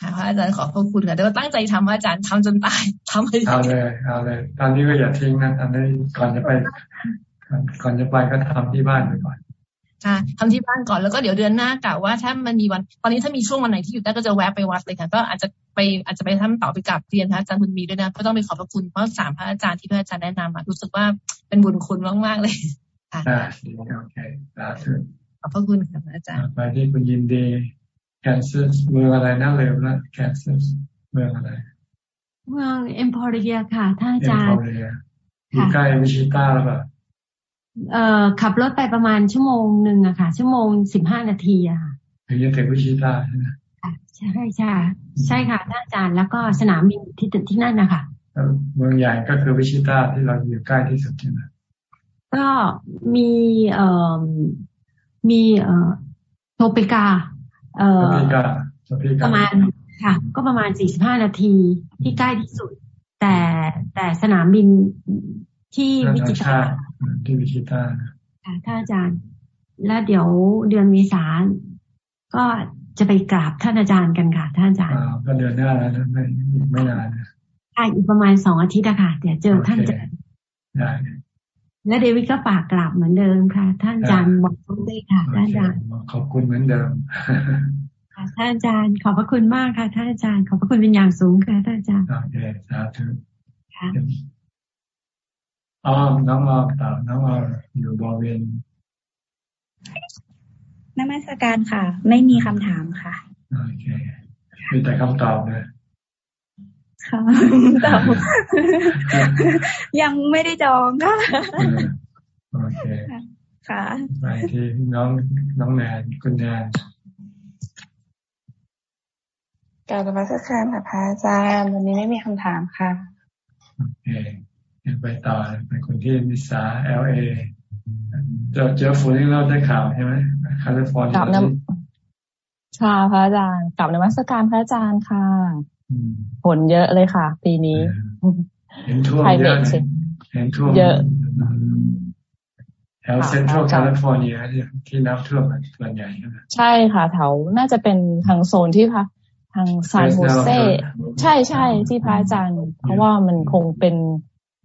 ค่ะพระอาจารย์ขอบพระคุณค่ะแต่ว่าตั้งใจทำพระอาจารย์ทำจนตายทำให้เอาเลยเอาเลย ตอนนี้ก็อย่าทิ้งนะตอนนี้ก่อนจะไป ก่อนก่อนจะไปก็ทำที่บ้านไปก่อนค่ะทำที่บ้านก่อนแล้วก็เดี๋ยวเดือนหน้ากะว่าถ้ามันมีวัน ตอนนี้ถ้ามีช่วงวันไหนที่อยู่ได้ก็จะแวะไปวัดเลยค่ะ ก็อาจจะ ไปอาจจะไปทำต่อไปกับเรียนพระอาจารย์บุญมีด้วยนะก็ต้องไปขอบพระคุณเพราะสามพระอาจารย์ที่พระอาจารย์แนะนำอะรู้สึกว่าเป็นบุญคุณมากๆเลยค่ะได้โอเคสาธุขอบพระคุณค่ะพระอาจารย์ไปที่คุณยินดีแคนซัสเมืองอะไรน่าเร็วนะแคนซัสเมืองอะไรเมืองเอ็มพอริเอค่ะท่านอาเอ็มจารพย์อเรียอยู่ใกล้วิชิต้าหรือเปล่าเอ่อขับรถไปประมาณชั่วโมงหนึ่งอะค่ะ ชั่วโมงสิบห้านาทีอะค่ะถึงจะถึงวิชิต้าใช่ไหม ใช่ใช่ใช่ค่ะท่านอาจารย์แล้วก็สนามบินที่ตึกที่นั่นนะคะแล้วเมืองใหญ่ก็คือวิชิต้าที่เราอยู่ใกล้ที่สุดใช่ไหมก็มีเอ่อมีเอ่อโทเปกา เอ่สอปีกาสปีปการะมาณค่ะ ก็ประมาณสี่สิบห้านาทีที่ใกล้ที่สุด แต่แต่สนามบินที่นาวินาจิตรชาติที่วิชิต้าค่ะท่านอาจารย์ แล้วเดี๋ยวเดือนเมษาก็ จะไปกราบท่านอาจารย์กันค่ะท่านอาจารย์อ่าก็เดือนหน้าแล้วนะไม่อีกไม่นานนะใช่อีกประมาณสองอาทิตย์อะค่ะ เดี๋ยวเจอท่านอาจารย์ได้และเดวิดก็ฝากกราบเหมือนเดิมค่ะ ท่านอาจารย์บอกด้วยค่ะโอท่านเคอาจารย์ขอบคุณเหมือนเดิมค่ะท่านอาจารย์ขอบพระคุณมากค่ะท่านอาจารย์ขอบพระคุณเป็นอย่างสูงค่ะท่านอาจารย์โอเคสาธุค่ะอ้อมน้องอ้อมต่อน้องอ้อมอยู่บริเวณ นมัสการค่ะ ไม่มีคำถามค่ะโอเคมีแต่คำตอบเลยค่ะตอบยังไม่ได้จองค่ะโอเคค่ะไปที่น้องน้องแนนคุณแนนกรารนมัสการค่ะพระอาจารย์วันนี้ไม่มีคำถามค่ะโอเคยังไปต่อไปคนที่มิสาเอลเอเจอเจอฝุ่นที่เราได้ข่าวใช่ไหม แคลิฟอร์เนีกลับยนำค่ะพระอาจารย์กลับนมัสการพระอาจารย์ค่ะฝนเยอะเลยค่ะ ปีนี้เห็นท่วมไทยเยเมอะกเลสิยเห็นท่วมเยอะแถวเซ็นทรัลแคลิฟอร์เนียที่ที่น้ำท่วมส่วนใหญ่ใช่ไหมใช่ค่ะ แถวน่าจะเป็นทางโซนที่พระทางซานโฮเซ Fresno ใช่ใช่ที่พระอาจารย์ เพราะว่ามันคงเป็น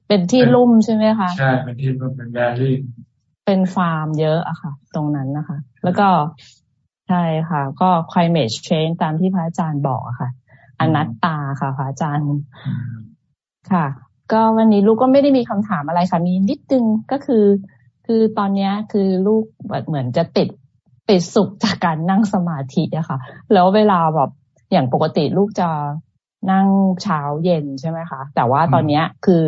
เป็นที่ลุ่มใช่ไหมคะ ใช่เป็นที่มันเป็นแวลลี่ไป เป็นฟาร์มเยอะอะค่ะ ตรงนั้นนะคะ แล้วก็ใช่ค่ะ ก็ climate change ตามที่พระอาจารย์บอกอะค่ะ อนัตตาค่ะพระอาจารย์ค่ะ ก็วันนี้ลูกก็ไม่ได้มีคำถามอะไรค่ะ มีนิดนึงก็คือ คือตอนนี้คือลูกเหมือนจะติดติดสุขจากการนั่งสมาธิอะค่ะ แล้วเวลาแบบอย่างปกติลูกจะนั่งเช้าเย็นใช่ไหมคะ แต่ว่าตอนเนี้ยคือ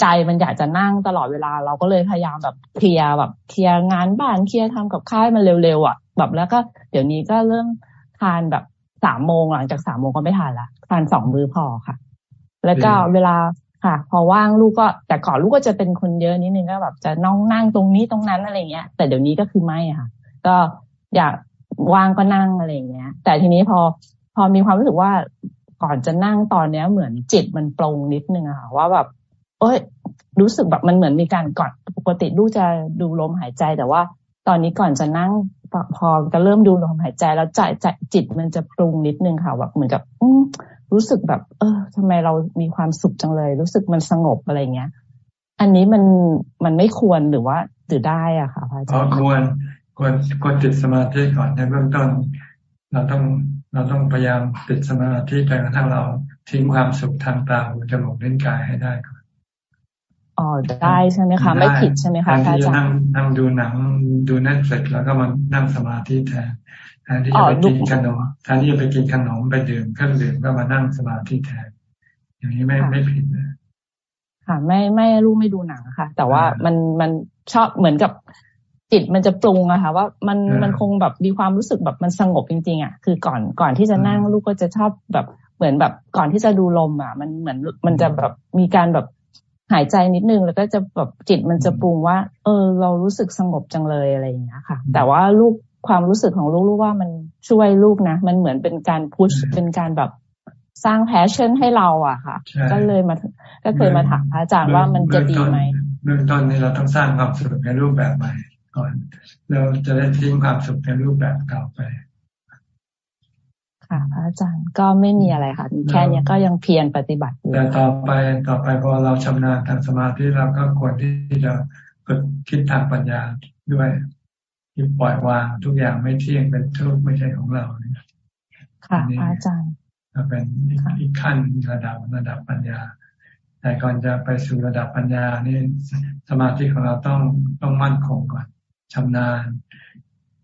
ใจมันอยากจะนั่งตลอดเวลา เราก็เลยพยายามแบบเคลียร์แบบเคลียร์งานบ้านเคลียร์ทำกับค่ายมันเร็วๆอะ แบบแล้วก็เดี๋ยวนี้ก็เริ่มทานแบบสามโมงหลังจากสามโมงก็ไม่ทานละทานสองมื้อพอค่ะ แล้วก็เวลาค่ะ พอว่างลูกก็แต่ก่อนลูกก็จะเป็นคนเยอะนิดนึงก็แบบจะนั่งนั่งตรงนี้ตรงนั้นอะไรเงี้ย แต่เดี๋ยวนี้ก็คือไม่ค่ะ ก็อยากว่างก็นั่งอะไรเงี้ย แต่ทีนี้พอพอมีความรู้สึกว่าก่อนจะนั่งตอนเนี้ยเหมือนจิตมันปรงนิดนึงอะค่ะว่าแบบ เอ้ยรู้สึกแบบมันเหมือนมีการกอนปกติลูกจะดูลมหายใจ แต่ว่า ตอนนี้ก่อนจะนั่งพอจะเริ่มดูลมหายใจ แล้วใจใจจิตมันจะปรุงนิดนึงค่ะแบบเหมือนกับอืรู้สึกแบบ เออทำไมเรามีความสุขจังเลย รู้สึกมันสงบอะไรเงี้ย อันนี้มันมันไม่ควรหรือว่าหรือได้อะค่ะพระอาจารย์ควรควรควรติดสมาธิก่อนในเบื้องต้น เราต้องเราต้องพยายามติดสมาธิจนกระทั่งเราทิ้งความสุขทางตาหูจมูกลิ้นกายให้ได้ก่อน อ๋อได้ใช่ไหมคะ ไม่ผิดใช่ไหมคะอาจารย์นั่งนั่งดูหนังดู Netflix แล้วก็มานั่งสมาธิแทนแทนที่จะไปกินขนมแทนที่จะไปกินขนมไปดื่มเครื่องดื่มก็มานั่งสมาธิแทน อย่างนี้ไม่ไม่ผิดนะค่ะ ไม่ไม่รู้ไม่ดูหนังค่ะ แต่ว่ามันมันชอบเหมือนกับจิตมันจะปรุงอะค่ะ ว่ามันมันคงแบบมีความรู้สึกแบบมันสงบจริงๆอะคือก่อนก่อนที่จะนั่งลูกก็จะชอบแบบเหมือนแบบก่อนที่จะดูลมอะมันเหมือนมันจะแบบมีการแบบ หายใจนิดนึงแล้วก็จะแบบจิตมันจะปรุงว่า เออ เรารู้สึกสงบจังเลยอะไรอย่างเงี้ยค่ะ แต่ว่าลูกความรู้สึกของลูกรู้ว่ามันช่วยลูกนะ มันเหมือนเป็นการ push เป็นการแบบสร้าง passion ให้เราอะค่ะ ก็เลยมาก็เคยมาถามพระอาจารย์ว่ามันจะดีไหมเบื้องต้นนี้เราต้องสร้างความสุขในรูปแบบใหม่ก่อน เราจะได้ทิ้งความสุขในรูปแบบเก่าไป ค่ะพระอาจารย์ก็ไม่มีอะไรค่ะ แค่นี้ก็ยังเพียรปฏิบัติอยู่แต่ต่อไปต่อไปพอเราชำนาญทางสมาธิเราก็ควรที่จะฝึกคิดทางปัญญาด้วยที่ปล่อยวางทุกอย่างไม่เที่ยงเป็นทุกข์ไม่ใช่ของเราเนี่ยค่ะพระอาจารย์ก็เป็นอีกขั้นระดับระดับปัญญา แต่ก่อนจะไปสู่ระดับปัญญานี่สมาธิของเราต้องต้องมั่นคงก่อนชำนาญ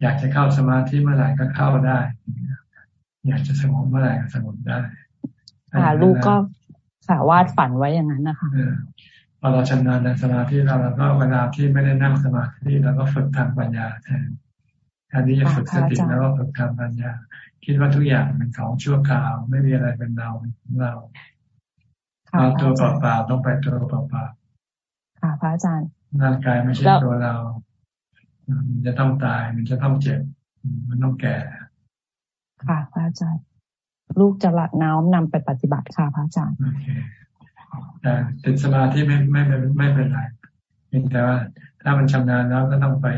อยากจะเข้าสมาธิเมื่อไหร่ก็เข้าได้ อยากจะสงบเมื่อไหร่ก็สงบได้ค่ะลูกก็สาวาดฝันไว้อย่างนั้นนะคะพอเราชำนาญในสมาธิเราแล้วก็เวลาที่ไม่ได้นั่งสมาธิเราก็ฝึกทางปัญญาแทนแทนที่จะฝึกสติแล้วก็ฝึกทางปัญญา คิดว่าทุกอย่างเป็นของชั่วคราว ไม่มีอะไรเป็นเราของเราเอาตัวเปล่าๆต้องไปตัวเปล่าๆค่ะพระอาจารย์ร่างกายไม่ใช่ตัวเรา มันจะต้องตาย มันจะต้องเจ็บ มันต้องแก่ ค่ะพระอาจารย์ ลูกจะละน้อมนำไปปฏิบัติค่ะพระอาจารย์โอเคแต่ติดสมาธิไม่ไม่ไม่ไม่เป็นไรเพียงแต่ว่าถ้ามันชำนาญแล้วก็ต้องไป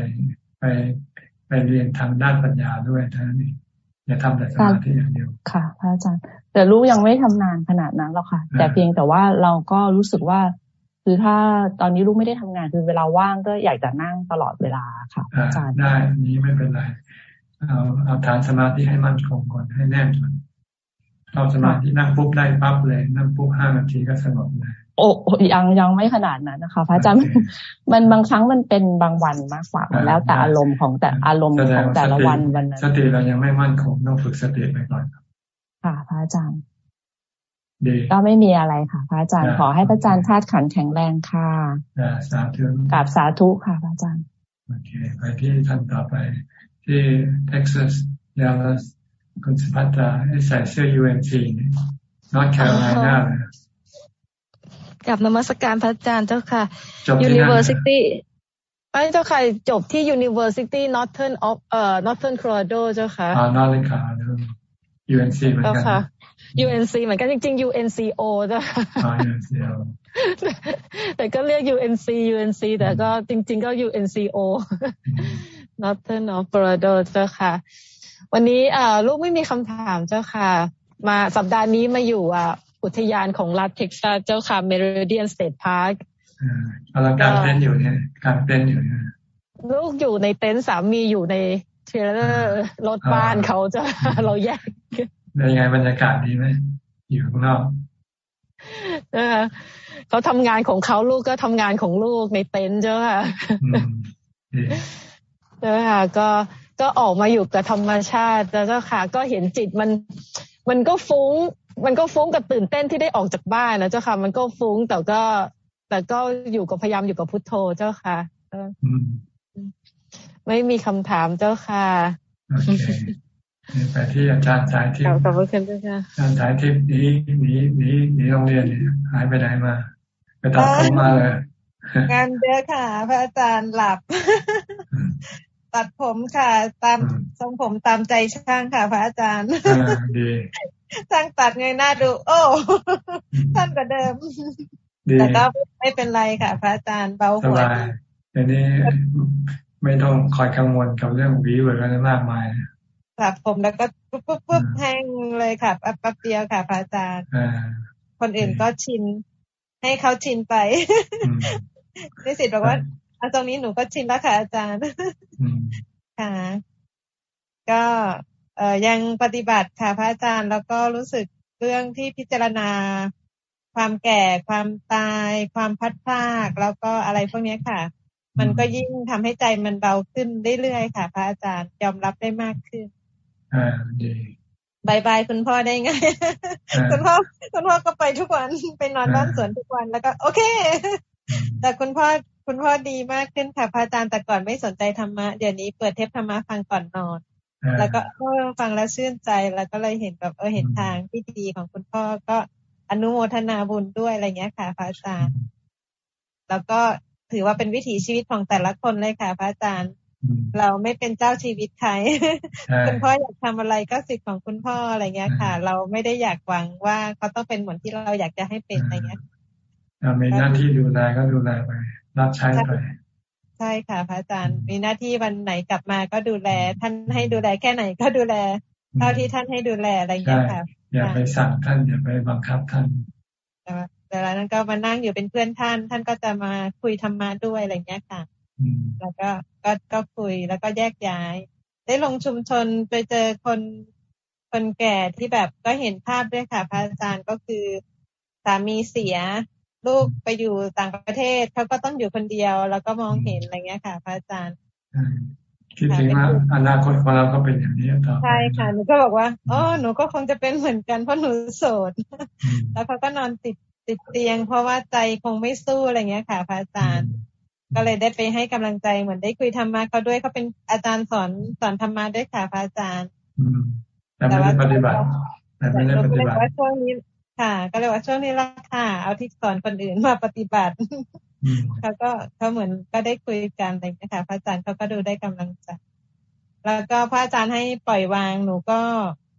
ไปไปเรียนทางด้านปัญญาด้วยเท่านั้นเองอย่าทำแต่สมาธิอย่างเดียวค่ะ พระอาจารย์ แต่ลูกยังไม่ทำนานขนาดนั้นหรอกค่ะ แต่เพียงแต่ว่าเราก็รู้สึกว่า คือถ้าตอนนี้ลูกไม่ได้ทำงานคือเวลาว่างก็อยากจะนั่งตลอดเวลาค่ะ อาจารย์ได้นี้ไม่เป็นไร เอาเอาฐานสมาธิให้มั่นคงก่อนให้แน่นก่อนเข้าสมาธินั่งปุ๊บได้ปั๊บเลยนั่งปุ๊บห้านาทีก็สงบเลยโอ้ยังยังไม่ขนาดนั้นนะคะพระอาจารย์มันบางครั้งมันเป็นบางวันมากกว่าแล้วแต่อารมณ์ของแต่อารมณ์ของแต่ละวันวันนั้นสติเรายังไม่มั่นคงต้องฝึกสติไปก่อนค่ะพระอาจารย์ก็ไม่มีอะไรค่ะพระอาจารย์ขอให้พระอาจารย์ธาตุขันแข็งแรงค่ะสาธุกราบสาธุค่ะพระอาจารย์โอเคไปที่ท่านต่อไป ที่เท็กซัสยาลัสคุณสุภัตราใส่เสื้อ UNC นี่นอตแคโรไลนาเลยกับนมัสการพระอาจารย์เจ้าค่ะ University ไม่เจ้าค่ะจบที่ University Northern of เอ่อ Northern Colorado เจ้าค่ะอ่า Northern Colorado UNC เหมือนกันค่ะ UNC เหมือนกันจริงๆ UNCO เจ้าค่ะ UNCO แต่ก็เรียก UNC UNC แต่ก็จริง ๆ ก็ UNCO Northern of Colorado เจ้าค่ะ วันนี้อ่าลูกไม่มีคำถามเจ้าค่ะ มาสัปดาห์นี้มาอยู่อ่าอุทยานของรัฐเท็กซัสเจ้าค่ะ Meridian State Parkกำลังการเต้นอยู่เนี่ยการเต้นอยู่เนี่ยลูกอยู่ในเต็นท์สามีอยู่ใน trailer รถบ้านเขาจะเราแยกยังไงบรรยากาศดีไหมอยู่ข้างนอกนะคะเขาทำงานของเขาลูกก็ทำงานของลูกในเต็นท์เจ้าค่ะ เจ้าค่ะก็ก็ออกมาอยู่กับธรรมชาติแล้วเจ้าค่ะ ก็เห็นจิตมันมันก็ฟุ้ง มันก็ฟุ้งกับตื่นเต้นที่ได้ออกจากบ้านนะเจ้าค่ะ มันก็ฟุ้งแต่ก็ แต่ก็อยู่กับพยายามอยู่กับพุทโธเจ้าค่ะไม่มีคำถามเจ้าค่ะไปที่อาจารย์สายทิพย์ขอบคุณเจ้าค่ะอาจารย์สายทิพย์หนีหนีหนีหนีโรงเรียนหายไปไหนมาไปตัดผมมาเลยงานเยอะค่ะ พระอาจารย์หลับ ตัดผมค่ะ ตามทรงผมตามใจช่างค่ะ พระอาจารย์ดีช่างตัดเงยหน้าดู โอ้ท่านกว่าเดิมแต่ก็ไม่เป็นไรค่ะ พระอาจารย์เบาหัวอันนี้ไม่ต้องคอยกังวลกับเรื่องวีเวอร์อะไรมากมายตัดผมแล้วก็ปุ๊บปุ๊บปุ๊บแห้งเลยค่ะแป๊บเดียวค่ะพระอาจารย์คนอื่นก็ชินให้เขาชินไปนิสิตบอกว่า อาตรงนี้หนูก็ชินแล้วค่ะ อาจารย์ค่ะ ก็เอ่อยังปฏิบัติค่ะพระอาจารย์แล้วก็รู้สึกเรื่องที่พิจารณา ความแก่ความตาย ความพัดพลากแล้วก็อะไรพวกนี้ค่ะ มันก็ยิ่งทำให้ใจมันเบาขึ้นเรื่อยๆค่ะ พระอาจารย์ยอมรับได้มากขึ้น อ่าดีบายบายคุณพ่อได้ไงคุณพ่อคุณพ่อก็ไปทุกวันไปนอนบ้านสวนทุกวันแล้วก็ โอเค แต่คุณพ่อ คุณพ่อดีมากขึ้นค่ะพระอาจารย์แต่ก่อนไม่สนใจธรรมะเดี๋ยวนี้เปิดเทปธรรมะฟังก่อนนอน แล้วก็ฟังแล้วชื่นใจแล้วก็เลยเห็นแบบเออเห็นทางที่ดีของคุณพ่อก็อนุโมทนาบุญด้วยอะไรเงี้ยค่ะพระอาจารย์ แล้วก็ถือว่าเป็นวิถีชีวิตของแต่ละคนเลยค่ะพระอาจารย์ เราไม่เป็นเจ้าชีวิตใครคุณพ่ออยากทำอะไรก็สิทธิ์ของคุณพ่ออะไรเงี้ยค่ะ เราไม่ได้อยากหวังว่าเขาต้องเป็นเหมือนที่เราอยากจะให้เป็นอะไรเงี้ยเรามีหน้าที่ดูแลก็ดูแลไป รับใช้ไปใช่ค่ะ พระอาจารย์มีหน้าที่วันไหนกลับมาก็ดูแล ท่านให้ดูแลแค่ไหนก็ดูแล เท่าที่ท่านให้ดูแลอะไรเงี้ยค่ะอย่าไปสั่งท่านอย่าไปบังคับท่านแต่แล้วนั้นก็มานั่งอยู่เป็นเพื่อนท่าน ท่านก็จะมาคุยธรรมะด้วยอะไรเงี้ยค่ะแล้วก็ก็ก็คุยแล้วก็แยกย้าย ได้ลงชุมชนไปเจอคนคนแก่ที่แบบก็เห็นภาพด้วยค่ะพระอาจารย์ก็คือสามีเสีย ลูกไปอยู่ต่างประเทศเขาก็ต้องอยู่คนเดียว แล้วก็มองเห็นอะไรเงี้ยค่ะ พระอาจารย์คิดถึงว่าอนาคตของเราก็เป็นอย่างนี้ต่อใช่ค่ะหนูก็บอกว่าอ๋อหนูก็คงจะเป็นเหมือนกันเพราะหนูโสด แล้วเขาก็นอนติดติดเตียง เพราะว่าใจคงไม่สู้อะไรเงี้ยค่ะ พระอาจารย์ ก็เลยได้ไปให้กำลังใจเหมือนได้คุยธรรมะเขาด้วยเขาเป็นอาจารย์สอนสอนธรรมะด้วยค่ะพระอาจารย์แต่ไม่ได้ปฏิบัติแต่ไม่ได้ปฏิบัติว่าช่วงนี้ ค่ะ ก็เลยว่าช่วงนี้ละค่ะ เอาที่สอนคนอื่นมาปฏิบัติเขาก็เขาเหมือนก็ได้คุยกันอะไรนะคะพระอาจารย์เขาก็ดูได้กำลังใจแล้วก็พระอาจารย์ให้ปล่อยวางหนูก็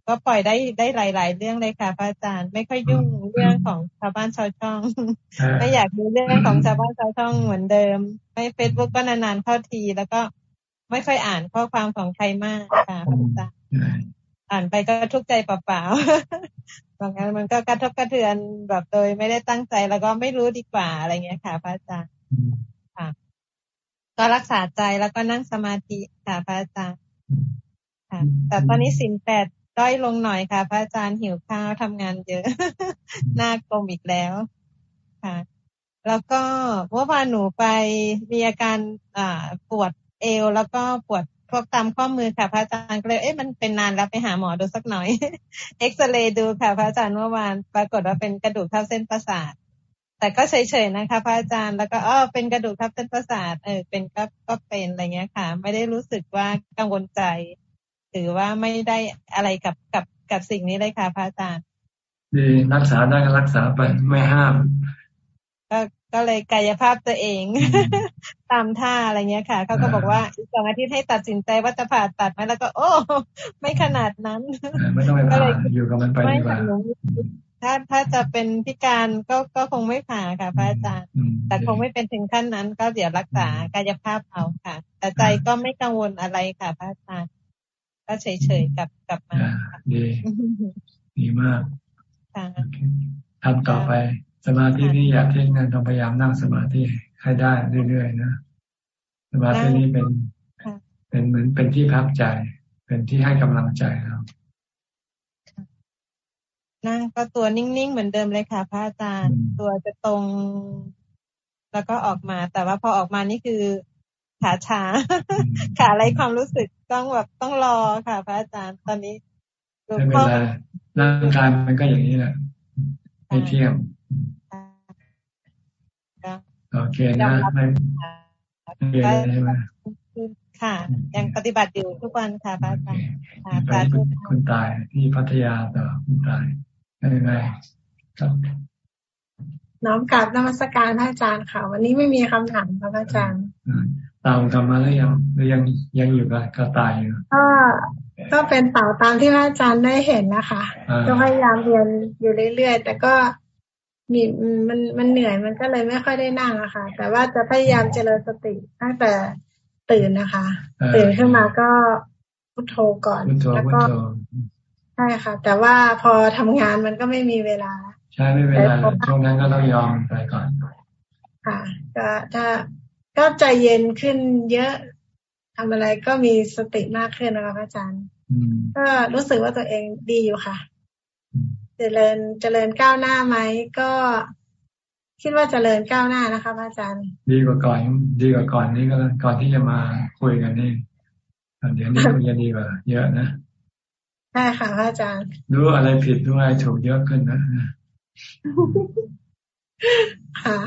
ก็ปล่อยได้ได้หลาย ๆ เรื่องเลยค่ะ พระอาจารย์ไม่ค่อยยุ่งเรื่องของชาวบ้านชาวช่อง ไม่อยากดูเรื่องของชาวบ้านชาวช่องเหมือนเดิม ไม่เฟซบุ๊กก็นานๆเข้าที แล้วก็ไม่ค่อยอ่านข้อความของใครมากค่ะพระอาจารย์อ่านไปก็ทุกข์ใจเปล่าๆ บางครั้งมันก็กระทบกระเทือนแบบโดยไม่ได้ตั้งใจแล้วก็ไม่รู้ดีกว่าอะไรเงี้ยค่ะ พระอาจารย์ค่ะ ก็รักษาใจแล้วก็นั่งสมาธิค่ะพระอาจารย์ค่ะ แต่ตอนนี้สินแปดด้อยลงหน่อยค่ะ พระอาจารย์หิวข้าวทำงานเยอะหน้ากลมอีกแล้วค่ะ แล้วก็เมื่อวานหนูไปมีอาการอ่าปวดเอวแล้วก็ปวด พวกตามข้อมือค่ะพระอาจารย์ก็เลยเอ๊ะมันเป็นนานแล้วไปหาหมอดูสักหน่อย เอ็กซเรย์ดูค่ะพระอาจารย์เมื่อวานปรากฏว่าเป็นกระดูกทับเส้นประสาท แต่ก็เฉยๆนะคะ พระอาจารย์แล้วก็อ๋อเป็นกระดูกทับเส้นประสาทเออเป็นก็ก็เป็นอะไรเงี้ยค่ะ ไม่ได้รู้สึกว่ากังวลใจถือว่าไม่ได้อะไรกับกับกับสิ่งนี้เลยค่ะ พระอาจารย์ดีรักษาได้ก็รักษาไปไม่ห้ามก็ ก็เลยกายภาพตัวเอง ตามท่าอะไรเงี้ยค่ะเขาก็บอกว่าอีกสองอาทิตย์ให้ตัดสินใจว่าจะผ่าตัดไหมแล้วก็ โอ้ ไม่ขนาดนั้นไม่ต้องไปผ่าอยู่กับมันไปดีกว่าถ้าถ้าจะเป็นพิการก็ก็คงไม่ผ่าค่ะพระอาจารย์ แต่คงไม่เป็นถึงขั้นนั้น ก็เดี๋ยวรักษากายภาพเอาค่ะ แต่ใจก็ไม่กังวลอะไรค่ะพระอาจารย์ ก็เฉยๆกับกับมาดีดีมากทำต่อไป สมาธินี่อยากเที่งงานต้องพยายามนั่งสมาธิให้ได้เรื่อยๆนะสมาธินี้เป็นเป็นเหมือนเป็นที่พักใจ เป็นที่ให้กำลังใจเรานั่งก็ตัวนิ่งๆเหมือนเดิมเลยค่ะพระอาจารย์ตัวจะตรง แล้วก็ออกมา แต่ว่าพอออกมานี่คือขาชาขาอะไรความรู้สึกต้องแบบต้องรอค่ะ พระอาจารย์ตอนนี้ไม่เป็นไรร่างกายมันก็อย่างนี้แหละไม่เที่ยง โอเคนะไม่ไม่เใช่ไหมค่ะ ยังปฏิบัติอยู่ทุกวันค่ะพระอาจารย์ไปคุณตายที่พัทยาต่อคุณตายยังไงครับน้อมกลับนมัสการพระอาจารย์ค่ะ วันนี้ไม่มีคำถามพระอาจารย์เต่ากลับมาแล้วยังหรือยังยังอยู่กับกระต่ายอยู่ก็ก็เป็นเต่าตามที่พระอาจารย์ได้เห็นนะคะก็พยายามเรียนอยู่เรื่อยๆแต่ก็ มีมันมันเหนื่อยมันก็เลยไม่ค่อยได้นั่งอะค่ะ แต่ว่าจะพยายามเจริญสติตั้งแต่ตื่นนะคะ ตื่นขึ้นมาก็พุทโธก่อนแล้วก็ใช่ค่ะ แต่ว่าพอทำงานมันก็ไม่มีเวลา ใช่ไม่เวลาช่วงนั้นก็ต้องยอมไปก่อน ค่ะก็ถ้าก็ใจเย็นขึ้นเยอะทำอะไรก็มีสติมากขึ้นนะคะอาจารย์ก็รู้สึกว่าตัวเองดีอยู่ค่ะ เจริญเจริญก้าวหน้าไหมก็คิดว่าเจริญก้าวหน้านะคะอาจารย์ ดีกว่าก่อนดีกว่าก่อนนี้ก็ก่อนที่จะมาคุยกันนี่เดี๋ยวนี้มันจะดีกว่า เยอะนะใช่ค่ะอาจารย์รู้อะไรผิดรู้อะไรถูกเยอะขึ้นนะค่ะ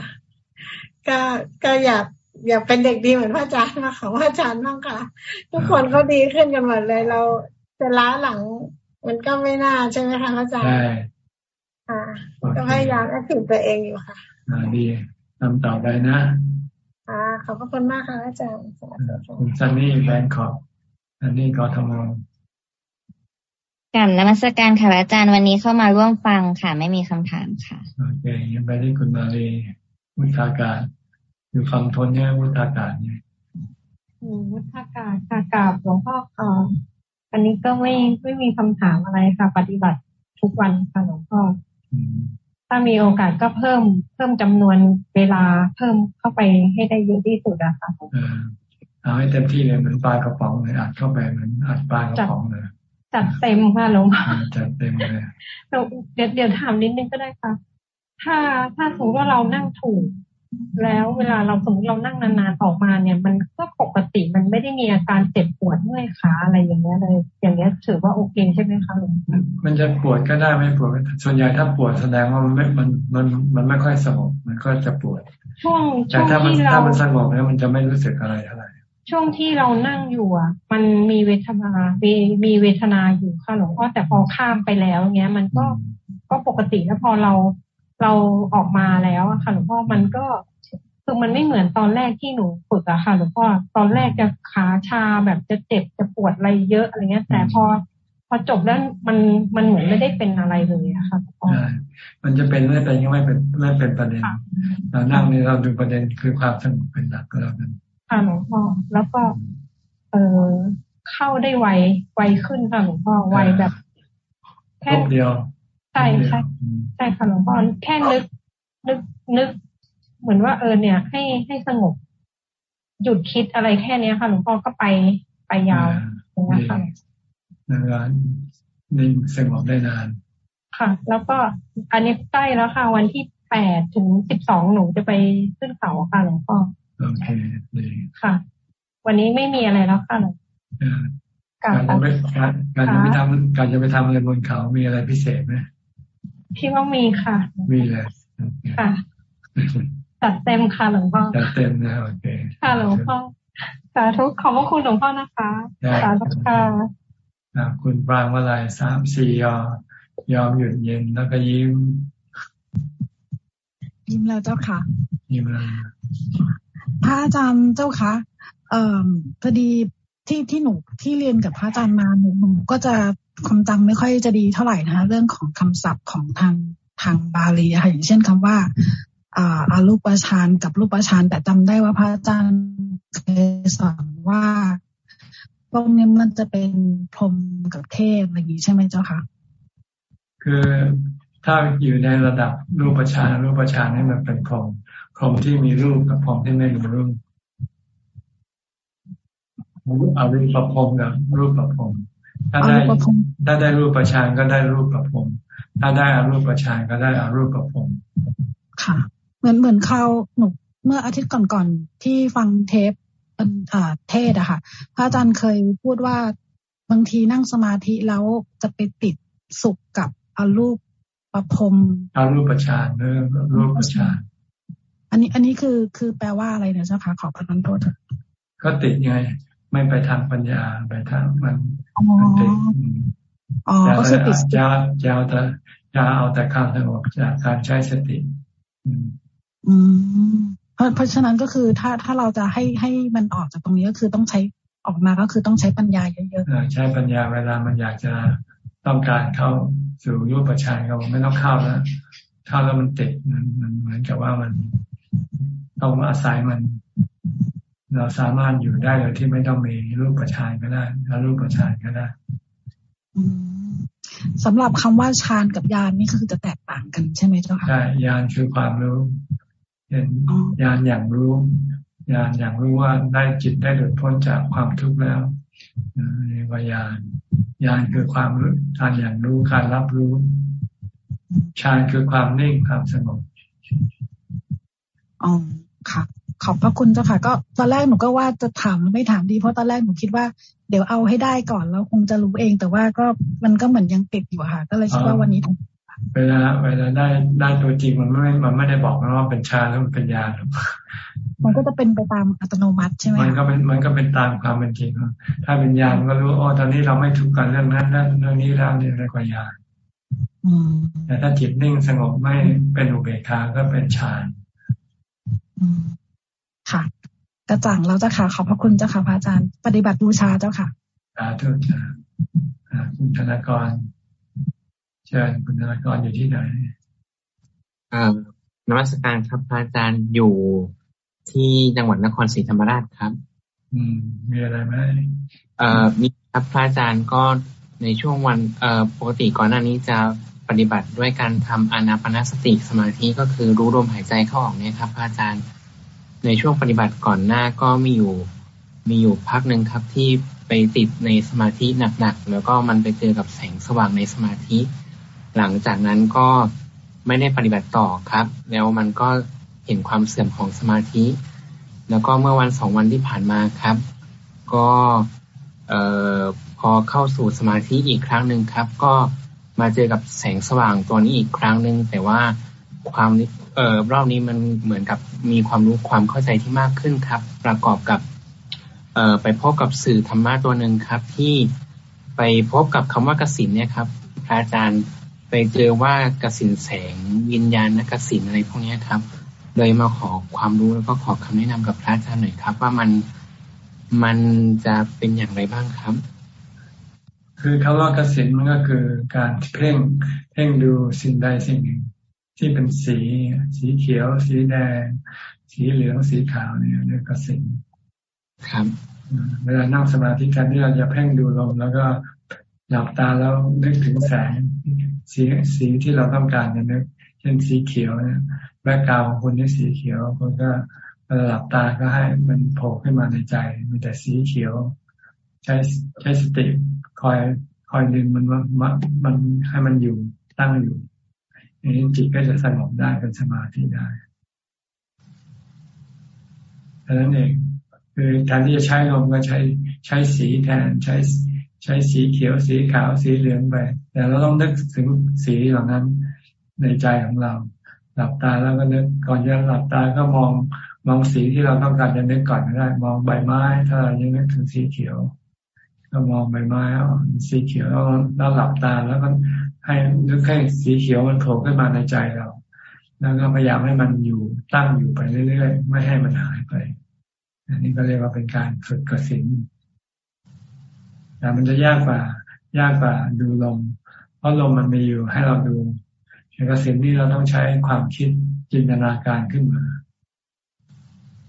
ก็ก็อยากอยากเป็นเด็กดีเหมือนพระอาจารย์นะคะพระอาจารย์บ้างค่ะ ทุกคนก็ดีขึ้นกันหมดเลยเราจะล้าหลัง มันก็ไม่น่าใช่ไหมคะพระอาจารย์ใช่ค่ะก็พยายามแอคทีฟตัวเองอยู่ค่ะ อ่าดีทำต่อไปนะอ่าขอบพระคุณมากค่ะอาจารย์คุณซันนี่แบงคอกซันนี่กทมกับนมัสการค่ะอาจารย์วันนี้เข้ามาร่วมฟังค่ะ ไม่มีคำถามค่ะโอเคยังไปที่คุณมาลีมุทาการอยู่ฝั่งทนเนี่ยมุทาการเนี่ยมุทาการค่ะกราบหลวงพ่อค่ะ อันนี้ก็ไม่ไม่มีคำถามอะไรค่ะ ปฏิบัติทุกวันค่ะหลวงพ่อถ้ามีโอกาสก็เพิ่มเพิ่มจำนวนเวลาเพิ่มเข้าไปให้ได้เยอะที่สุดอะค่ะเอาให้เต็มที่เลยเหมือนปลากระป๋องเลยอัดเข้าไปเหมือนอัดปลากระป๋องเลยจัดเต็มค่ะหลวงพ่อจัดเต็มเลยเดี๋ยวเดี๋ยวถามนิดนึงก็ได้ค่ะ ถ้าถ้าสมมติว่าเรานั่งถูก แล้วเวลาเราสมมติเรานั่งนานๆออกมาเนี่ย มันก็ปกติมันไม่ได้มีอาการเจ็บปวดเมื่อยขาอะไรอย่างเงี้ยเลย อย่างเงี้ยถือว่าโอเคใช่ไหมคะหลวงพ่อมันจะปวดก็ได้ไม่ปวดส่วนใหญ่ถ้าปวดแสดงว่ามันไม่มันมันมันไม่ค่อยสงบมันก็จะปวด ช่วงแต่ถ้ามันถ้ามันสงบแล้วมันจะไม่รู้สึกอะไรเท่าไหร่ช่วงที่เรานั่งอยู่อะ มันมีเวทนามีมีเวทนาอยู่ค่ะหลวงพ่อแต่พอข้ามไปแล้วเงี้ย มันก็ก็ปกติแล้วพอเรา เราออกมาแล้วอะค่ะหลวงพ่อมันก็คือมันไม่เหมือนตอนแรกที่หนูฝึกอะค่ะหลวงพ่อตอนแรกจะขาชาแบบจะเจ็บจะปวดอะไรเยอะอะไรเงี้ยแต่พอพอจบแล้วมันมันเหมือนไม่ได้เป็นอะไรเลยอะค่ะใช่มันจะเป็นไม่เป็นก็ไม่เป็นไม่เป็นประเด็นเรานั่งนี่เราดูประเด็นคือความสงบเป็นหลักก็แล้วกันค่ะหลวงพ่อแล้วก็ เออเข้าได้ไวไวขึ้นค่ะหลวงพ่อไวแบบแค่เดียว ใช่ใช่ใช่ค่ะหลวงพ่อแค่นึก นึกนึก เหมือนว่าเออเนี่ย ให้ให้สงบ หยุดคิดอะไรแค่นี้ค่ะหลวงพ่อก็ไปไปยาวอย่างนี้ค่ะนานนิ่งสงบได้นาน ค่ะ แล้วก็อันนี้ใกล้แล้วค่ะ วันที่แปดถึงสิบสองหนูจะไปขึ้นเขาค่ะหลวงพ่อโอเคดีค่ะ วันนี้ไม่มีอะไรแล้วค่ะการจะไปการจะไปทำการจะไปทำอะไรบนเขา มีอะไรพิเศษไหม พี่ว่ามีค่ะ มีเลยค่ะจัดเต็มค่ะหลวงพ่อจัดเต็มนะโอเคค่ะหลวงพ่อสาธุขอบพระคุณหลวงพ่อนะคะสาธุค่ะคุณปรางวลายสามสี่ยอยอมหยุดเย็นแล้วก็ยิ้ม ยิ้มแล้วเจ้าค่ะ ยิ้มแล้วพระอาจารย์เจ้าคะเอ่อพอดีที่ที่หนูที่เรียนกับพระอาจารย์มาหนูหนูก็จะ ความจำไม่ค่อยจะดีเท่าไหร่นะคะเรื่องของคำศัพท์ของทางทางบาลีค่ะอย่างเช่นคำว่าอ่าอารูปฌานกับรูปฌานแต่จำได้ว่าพระอาจารย์เคยสอนว่าพวกนี้มันจะเป็นพรมกับเทพอะไรอย่างนี้ใช่ไหมเจ้าคะคือถ้าอยู่ในระดับรูปฌานรูปฌานนี่มันเป็นพรมพรมที่มีรูปกับพรมที่ไม่มีรูปอารูปประพรมกับรูปประพรม ถ้าได้ถ้าได้รูปประชานก็ได้รูปประพรมถ้าได้อารูปประชานก็ได้อารูปประพรมค่ะ เหมือนเหมือนเขาหนูเมื่ออาทิตย์ก่อนๆที่ฟังเทปเทศอะค่ะ พระอาจารย์เคยพูดว่าบางทีนั่งสมาธิแล้วจะไปติดสุขกับอารูปประพรมอารูปประชานเรื่องรูปประชานอันนี้อันนี้คือคือแปลว่าอะไรเนี่ยเจ้าค่ะขอพระนันโทษก็ติดไง ไม่ไปทางปัญญาไปทางมันมันติดอ๋อก็คือติดจะจะเอาแต่จะเอาแต่ความสงบจากการใช้สติ อืมเพราะเพราะฉะนั้นก็คือถ้าถ้าเราจะให้ให้มันออกจากตรงนี้ก็คือต้องใช้ออกมาก็คือต้องใช้ปัญญาเยอะๆใช้ปัญญาเวลามันอยากจะต้องการเข้าสู่รูปประชานก็ไม่ต้องเข้าแล้วเข้าแล้วมันติดมันมันเหมือนกับว่ามันต้องมาอาศัยมัน เราสามารถอยู่ได้โดยที่ไม่ต้องมีรูปประชานก็ได้แล้วรูปประชานก็ได้สำหรับคำว่าฌานกับญาณนี่คือจะแตกต่างกันใช่ไหมเจ้าค่ะใช่ญาณคือความรู้เห็นญาณอย่างรู้ญาณอย่างรู้ว่าได้จิตได้หลุดพ้นจากความทุกข์แล้วนี่ว่าญาณญาณคือความรู้การอย่างรู้การรับรู้ฌานคือความนิ่งความสงบอ๋อค่ะ ขอบพระคุณเจ้าค่ะ ก็ตอนแรกหนูก็ว่าจะถามไม่ถามดีเพราะตอนแรกหนูคิดว่าเดี๋ยวเอาให้ได้ก่อนแล้วคงจะรู้เอง แต่ว่าก็มันก็เหมือนยังติดอยู่ค่ะ ก็เลยคิดว่าวันนี้เวลาเวลาได้ได้ตัวจริงมันไม่ มันไม่ได้บอกนะว่าเป็นชาแล้วมันเป็นยามันก็จะเป็นไปตามอัตโนมัติใช่ไหมมันก็เป็นมันก็เป็นตามความเป็นจริงถ้าเป็นยามันก็รู้อ๋อตอนนี้เราไม่ทุกข์กับเรื่องนั้นเรื่องนี้แล้วนี่อะไรกว่ายาแต่ถ้าจิตนิ่งสงบไม่เป็นอุเบกขาก็เป็นฌาน ค่ะ กระจ่างแล้วเจ้าค่ะ ขอบพระคุณเจ้าค่ะพระอาจารย์ ปฏิบัติบูชาเจ้าค่ะสาธุจ้าคุณธนากรเชิญคุณธนากรอยู่ที่ไหนอ่านวัตการครับพระอาจารย์อยู่ที่จังหวัดนครศรีธรรมราชครับ อืม มีอะไรไหมเอ่อมีครับพระอาจารย์ก็ในช่วงวันเอ่อปกติก่อนหน้านี้จะปฏิบัติด้วยการทำอานาปนาสติสมาธิก็คือรู้ลมหายใจเข้าออกเนี่ยครับพระอาจารย์ ในช่วงปฏิบัติก่อนหน้าก็มีอยู่ มีอยู่พักหนึ่งครับที่ไปติดในสมาธิหนักๆแล้วก็มันไปเจอกับแสงสว่างในสมาธิ หลังจากนั้นก็ไม่ได้ปฏิบัติต่อครับ แล้วมันก็เห็นความเสื่อมของสมาธิ แล้วก็เมื่อวันสองวันที่ผ่านมาครับ ก็เอ่อพอเข้าสู่สมาธิอีกครั้งหนึ่งครับ ก็มาเจอกับแสงสว่างตัวนี้อีกครั้งหนึ่งแต่ว่าความ เออรอบนี้มันเหมือนกับมีความรู้ความเข้าใจที่มากขึ้นครับ ประกอบกับ เออไปพบกับสื่อธรรมะตัวหนึ่งครับ ที่ไปพบกับคำว่ากสินเนี่ยครับพระอาจารย์ไปเจอว่ากสินแสงวิญญาณนกสินอะไรพวกนี้ครับ เลยมาขอความรู้แล้วก็ขอคำแนะนำกับพระอาจารย์หน่อยครับ ว่ามันมันจะเป็นอย่างไรบ้างครับ คือคำว่ากสินมันก็คือการเพ่งเพ่งดูสิ่งใดสิ่งหนึ่ง ที่เป็นสี สีเขียว สีแดง สีเหลืองสีขาวเนี่ยเรียกกสินครับเวลานั่งสมาธิกันที่เราจะเพ่งดูลมแล้วก็หลับตาแล้วนึกถึงแสงสีสีที่เราต้องการเนี่ยนึกเช่นสีเขียวเนี่ยแบ็กกราวของคนนี่สีเขียวคนก็หลับตาก็ให้มันโผล่ขึ้นมาในใจมีแต่สีเขียว ใช้ใช้สติคอยคอยดึงมันว่ามันให้มันอยู่ตั้งอยู่ อย่างนี้จิตก็จะสงบได้เป็นสมาธิได้ดังนั้นเองคือแทนที่จะใช้ลมก็ใช้ใช้สีแทนใช้ใช้สีเขียวสีขาวสีเหลืองไป แต่เราต้องนึกถึงสีเหล่านั้นในใจของเรา หลับตาแล้วก็นึกก่อนจะหลับตาก็มองมองสีที่เราต้องการจะนึกก่อนก็ได้ มองใบไม้ ถ้าเรายังนึกถึงสีเขียว ก็มองใบไม้สีเขียวแล้วหลับตาแล้วก็ ให้นึกให้สีเขียวมันโผล่ขึ้นมาในใจเรา แล้วก็พยายามให้มันอยู่ตั้งอยู่ไปเรื่อยๆ ไม่ให้มันหายไป อันนี้ก็เรียกว่าเป็นการฝึกกระสินแต่มันจะยากกว่ายากกว่าดูลม เพราะลมมันมีอยู่ให้เราดูแต่กสินนี่เราต้องใช้ความคิดจินตนาการขึ้นมา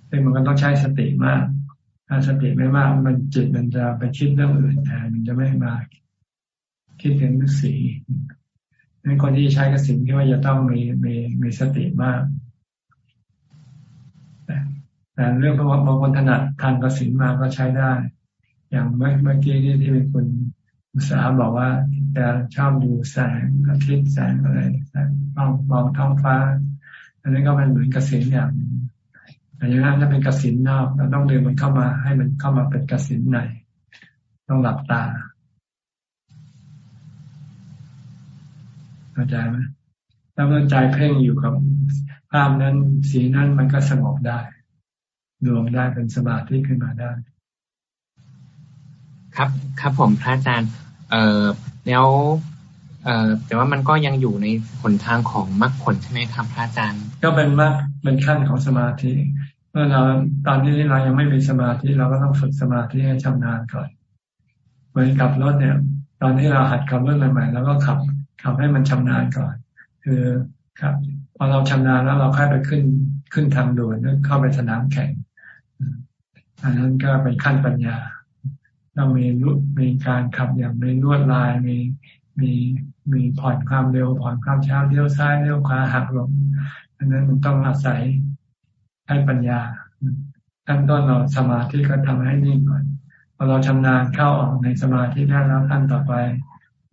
ซึ่งมันก็ต้องใช้สติมาก ถ้าสติไม่มากมันจิตมันจะไปคิดเรื่องอื่นแทนมันจะไม่มา คิดถึงสีนั้นคนที่ใช้กสินที่ว่าจะต้องมีมีมีสติมากแต่เรื่องเพราะว่าบางคนถนัดทางกสินมาก็ใช้ได้ อย่างเมื่อเมื่อกี้นี่ที่มีคุณอุตสาหบอกว่าจะชอบดูแสงอาทิตย์แสงอะไรแสงมองมองท้องฟ้า อันนี้ก็เป็นเหมือนกสินอย่างแต่อย่างนั้นถ้าเป็นกสินนอกเราต้องดึงมันเข้ามาให้มันเข้ามาเป็นกสินในต้องหลับตา เข้าใจไหมแล้วเมื่อใจเพ่งอยู่กับภาพนั้นสีนั้นมันก็สงบได้รวมได้เป็นสมาธิขึ้นมาได้ ครับ ครับผมพระอาจารย์ เอ่อแล้วเอ่อแต่ว่ามันก็ยังอยู่ในหนทางของมรรคผลใช่ไหมครับพระอาจารย์ ก็เป็นมรรคเป็นขั้นของสมาธิเมื่อเราตอนที่เรายังไม่มีสมาธิเราก็ต้องฝึกสมาธิให้ชำนาญก่อนเหมือนกับรถเนี่ย ตอนที่เราหัดขับรถใหม่ๆเราก็ขับ ขับให้มันชำนาญก่อน คือครับพอเราชำนาญแล้วเราค่อยไปขึ้นขึ้นทางด่วนเข้าไปสนามแข่งอันนั้นก็เป็นขั้นปัญญาต้องมีรุมีการขับอย่างมีลวดลายมีมีมีผ่อนความเร็วผ่อนความช้าเลี้ยวซ้ายเลี้ยวขวาหักหลงอันนั้นมันต้องอาศัยให้ปัญญาขั้นต้นเราสมาธิก็ทำให้นิ่งก่อนพอเราชำนาญเข้าออกในสมาธิได้แล้วขั้นต่อไป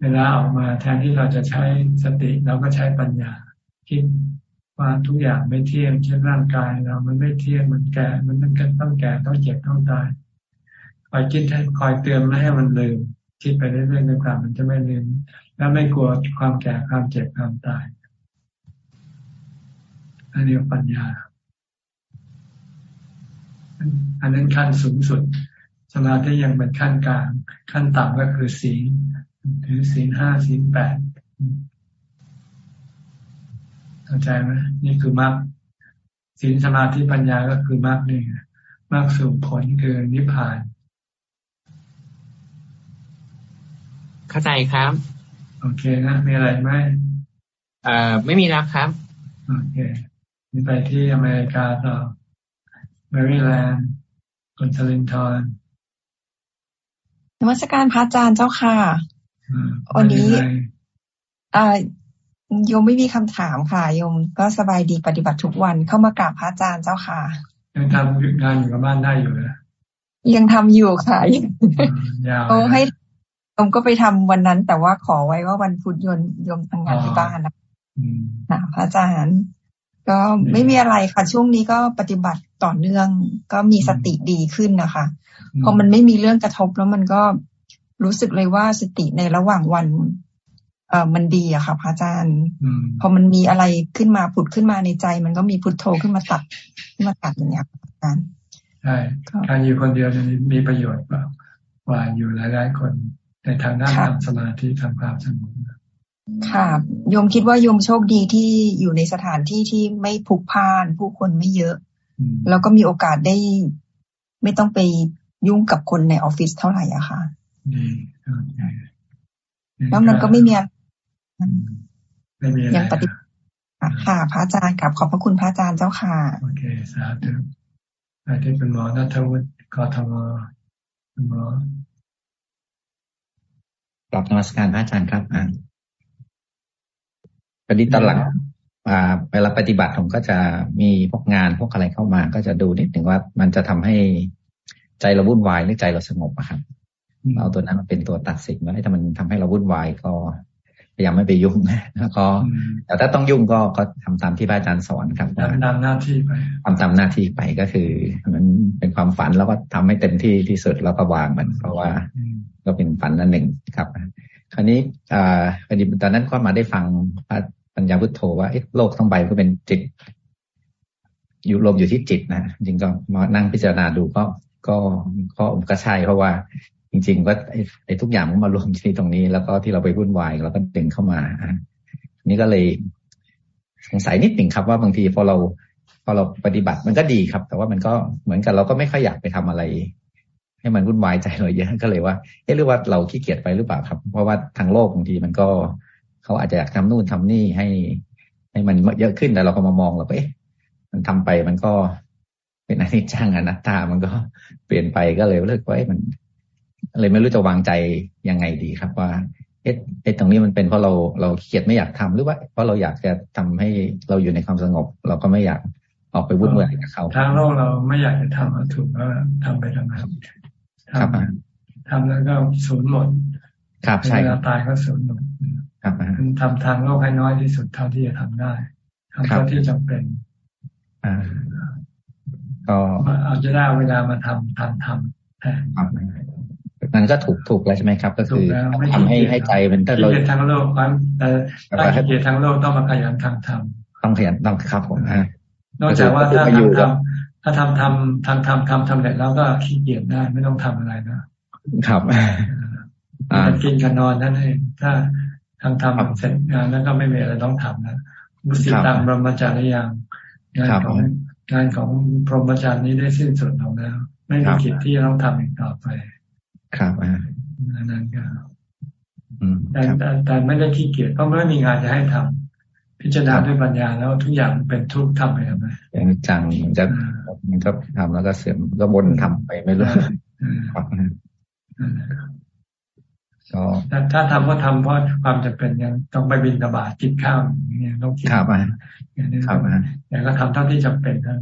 เวลาออกมาแทนที่เราจะใช้สติเราก็ใช้ปัญญา คิดว่าทุกอย่างไม่เที่ยงเช่นร่างกายเรา มันไม่เที่ยงมันแก่ มันต้องแก่ต้องเจ็บต้องตายคอยคิดให้คอยเตือนไม่ให้มันลืมคิดไปเรื่อยๆในความมันจะไม่ลืมและไม่กลัวความแก่ความเจ็บความตายอันนี้ปัญญา อันนั้นขั้นสูงสุด สมาธิยังเป็นขั้นกลาง ขั้นต่ำก็คือศีล ถือศีลห้าศีลแปดเข้าใจไหมนี่คือมรรคศีลสมาธิปัญญาก็คือมรรคนี่มรรคสู่ผลคือนิพพาน เข้าใจครับ โอเคนะมีอะไรไหมเอ่อไม่มีแล้วครับ โอเคนี่ไปที่อเมริกาต่อแมริแลนด์คนสลินทอนนมัสการพระอาจารย์เจ้าค่ะ วันนี้อ่าโยมไม่มีคำถามค่ะโยมก็สบายดีปฏิบัติทุกวันเข้ามากราบพระอาจารย์เจ้าค่ะ ยังทำงานอยู่กับบ้านได้อยู่นะยังทำอยู่ค่ะโอ้ให้โยมก็ไปทำวันนั้น แต่ว่าขอไว้ว่าวันพุธยนโยมทำงานที่บ้านนะพระอาจารย์ก็ไม่มีอะไรค่ะ ช่วงนี้ก็ปฏิบัติต่อเนื่องก็มีสติดีขึ้นนะคะพอมันไม่มีเรื่องกระทบแล้วมันก็ รู้สึกเลยว่าสติในระหว่างวัน เออมันดีอะค่ะพระอาจารย์พอมันมีอะไรขึ้นมาผุดขึ้นมาในใจ มันก็มีพุทโธขึ้นมาตัดขึ้นมาตัดอย่างเงี้ยอาจารย์ใช่การอยู่คนเดียวมีประโยชน์กว่าว่าอยู่หลายๆคนในทางด้านทำสมาธิทำความสงบค่ะโยมคิดว่าโยมโชคดีที่อยู่ในสถานที่ที่ไม่พุกพ่าน ผู้คนไม่เยอะ แล้วก็มีโอกาสได้ ไม่ต้องไปยุ่งกับคนในออฟฟิศเท่าไหร่อะค่ะ แล้วมันก็ไม่มียังปฏิบัติค่ะ พระอาจารย์กับขอบพระคุณพระอาจารย์เจ้าค่ะ โอเค สาธุอาที่เป็นหมอนัทวุฒิกทมเป็นหมอกลับนมัสการพระอาจารย์ครับอ่าปฏิตอนหลังอ่าเวลาปฏิบัติผมก็จะมีพวกงานพวกอะไรเข้ามา ก็จะดูนิดหนึ่งว่ามันจะทำให้ใจเราวุ่นวายหรือใจเราสงบอะครับ เอาตัวนั้นมาเป็นตัวตัดสินว่าถ้ามันทำให้เราวุ่นวายก็พยายามไม่ไปยุ่งนะแล้วก็แต่ถ้าต้องยุ่งก็ก็ทำตามที่พระอาจารย์สอนครับทำตามหน้าที่ไปทำตามหน้าที่ไปก็คือ มันเป็นความฝันแล้วก็ทำให้เต็มที่ที่สุดแล้วก็วางมัน เพราะว่าก็เป็นฝันนั่นหนึ่งครับ คราวนี้อ่าพอดีตอนนั้นก็มาได้ฟังพระปัญญาพุทโธว่าโลกทั้งใบก็เป็นจิต อยู่ลมอยู่ที่จิตนะจริงก็มานั่งพิจารณาดูก็ก็ก็ก็ใช่เพราะว่า จริงๆว่าไอ้ทุกอย่างมันมารวมที่ตรงนี้ แล้วก็ที่เราไปวุ่นวายเราก็ดึงเข้ามานี่ก็เลยสงสัยนิดหนึ่งครับว่าบางทีพอเราพอเราปฏิบัติมันก็ดีครับ แต่ว่ามันก็เหมือนกันเราก็ไม่ค่อยอยากไปทำอะไร ให้มันวุ่นวายใจเราเยอะก็เลยว่าเอ๊ะหรือว่าเราขี้เกียจไปหรือเปล่าครับ เพราะว่าทางโลกบางทีมันก็เขาอาจจะอยากทำนู่นทำนี่ให้ ให้มันเยอะขึ้นแต่เราก็มามองเราก็เอ๊ะมันทำไปมันก็เป็นอนิจจังอนัตตามันก็เปลี่ยนไปก็เลยเลิกไว้มัน เลยไม่รู้จะวางใจยังไงดีครับว่าเอ๊ะตรงนี้มันเป็นเพราะเราเราเกียดไม่อยากทำหรือว่า เพราะเราอยากจะทำให้เราอยู่ในความสงบ เราก็ไม่อยากออกไปวุ่นวายกับเขาทางโลกเราไม่อยากจะทำถูกแล้วทำไปทำไมครับทำแล้วก็สูญหมดครับใช่เวลาตายก็สูญหมดครับทำทางโลกให้น้อยที่สุดเท่าที่จะทำได้ทำเท่าที่จำเป็นอ่าก็เอาจะได้เวลามาทำทำทำแทน มันก็ถูกถูกแล้วใช่ไหมครับ ก็คือทำให้ให้ใจเป็นถ้าเราเกียรทางโลกความแต่ถ้าเกียรทางโลกต้องมาขยันทางธรรมต้องขยันต้องครับผมฮะนอกจากว่าถ้าทำทำถ้าทำทำทำทำทำทำเสร็จแล้วก็ขี้เกียจได้ไม่ต้องทำอะไรนะครับกินกันนอนนั่นเองถ้าทางทำเสร็จงานแล้วก็ไม่มีอะไรต้องทำนะมุสิตังบรมจารียังงานของงานของพรหมจารย์นี้ได้สิ้นสุดลงแล้ว ไม่มีกิจที่ต้องทำอีกต่อไป ครับอ่านั้นก็แต่แต่ไม่ได้ขี้เกียจเพราะไม่มีงานจะให้ทำพิจารณาด้วยปัญญาแล้วทุกอย่างเป็นทุกข์ทำไปทำไมอย่างจังมันจะมันก็ทำแล้วก็เสื่อมก็บนทำไปไม่รู้ก็ถ้าทำก็ทำเพราะความจำเป็นยังต้องไปบินกระบาดกินข้าวอย่างเงี้ยต้องกินครับอะครับอะแต่ก็ทำเท่าที่จำเป็นทั้ง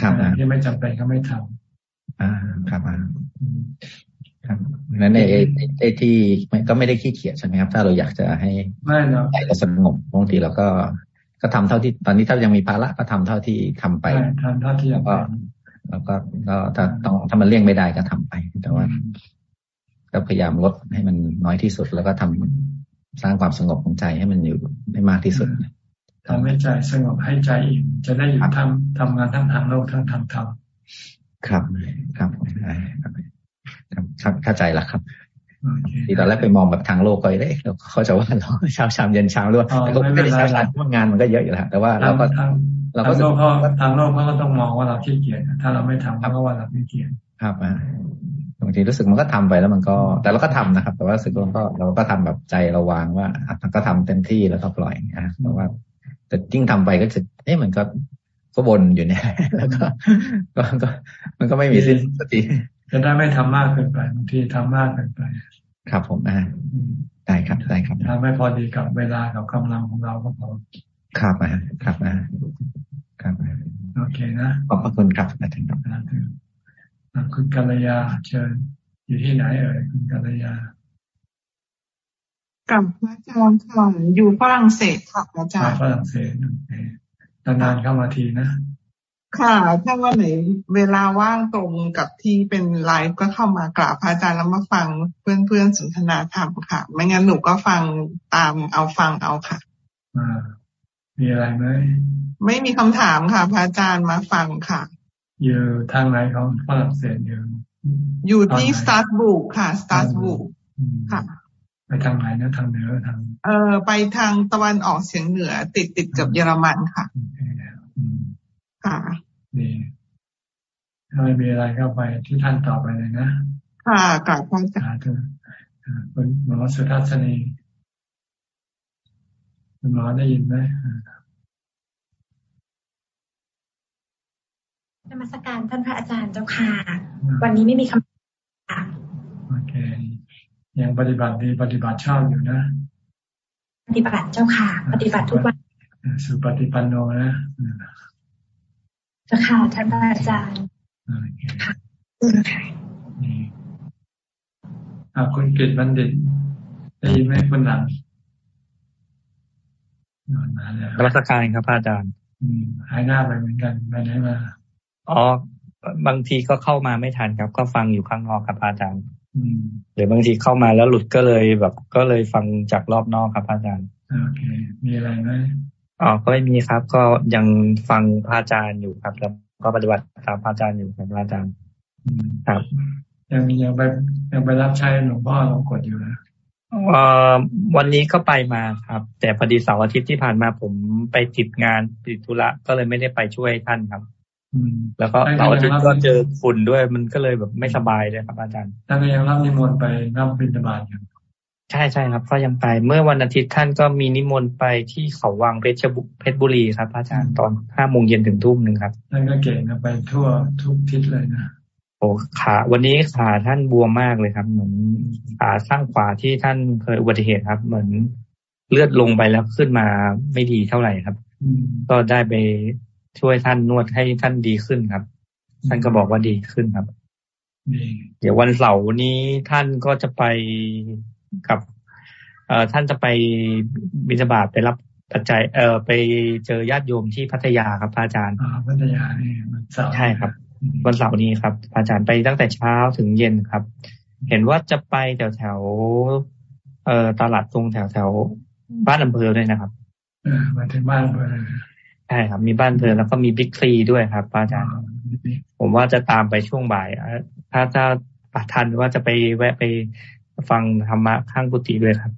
ครับที่ไม่จำเป็นก็ไม่ทำอ่าครับอะ ครับนั้นในไอ้ที่ก็ไม่ได้ขี้เกียจใช่ไหมครับ ถ้าเราอยากจะให้ไม่เนาะใจเราสงบบางทีเราก็ก็ทำเท่าที่ตอนนี้ถ้ายังมีภาระก็ทำเท่าที่ทำไปทำเท่าที่แล้วก็แล้วก็ก็ถ้าต้องถ้ามันเลี่ยงไม่ได้ก็ทำไป แต่ว่าก็พยายามลดให้มันน้อยที่สุด แล้วก็ทำสร้างความสงบของใจให้มันอยู่ได้มากที่สุดทำให้ใจสงบให้ใจอิ่มจะได้อยู่ทำทำงานทั้งทางโลกทั้งทางธรรมครับครับครับ เข้าใจละครับที่ตอนแรกไปมองแบบทางโลกก็ได้เขาจะว่าเราเช้าชามเย็นเช้าด้วยแต่ก็ไม่ได้เช้าชามเพราะงานมันก็เยอะอยู่แล้วแต่ว่าเราก็เราก็ทางโลกเขาก็ต้องมองว่าเราขี้เกียจถ้าเราไม่ทำเขาก็ว่าเราขี้เกียจครับอ่าบางทีรู้สึกมันก็ทำไปแล้วมันก็ แต่เราก็ทำนะครับ แต่ว่าสึกเราก็เราก็ทำแบบใจเราวางว่าก็ทำเต็มที่แล้วก็ปล่อยนะเพราะว่า แต่ยิ่งทำไปก็จะเอ๊ะมันก็ก็วนอยู่เนี่ยแล้วก็ก็ก็มันก็ไม่มีสิ้นสติ จะได้ไม่ทำมากเกินไปบางทีทำมากเกินไป ครับผมอ่าได้ครับได้ครับทำไม่พอดีกับเวลากับกำลังของเราก็พอครับอ่าครับอ่าครับโอเคนะขอบพระคุณครับอาจารย์ครับคุณกัลยาเชิญอยู่ที่ไหนเอ่ยคุณกัลยากับพระอาจารย์ค่ะอยู่ฝรั่งเศสค่ะอาจารย์ฝรั่งเศสนานๆเข้ามาทีนะ ค่ะ ถ้าวันไหนเวลาว่างตรงกับที่เป็นไลฟ์ก็เข้ามากราบพระอาจารย์แล้วมาฟังเพื่อนๆสนทนาธรรมค่ะ ไม่งั้นหนูก็ฟังตามเอาฟังเอาค่ะมีอะไรไหมไม่มีคำถามค่ะ พระอาจารย์มาฟังค่ะ อยู่ทางไหนของฝรั่งเศสอยู่อยู่ที่สตาร์บุกค่ะสตาร์บุกค่ะ ไปทางไหนนะทางเหนือทางเอ่อไปทางตะวันออกเฉียงเหนือติดติดกับเยอรมันค่ะ ค่ะดีถ้าไม่มีอะไรก็ไปที่ท่านต่อไปเลยนะค่ะกลับพ่อจ๋าคุณหมอสุทัศนีคุณหมอได้ยินไหมนมัสการท่านพระอาจารย์เจ้าค่ะ วันนี้ไม่มีคำถามโอเค ยังปฏิบัติดีปฏิบัติชอบอยู่นะ ปฏิบัติเจ้าค่ะ ปฏิบัติทุกวัน สุปฏิปันโนนะ เจ้าค่ะท่านพระอาจารย์ค่ะค่ะคุณกิตบัณฑิตได้ยินไหมคนหลังนอนมาแล้วรัชการครับอาจารย์หายหน้าไปเหมือนกันไปไหนมาอ๋อบางทีก็เข้ามาไม่ทันครับ ก็ฟังอยู่ข้างนอกครับอาจารย์เดี๋ยวบางทีเข้ามาแล้วหลุดก็เลยแบบ ก็เลยฟังจากรอบนอกครับอาจารย์โอเค มีอะไรไหม อ๋อก็ไม่มีครับ ก็ยังฟังพระอาจารย์อยู่ครับ แล้วก็ปฏิบัติตามพระอาจารย์อยู่ครับอาจารย์ครับ ยังยังไปยังไปรับใช้หลวงพ่อหลวงกดอยู่นะวันนี้ก็ไปมาครับ แต่พอดีเสาร์อาทิตย์ที่ผ่านมาผมไปติดงานติดธุระก็เลยไม่ได้ไปช่วยท่านครับแล้วก็เราอาทิตย์ก็เจอฝุ่นด้วยมันก็เลยแบบไม่สบายเลยครับ อาจารย์ท่านก็ยังรับนิมนต์ไปรับบิณฑบาตอยู่ ใช่ใช่ครับ ก็ยังไป เมื่อวันอาทิตย์ท่านก็มีนิมนต์ไปที่เขาวังเพชรบุเพชรบุรีครับอาจารย์ตอนห้าโมงเย็นถึงทุ่มหนึ่งครับท่านก็เก่งนะไปทั่วทุกทิศเลยนะโอ้ขาวันนี้ขาท่านบวมมากเลยครับ เหมือนขาข้างขวาที่ท่านเคยอุบัติเหตุครับ เหมือนเลือดลงไปแล้วขึ้นมาไม่ดีเท่าไหร่ครับก็ได้ไปช่วยท่านนวดให้ท่านดีขึ้นครับ ท่านก็บอกว่าดีขึ้นครับเดี๋ยววันเสาร์นี้ท่านก็จะไป กับเอ่อท่านจะไปบิณฑบาตไปรับปัจจัย เอ่อไปเจอญาติโยมที่พัทยาครับพระอาจารย์อ๋อพัทยานี่วันเสาร์ใช่ครับ วันเสาร์นี้ครับอาจารย์ไปตั้งแต่เช้าถึงเย็นครับ เห็นว่าจะไปแถวแถวเอ่อตลาดตรงแถวแถวบ้านอำเภอด้วยนะครับเออมาถึงบ้านอำเภอใช่ครับ มีบ้านอำเภอแล้วก็มีบิ๊กซีด้วยครับอาจารย์ ผมว่าจะตามไปช่วงบ่ายถ้าจะปัทันว่าจะไปแวะไป ฟังธรรมะข้างกุฏิด้วยครับ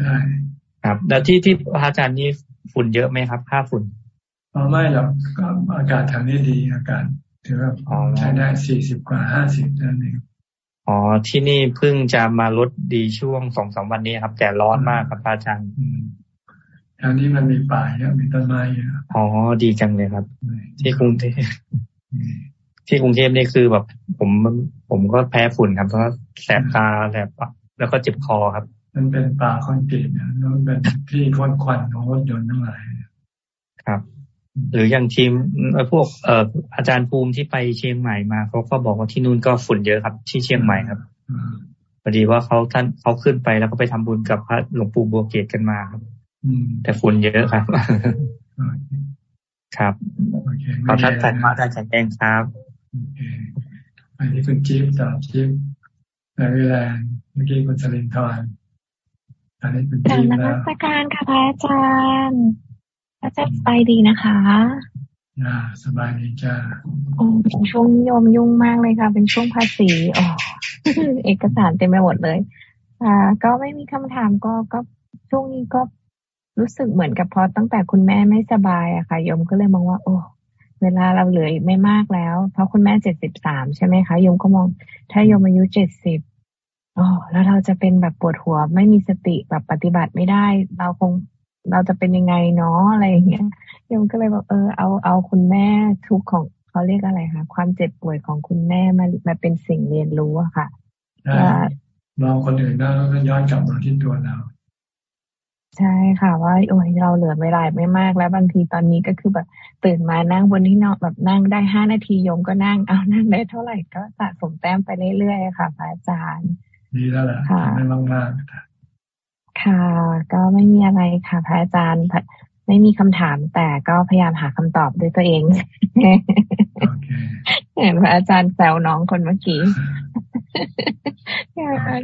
ได้ครับ แล้วที่ที่อาจารย์นี่ฝุ่นเยอะไหมครับ ค่าฝุ่นอ๋อไม่หรอกก็อากาศแถวนี้ดีอากาศถือว่าใช้ได้สี่สิบกว่าห้าสิบนั่นเองอ๋อที่นี่เพิ่งจะมาลดดีช่วงสองสามวันนี้ครับ แต่ร้อนมากครับอาจารย์แถวนี้มันมีป่าเยอะมีต้นไม้เยอะอ๋อดีจังเลยครับ ที่กรุงเทพ ที่กรุงเทพนี่คือแบบ ผมผมก็แพ้ฝุ่นครับเพราะแสบตาแสบปากแล้วก็เจ็บคอครับ มันเป็นป่าคอนกรีตนะแล้วเป็นที่พ่นควันของรถยนต์ทั้งหลายครับ หรืออย่างทีมพวกเอ่ออาจารย์ภูมิที่ไปเชียงใหม่มาเขาก็บอกว่าที่นู่นก็ฝุ่นเยอะครับ ที่เชียงใหม่ครับพอดีว่าเขาท่านเขาขึ้นไปแล้วก็ไปทำบุญกับพระหลวงปู่บัวเกตกันมาครับแต่ฝุ่นเยอะครับ ครับขอทักทายพระอาจารย์แข็งแรงครับ อันนี้คุณจิ๊บต่อจิ๊บในเวลาเมื่อกี้คุณสลินทอนอันนี้คุณจิ๊บแล้วนมัสการค่ะพระอาจารย์พระอาจารย์ไปดีนะคะอ่าสบายดีจ้าโอ้ช่วงยมยุ่งมากเลยค่ะ เป็นช่วงภาษีอ๋อเอกสารเต็มไปหมดเลย อ่า ก็ไม่มีคำถามก็ก็ช่วงนี้ก็รู้สึกเหมือนกับพอตั้งแต่คุณแม่ไม่สบายอะค่ะยมก็เลยมองว่า โอ้ เวลาเราเหลือไม่มากแล้ว เพราะคุณแม่เจ็ดสิบสามใช่ไหมคะยมก็มอง ถ้ายมอายุเจ็ดสิบอ๋อแล้วเราจะเป็นแบบปวดหัวไม่มีสติแบบปฏิบัติไม่ได้ เราคงเราจะเป็นยังไงเนาะอะไรอย่างเงี้ยยมก็เลยบอกเออเอาเอาคุณแม่ทุกของเขาเรียกอะไรคะความเจ็บป่วยของคุณแม่มามาเป็นสิ่งเรียนรู้อะค่ะมองคนอื่นแล้วก็ย้อนกลับมาที่ตัวเรา ใช่ค่ะ ว่าโอ้ยเราเหลือเวลาไม่มากแล้วบางทีตอนนี้ก็คือแบบตื่นมานั่งบนที่นอนแบบนั่งได้ห้านาทียมก็นั่งเอานั่งได้เท่าไหร่ก็สะสมแต้มไปเรื่อยๆค่ะพระอาจารย์ดีแล้วแหละไม่มากมากค่ะ ก็ไม่มีอะไรค่ะพระอาจารย์ ไม่มีคำถามแต่ก็พยายามหาคำตอบด้วยตัวเองเห็นพระอาจารย์แซวน้องคนเมื่อกี้ค่ะค่ะอา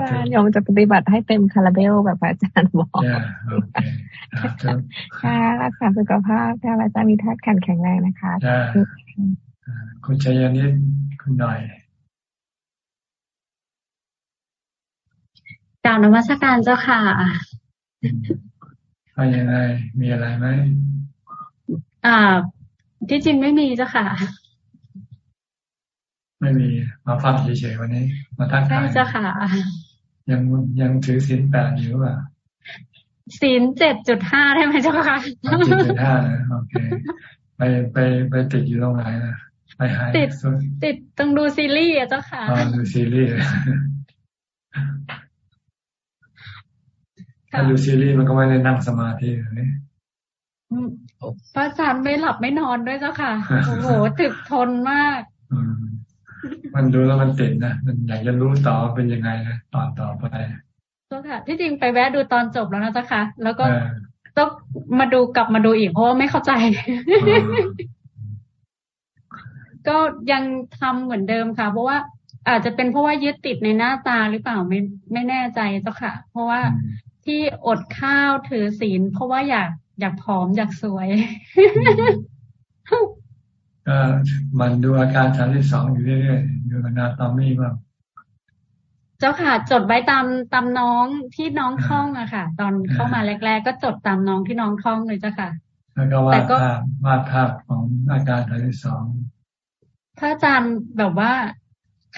จารย์ยมจะปฏิบัติให้เต็มคาราเบลแบบอาจารย์บอกค่ะรักษาสุขภาพค่ะอาจารย์มีทัศน์แข็งแข็งแรงนะคะคุณชัยนิดคุณหน่อยกล่าวนวัตการเจ้าค่ะ ว่ายังไงมีอะไรไหมอ่า ที่จริงไม่มีเจ้าค่ะ ไม่มีมาฟังเฉยๆวันนี้ มาทักทายใช่จ้ะค่ะ ยังยังถือศีลแปดอยู่ป่ะศีลเจ็ดจุดห้าได้ไหมเจ้าค่ะเจ็ดจุดห้าโอเคไปไปไปติดอยู่ตรงไหนนะไปหายติดติดต้องดูซีรีส์อะเจ้าค่ะดูซีรีส์ ถ้าดูซีรีส์มันก็ไม่ได้นั่งสมาธิเลยพระอาจารย์ไม่หลับไม่นอนด้วยเจ้าค่ะ โอ้โหถึกทนมาก มันดูแล้วมันติดนะ มันอยากจะรู้ต่อเป็นยังไงนะตอนต่อไปเจ้าค่ะ ที่จริงไปแวะดูตอนจบแล้วนะเจ้าค่ะ แล้วก็ต้องมาดูกลับมาดูอีกเพราะว่าไม่เข้าใจ ก็ยังทำเหมือนเดิมค่ะ เพราะว่าอาจจะเป็นเพราะว่ายึดติดในหน้าตาหรือเปล่าไม่ไม่แน่ใจเจ้าค่ะ เพราะว่า ที่อดข้าวถือศีล เพราะว่าอยากอยากผอมอยากสวยก็มันดูอาการชั้นที่สองอยู่เรื่อยๆอยู่กับนาตอมี่บ้างเจ้าค่ะ จดไว้ตามตามน้องที่น้องท่องอะค่ะ ตอนเข้ามาแรก ๆ ก็จดตามน้องที่น้องท่องเลยเจ้าค่ะแล้วก็วาดภาพวาดภาพของอาการชั้นที่สองถ้าอาจารย์แบบว่า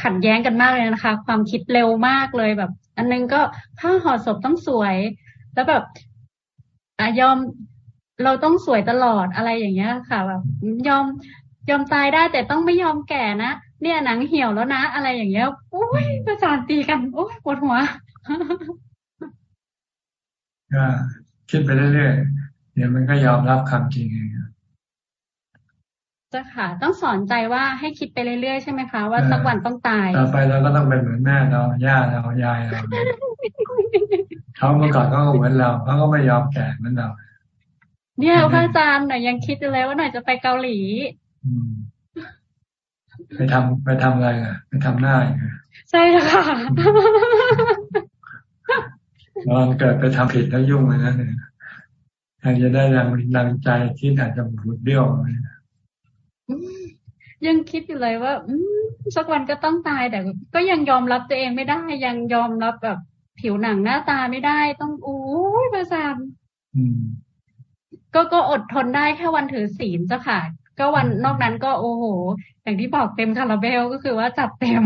ขัดแย้งกันมากเลยนะคะ ความคิดเร็วมากเลยแบบ อันนึงก็ผ้าห่อศพต้องสวย แล้วแบบอะยอมเราต้องสวยตลอดอะไรอย่างเงี้ยค่ะแบบยอมยอมตายได้แต่ต้องไม่ยอมแก่นะเนี่ยหนังเหี่ยวแล้วนะ อะไรอย่างเงี้ยโอ้ยประสานตีกันโอ้ยปวดหัวก็คิดไปเรื่อยๆเดี๋ยวมันก็ยอมรับคำจริงเอง จ้าค่ะ ต้องสอนใจว่าให้คิดไปเรื่อยๆใช่ไหมคะว่าสักวันต้องตายต่อไปเราก็ต้องเป็นเหมือนแม่เราย่าเรายายเราเขาเมื่อก่อนก็เหมือนเราเขาก็ไม่ยอมแก่เหมือนเราเนี่ยพระอาจารย์หน่อยยังคิดเลยว่าหน่อยจะไปเกาหลีไปทำไปทำอะไรอะ ไปทำหน้าอะใช่ค่ะลองเกิดไปทำผิดแล้วยุ่งเลยนะเนี่ยอารจะได้ยังดังใจที่อาจจะบุดเบี้ยวยั งคิดอยู่เลยว่าอืสักวันก็ต้องตายแต่ก็ยังยอมรับตัวเองไม่ได้ ยังยอมรับแบบผิวหนังหน้าตาไม่ได้ ต้องโอ้ยประสานก็ก็อดทนได้แค่วันถือศีลจ้ะค่ะ ก็วันนอกนั้นก็โอ้โห อย่างที่บอกเต็มคาราเบลก็คือว่าจัดเต็ม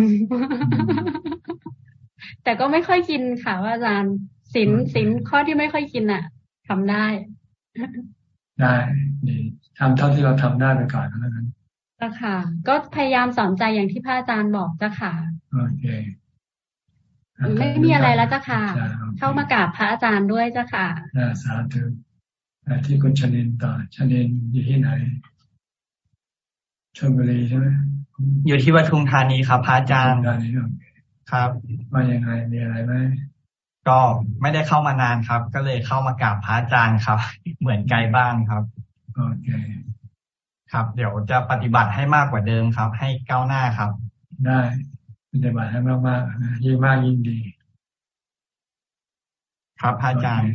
แต่ก็ไม่ค่อยกินค่ะว่าอาจารย์ศีลศีลข้อที่ไม่ค่อยกินอะทำได้ ได้ดีทำเท่าที่เราทำได้ไปก่อนแล้วนั้น จ้ะค่ะ ก็พยายามสอนใจอย่างที่พระอาจารย์บอกจ้ะค่ะโอเคไม่มีอะไรแล้วจ้ะค่ะ เข้ามากราบพระอาจารย์ด้วยจ้ะค่ะสาธุที่คุณชนินต่อชนินอยู่ที่ไหนชลบุรีใช่ไหมอยู่ที่วัทุมธานีครับพระอาจารย์ครับมายังไงมีอะไรไหมก็ไม่ได้เข้ามานานครับ ก็เลยเข้ามากราบพระอาจารย์ครับ เหมือนไกลบ้างครับโอเค ครับ เดี๋ยวจะปฏิบัติให้มากกว่าเดิมครับ ให้ก้าวหน้าครับ ได้ปฏิบัติให้มากๆนะยิ่งมากยิ่งดี ครับพระอาจารย์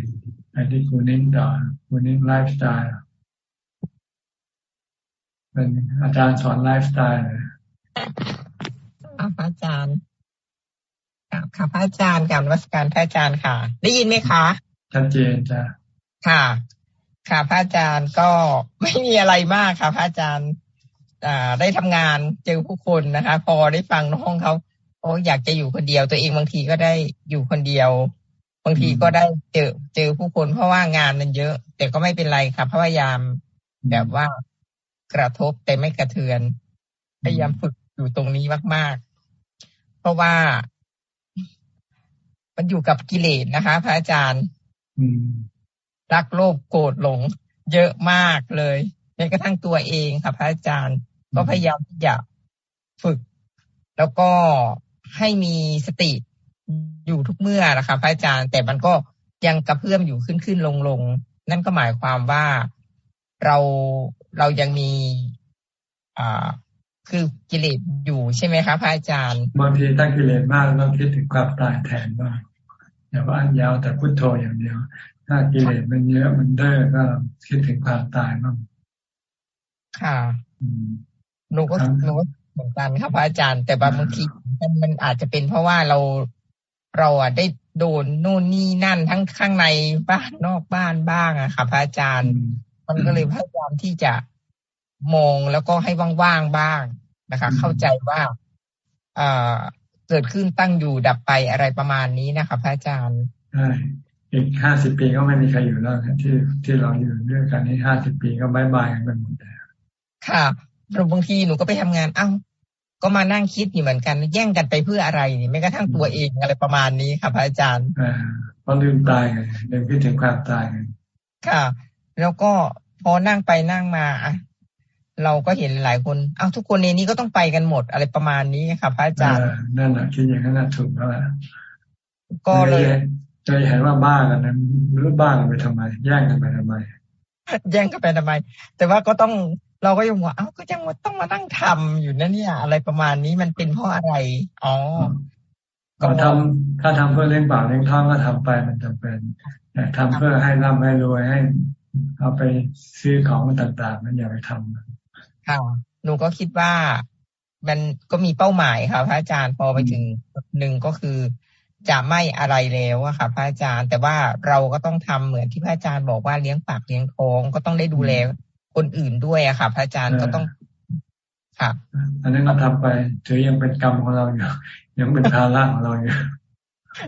ไอ้ที่คุณนิ้งต่อคุณนิ้งไลฟ์สไตล์เป็นอาจารย์สอนไลฟ์สไตล์ครับอาจารย์ค่ะพระอาจารย์กับวัสการพระอาจารย์ค่ะ ได้ยินไหมคะชัดเจนจ้ะค่ะ ค่ะพระอาจารย์ก็ไม่มีอะไรมากค่ะพระอาจารย์อ่าได้ทำงานเจอผู้คนนะคะ พอได้ฟังน้องเขาโอ้อยากจะอยู่คนเดียวตัวเองบางทีก็ได้อยู่คนเดียว บางทีก็ได้เจอเจอผู้คนเพราะว่างานมันเยอะ แต่ก็ไม่เป็นไรค่ะพยายามแบบว่ากระทบแต่ไม่กระเทือน พยายามฝึกอยู่ตรงนี้มาก ๆ เพราะว่า มันอยู่กับกิเลสนะคะ พระอาจารย์ รักโลภโกรธหลง เยอะมากเลยแม้กระทั่งตัวเองค่ะพระอาจารย์ ก็พยายามที่จะฝึก แล้วก็ให้มีสติอยู่ทุกเมื่อนะคะพระอาจารย์ แต่มันก็ยังกระเพื่อมอยู่ขึ้นขึ้นลงลงนั่นก็หมายความว่าเราเรายังมี อ่าคือกิเลสอยู่ใช่ไหมคะพระอาจารย์บางทีถ้ากิเลสมากต้องคิดถึงความตายแทนบ้างอย่าว่าอันยาวแต่พุทโธอย่างเดียว ถ้ากิเลสมันเยอะมันเด้อก็คิดถึงความตายบ้างค่ะหนูก็หนูเหมือนกันครับพระอาจารย์ แต่บางทีมันมันอาจจะเป็นเพราะว่าเราเราอะได้โดนนู่นนี่นั่นทั้งข้างในบ้านนอกบ้านบ้างอะค่ะพระอาจารย์ มันก็เลยพยายามที่จะมองแล้วก็ให้ว่างๆบ้างนะคะ เข้าใจว่าอ่าเกิดขึ้นตั้งอยู่ดับไปอะไรประมาณนี้นะคะพระอาจารย์ใช่ อีกห้าสิบปีก็ไม่มีใครอยู่แล้วที่ที่เราอยู่ด้วยกันนี้ห้าสิบปีก็บายบายกันไปหมดแล้วค่ะบางทีหนูก็ไปทำงานเอ้าก็มานั่งคิดอยู่เหมือนกัน แย่งกันไปเพื่ออะไรนี่ไม่กระทั่งตัวเองอะไรประมาณนี้ค่ะพระอาจารย์อ่าเพราะลืมตายไงลืมคิดถึงความตายค่ะ แล้วก็พอนั่งไปนั่งมาอะเราก็เห็นหลายคนเอาทุกคนในนี้ก็ต้องไปกันหมดอะไรประมาณนี้ค่ะพระอาจารย์นั่นแหละคิดอย่างนั้นถูกแล้วแหละก็เลย จะเห็นว่าบ้ากันนั้นหรือบ้ากันไปทำไม แย่งกันไปทำไม แย่งกันไปทำไม แต่ว่าก็ต้องเราก็ยังว่าเอ้าก็ยังต้องมานั่งทำอยู่นะเนี่ย อะไรประมาณนี้มันเป็นเพราะอะไร อ๋อก็ทำถ้าทำเพื่อเลี้ยงปากเลี้ยงท้องก็ทำไปมันจำเป็นแต่ทำเพื่อให้ร่ำให้รวยให้ เอาไปซื้อของต่างๆมันอย่าไปทำค่ะหนูก็คิดว่ามันก็มีเป้าหมายค่ะพระอาจารย์พอไปถึงหนึ่งก็คือ จะไม่อะไรแล้วอะค่ะ พระอาจารย์ แต่ว่าเราก็ต้องทำเหมือนที่พระอาจารย์บอกว่าเลี้ยงปากเลี้ยงท้องก็ต้องได้ดูแลคนอื่นด้วยอะค่ะ พระอาจารย์ก็ต้องค่ะอันนี้เราทำไปถือยังเป็นกรรมของเราอยู่ยังเป็นภาระของเราอยู่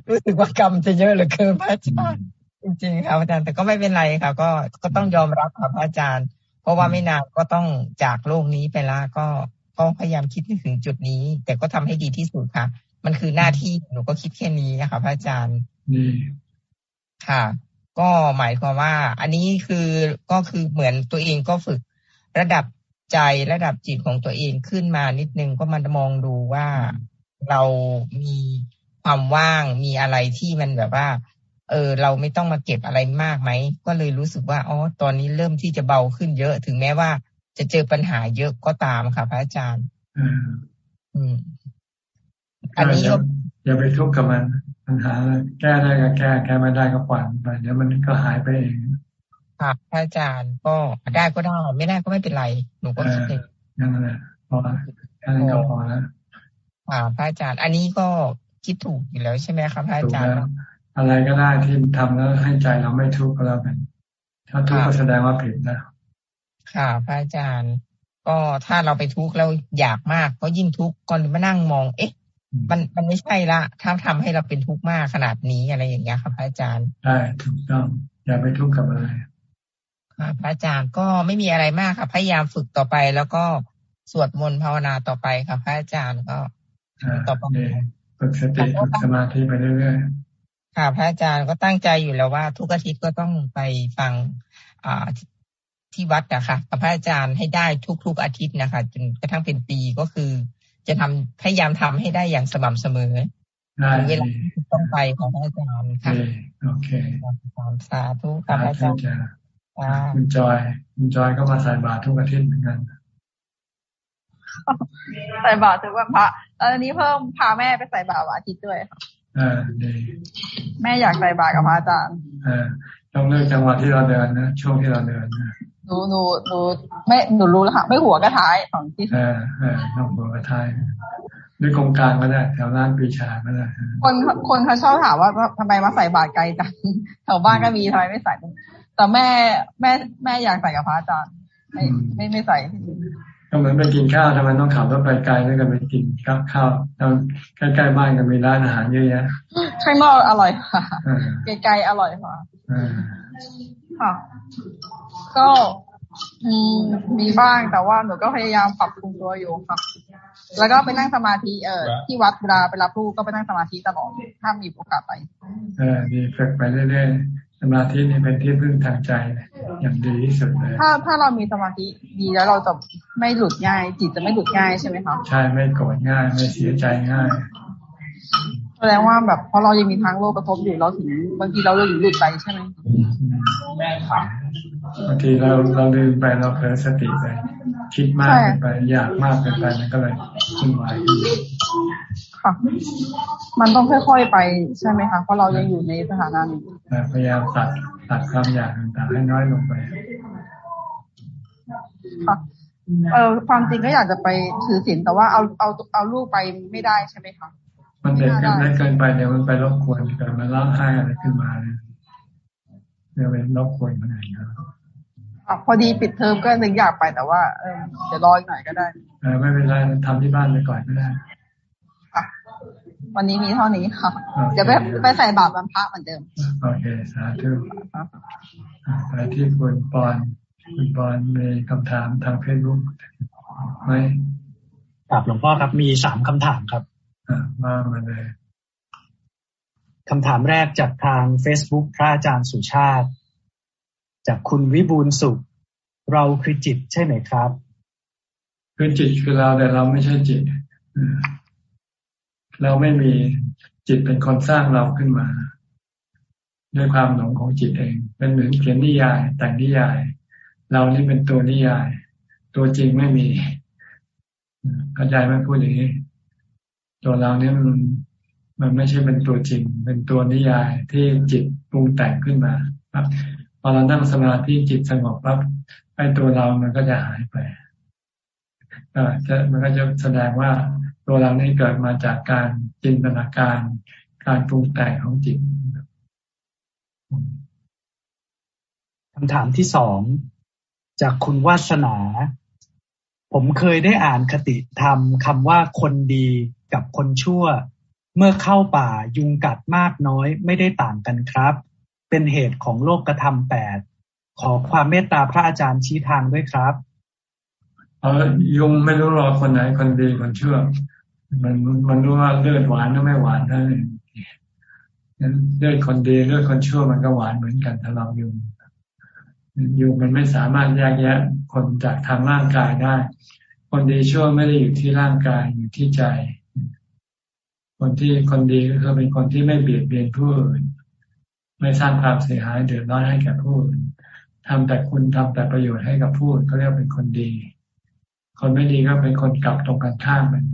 รู้สึกว่ากรรมจะเยอะเหลือเกินพระอาจารย์จริงๆค่ะพระอาจารย์แต่ก็ไม่เป็นไรค่ะ ก็ก็ต้องยอมรับค่ะพระอาจารย์ เพราะว่าไม่นานก็ต้องจากโลกนี้ไปแล้วก็ก็พยายามคิดถึงจุดนี้ แต่ก็ทำให้ดีที่สุดค่ะ มันคือหน้าที่หนูก็คิดแค่นี้นะคะพระอาจารย์ค่ะ ก็หมายความว่า อันนี้คือก็คือเหมือนตัวเองก็ฝึกระดับใจระดับจิตของตัวเองขึ้นมานิดนึงก็มันมองดูว่าเรามีความว่างมีอะไรที่มันแบบว่า เออ เราไม่ต้องมาเก็บอะไรมากไหมก็เลยรู้สึกว่าอ๋อตอนนี้เริ่มที่จะเบาขึ้นเยอะ ถึงแม้ว่าจะเจอปัญหาเยอะก็ตามค่ะพระอาจารย์ อืม อันนี้อย่าไปทุกข์กับมันปัญหาแก้ได้ก็แก้แก้ไม่ได้ก็ปล่อยไปเดี๋ยวมันก็หายไปเองค่ะพระอาจารย์ก็ได้ก็ได้ไม่ได้ก็ไม่เป็นไร หนูก็คิดเองนั่นแหละพอแค่นั้นก็พอแล้วอ่าพระอาจารย์ อันนี้ก็คิดถูกอยู่แล้วใช่ไหมครับพระอาจารย์ อะไรก็ได้ที่ทำแล้วให้ใจเราไม่ทุกข์ก็แล้วกันถ้าทุกข์ก็แสดงว่าผิดนะค่ะพระอาจารย์ ก็ถ้าเราไปทุกข์แล้วอยากมากก็ยิ่งทุกข์ก่อนมานั่งมอง เอ๊ะ มันมันไม่ใช่ละถ้าทำให้เราเป็นทุกข์มากขนาดนี้อะไรอย่างเงี้ยครับพระอาจารย์ใช่ถูกต้องอย่าไปทุกข์กับอะไรพระอาจารย์ก็ไม่มีอะไรมากค่ะ พยายามฝึกต่อไปแล้วก็สวดมนต์ภาวนาต่อไปค่ะพระอาจารย์ก็ต่อไปฝึกสติฝึกสมาธิไปเรื่อยๆค่ะ พระอาจารย์ก็ตั้งใจอยู่แล้วว่า ทุกอาทิตย์ก็ต้องไปฟังอ่าที่วัดนะคะกับพระอาจารย์ให้ได้ทุกๆอาทิตย์นะคะ จนกระทั่งเป็นปีก็คือ จะทำพยายามทำให้ได้อย่างสม่ำเสมอเวลาต้องไปของพระอาจารย์ค่ะโอเคสาธุค่ะพระอาจารย์คุณจอยคุณจอยก็มาใส่บาตรทุกอาทิตย์เหมือนกันใส่บาตรทุกวันพระแล้วอันนี้เพิ่มพาแม่ไปใส่บาตรวันอาทิตย์ด้วยค่ะอ่าดีแม่อยากใส่บาตรกับพระอาจารย์อ่าต้องเลือกจังหวะที่เราเดินนะช่วงที่เราเดินนะห นูหนูหนูไม่หนูรู้แล้วค่ะ ไม่หัวกระท้ายของที่อ่าอ่าต้องหัวกระท้ายด้วยโครงการก็ได้แถวร้านปีชาก็ได้คนคนเขาชอบถามว่าทำไมมาใส่บาตรไกลจังแถวบ้านก็มีทำไมไม่ใส่แต่แม่แม่แม่อยากใส่กับพระอาจารย์ไม่ไม่ไม่ใส่ก็เหมือนไปกินข้าวทำไมต้องขับรถไปไกลด้วยกันไปกินข้าวข้าวใกล้ๆบ้านกันมีร้านอาหารเยอะแยะข้างนอกอร่อยค่ะไกลๆอร่อยค่ะค่ะ ก็มีบ้างแต่ว่าหนูก็พยายามปรับปรุงตัวอยู่ค่ะแล้วก็ไปนั่งสมาธิเออที่วัดเวลาไปรับลูกก็ไปนั่งสมาธิตลอดถ้ามีโอกาสไปเออดีฝึกไปเรื่อยสมาธินี่เป็นที่พึ่งทางใจอย่างดีที่สุดเลยถ้าถ้าเรามีสมาธิดีแล้วเราจะไม่หลุดง่าย จิตจะไม่หลุดง่ายใช่ไหมคะใช่ไม่โกรธง่าย ไม่เสียใจง่ายแสดงว่าแบบพอเรายังมีทางโลกกระทบอยู่เราถึงบางทีเราเลยหลุดไปใช่ไหมแม่ครั บบางทีเราเราลืมไปเราเผลอสติไป คิดมากไป อยากมากเกินไปมันก็เลยขึ้นไหวค่ะ มันต้องค่อยๆไปใช่ไหมคะเพราะเรายังอยู่ในสถานะนี้พยายามตัดตัดความอยากต่างๆให้น้อยลงไปค่ะเออความจริงก็อยากจะไปถือศีลแต่ว่าเอาเอาเอาลูกไปไม่ได้ใช่ไหมคะมันเด็กกันได้เกินไปเดี๋ยวมันไปรบกวนเกิดมันร้องไห้อะไรขึ้นมาเนี่ยเดี๋ยวเป็นรบกวนมันเองครั บพอดีปิดเทอมก็นึกอยากไปแต่ว่าเออเดี๋ยวรออีกหน่อยก็ได้เออไม่เป็นไรทำที่บ้านไปก่อนก็ได้วันนี้มีเท่านี้ค่ะ เดี๋ยวไปไปใส่บาตรวันพระเหมือนเดิม โอเค สาธุไปที่คุณปอน คุณปอนมีคำถามทางเฟซบุ๊กไหมครับหลวงพ่อครับ มีสามคำถามครับมามาเลยคำถามแรกจากทาง Facebook พระอาจารย์สุชาติ จากคุณวิบูลสุข เราคือจิตใช่ไหมครับ คือจิตคือเราแต่เราไม่ใช่จิตเราไม่มีจิตเป็นคนสร้างเราขึ้นมา ด้วยความหลงของจิตเองเป็นเหมือนเขียนนิยาย แต่งนิยาย เรานี่เป็นตัวนิยาย ตัวจริงไม่มีเข้าใจไหมพูดอย่างนี้ ตัวเราเนี่ยมันมันไม่ใช่เป็นตัวจริง เป็นตัวนิยายที่จิตปรุงแต่งขึ้นมาครับ พอเรานั่งสมาธิจิตสงบปั๊บไอ้ตัวเรามันก็จะหายไปก็จะมันก็จะแสดงว่าตัวเรานี่เกิดมาจากการจินตนาการ การปรุงแต่งของจิตคำถามที่สองจากคุณวาสนา ผมเคยได้อ่านคติธรรมคำว่าคนดีกับคนชั่ว เมื่อเข้าป่ายุงกัดมากน้อยไม่ได้ต่างกันครับ เป็นเหตุของโลกกระทำแปดขอความเมตตาพระอาจารย์ชี้ทางด้วยครับเออยุงไม่รู้รอคนไหนคนดีคนเชั่วมันมันรู้ว่าเลือดหวานหรือไม่หวานเท่านั้นเลือดคนดีเลือดคนชั่วมันก็หวานเหมือนกันถ้าเราอยู่อยู่มันไม่สามารถแยกแยะคนจากทางร่างกายได้ คนดีชั่วไม่ได้อยู่ที่ร่างกายอยู่ที่ใจ คนที่คนดีก็คือเป็นคนที่ไม่เบียดเบียนผู้อื่น ไม่สร้างความเสียหายเดือดร้อนให้แก่ผู้อื่นทำแต่คุณทำแต่ประโยชน์ให้กับผู้อื่นเขาเรียกเป็นคนดี คนไม่ดีก็เป็นคนกลับตรงกันข้ามมัน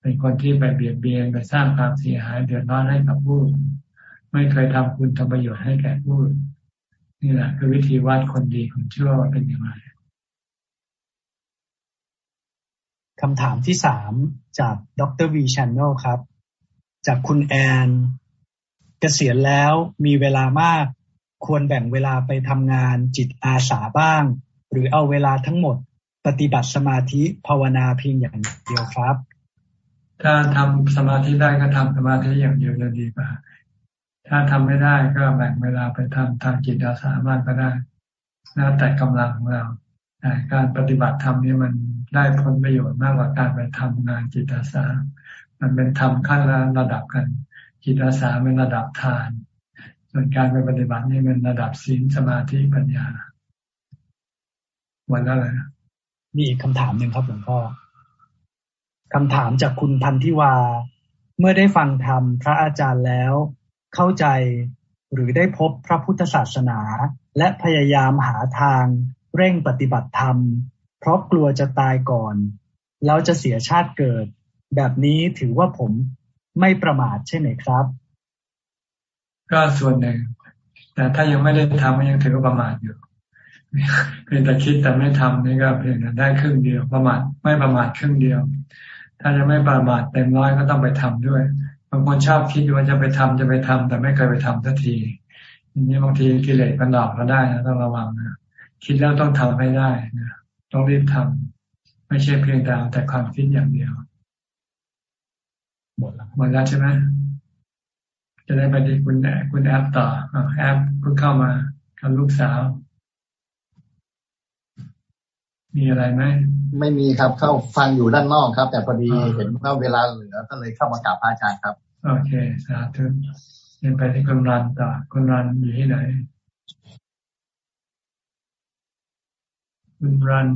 เป็นคนที่ไปเบียดเบียนไปสร้างความเสียหายเดือดร้อนให้กับผู้อื่นไม่เคยทำคุณทำประโยชน์ให้แก่ผู้อื่นนี่แหละคือวิธีวัดคนดีคนชั่วว่าเป็นยังไงคำถามที่สามจากดรวีชานโนครับ จากคุณแอน กษียณแล้วมีเวลามาก ควรแบ่งเวลาไปทำงานจิตอาสาบ้าง หรือเอาเวลาทั้งหมด ปฏิบัติสมาธิภาวนาเพียงอย่างเดียวครับ ถ้าทำสมาธิได้ก็ทำสมาธิอย่างเดียวจะดีกว่าถ้าทำไม่ได้ก็แบ่งเวลาไปทำทางจิตอาสาบ้างก็ได้แล้วแต่กำลังของเราการปฏิบัติธรรมนี่มันได้ผลประโยชน์มากกว่าการไปทำงานจิตอาสา มันเป็นธรรมขั้นละระดับกัน จิตอาสาเป็นระดับทาน ส่วนการไปปฏิบัตินี่เป็นระดับศีลสมาธิปัญญาวันละเลยมีอีกคำถามหนึ่งครับหลวงพ่อคำถามจากคุณพันธิวา เมื่อได้ฟังธรรมพระอาจารย์แล้ว เข้าใจหรือได้พบพระพุทธศาสนา และพยายามหาทางเร่งปฏิบัติธรรม เพราะกลัวจะตายก่อน แล้วจะเสียชาติเกิด แบบนี้ถือว่าผม ไม่ประมาทใช่ไหมครับ ก็ส่วนหนึ่ง แต่ถ้ายังไม่ได้ทำก็ยังถือว่าประมาทอยู่เพียงแต่คิดแต่ไม่ทำนี่ก็เพียงแต่ได้ครึ่งเดียวประมาทไม่ประมาทครึ่งเดียว ถ้าจะไม่ประมาทเต็มร้อยก็ต้องไปทำด้วยบางคนชอบคิดว่าจะไปทำจะไปทำแต่ไม่เคยไปทำสักทีอย่างนี้บางทีกิเลสมันหลอกเราได้นะต้องระวังนะคิดแล้วต้องทำให้ได้นะต้องรีบทำไม่ใช่เพียงแต่แต่ความคิดอย่างเดียว หมดแล้วหมดแล้วใช่ไหมจะได้ไปที่คุณแอคุณแอปต่อแอปเพิ่งเข้ามากับลูกสาว มีอะไรไหมไม่มีครับเข้าฟังอยู่ด้านนอกครับ แต่พอดีเห็นว่าเวลาเหลือก็เลยเข้ามากราบพระอาจารย์ครับ โอเคสาธุเดินไปที่คุณรันต่อคุณรันอยู่ที่ไหนคุณรัน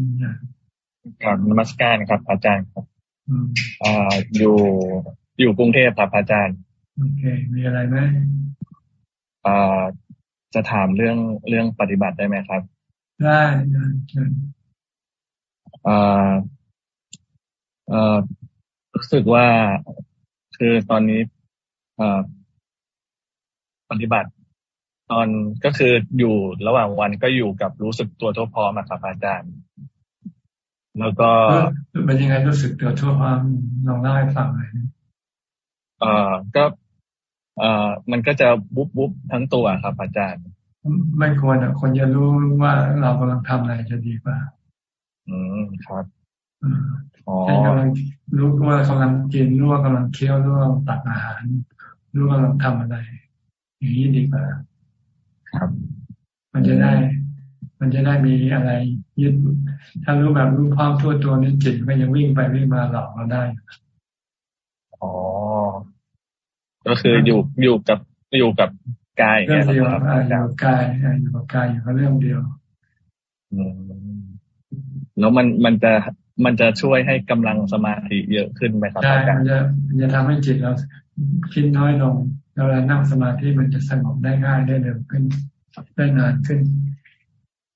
ครับนมัสการครับ อาจารย์ครับอ่าอยู่ อยู่กรุงเทพครับอาจารย์ โอเค มีอะไรไหมอ่าจะถามเรื่องเรื่องปฏิบัติได้ไหมครับ ได้ได้เชิญเอ่อเอ่อรู้สึกว่าคือตอนนี้เอ่อปฏิบัติ ตอนก็คืออยู่ระหว่างวันก็อยู่กับรู้สึกตัวทั่วพร้อมครับอาจารย์ แล้วก็เป็นยังไงรู้สึกตัวทั่วพร้อมลองเล่าให้ฟังหน่อย เอ่อก็เอ่อมันก็จะบุบบุบทั้งตัวครับ อาจารย์ ไม่ควรอะคนจะรู้ว่าเรากำลังทำอะไรจะดีกว่า อืมครับใช่กำลังรู้ว่ากำลังกินรู้ว่ากำลังเคี้ยวรู้ว่าตักอาหารรู้ว่ากำลังทำอะไร อย่างนี้ดีกว่าครับ มันจะได้ มันจะได้มีอะไรยึด ถ้ารู้แบบรู้ความทั่วตัวนี้จิตก็ยังวิ่งไปวิ่งมาหลอกเราได้อ๋อ ก็คืออยู่อยู่กับอยู่กับกายเรื่องเดียวอยู่กับกายอยู่กับกายอยู่กับเรื่องเดียวอืมแล้วมันมันจะมันจะช่วยให้กำลังสมาธิเยอะขึ้นไหมครับใช่มันจะมันจะทำให้จิตเราคิดน้อยลงเวลานั่งสมาธิมันจะสงบได้ง่ายได้เร็วขึ้นได้นานขึ้น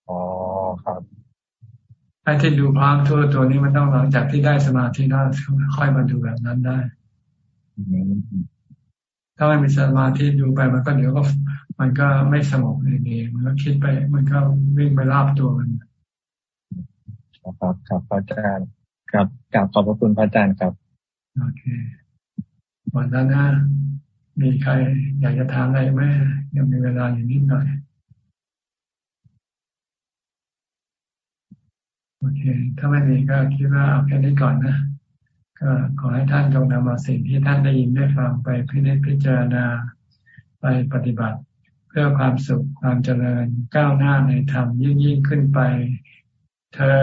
อ๋อครับไอ้ที่ดูพร้อมทั่วตัวนี้มันต้องหลังจากที่ได้สมาธิแล้วค่อยมาดูแบบนั้นได้ ถ้าไม่มีสมาธิดูไปมันก็เดี๋ยวก็ มันก็ไม่สงบเองมันก็คิดไป มันก็วิ่งไปรอบตัวมันครับครับอาจารย์ครับกราบขอบพระคุณพระอาจารย์ครับโอเควันนั้นนะมีใครอยากจะถามอะไรไหมยังมีเวลาอยู่นิดหน่อยโอเค ถ้าไม่มีก็คิดว่าเอาแค่นี้ก่อนนะก็ ขอให้ท่านจงนำมาสิ่งที่ท่านได้ยินได้ฟังไปพิจพิจารณาไปปฏิบัติ เพื่อความสุขความเจริญก้าวหน้าในธรรมยิ่งยิ่งขึ้นไปเธอ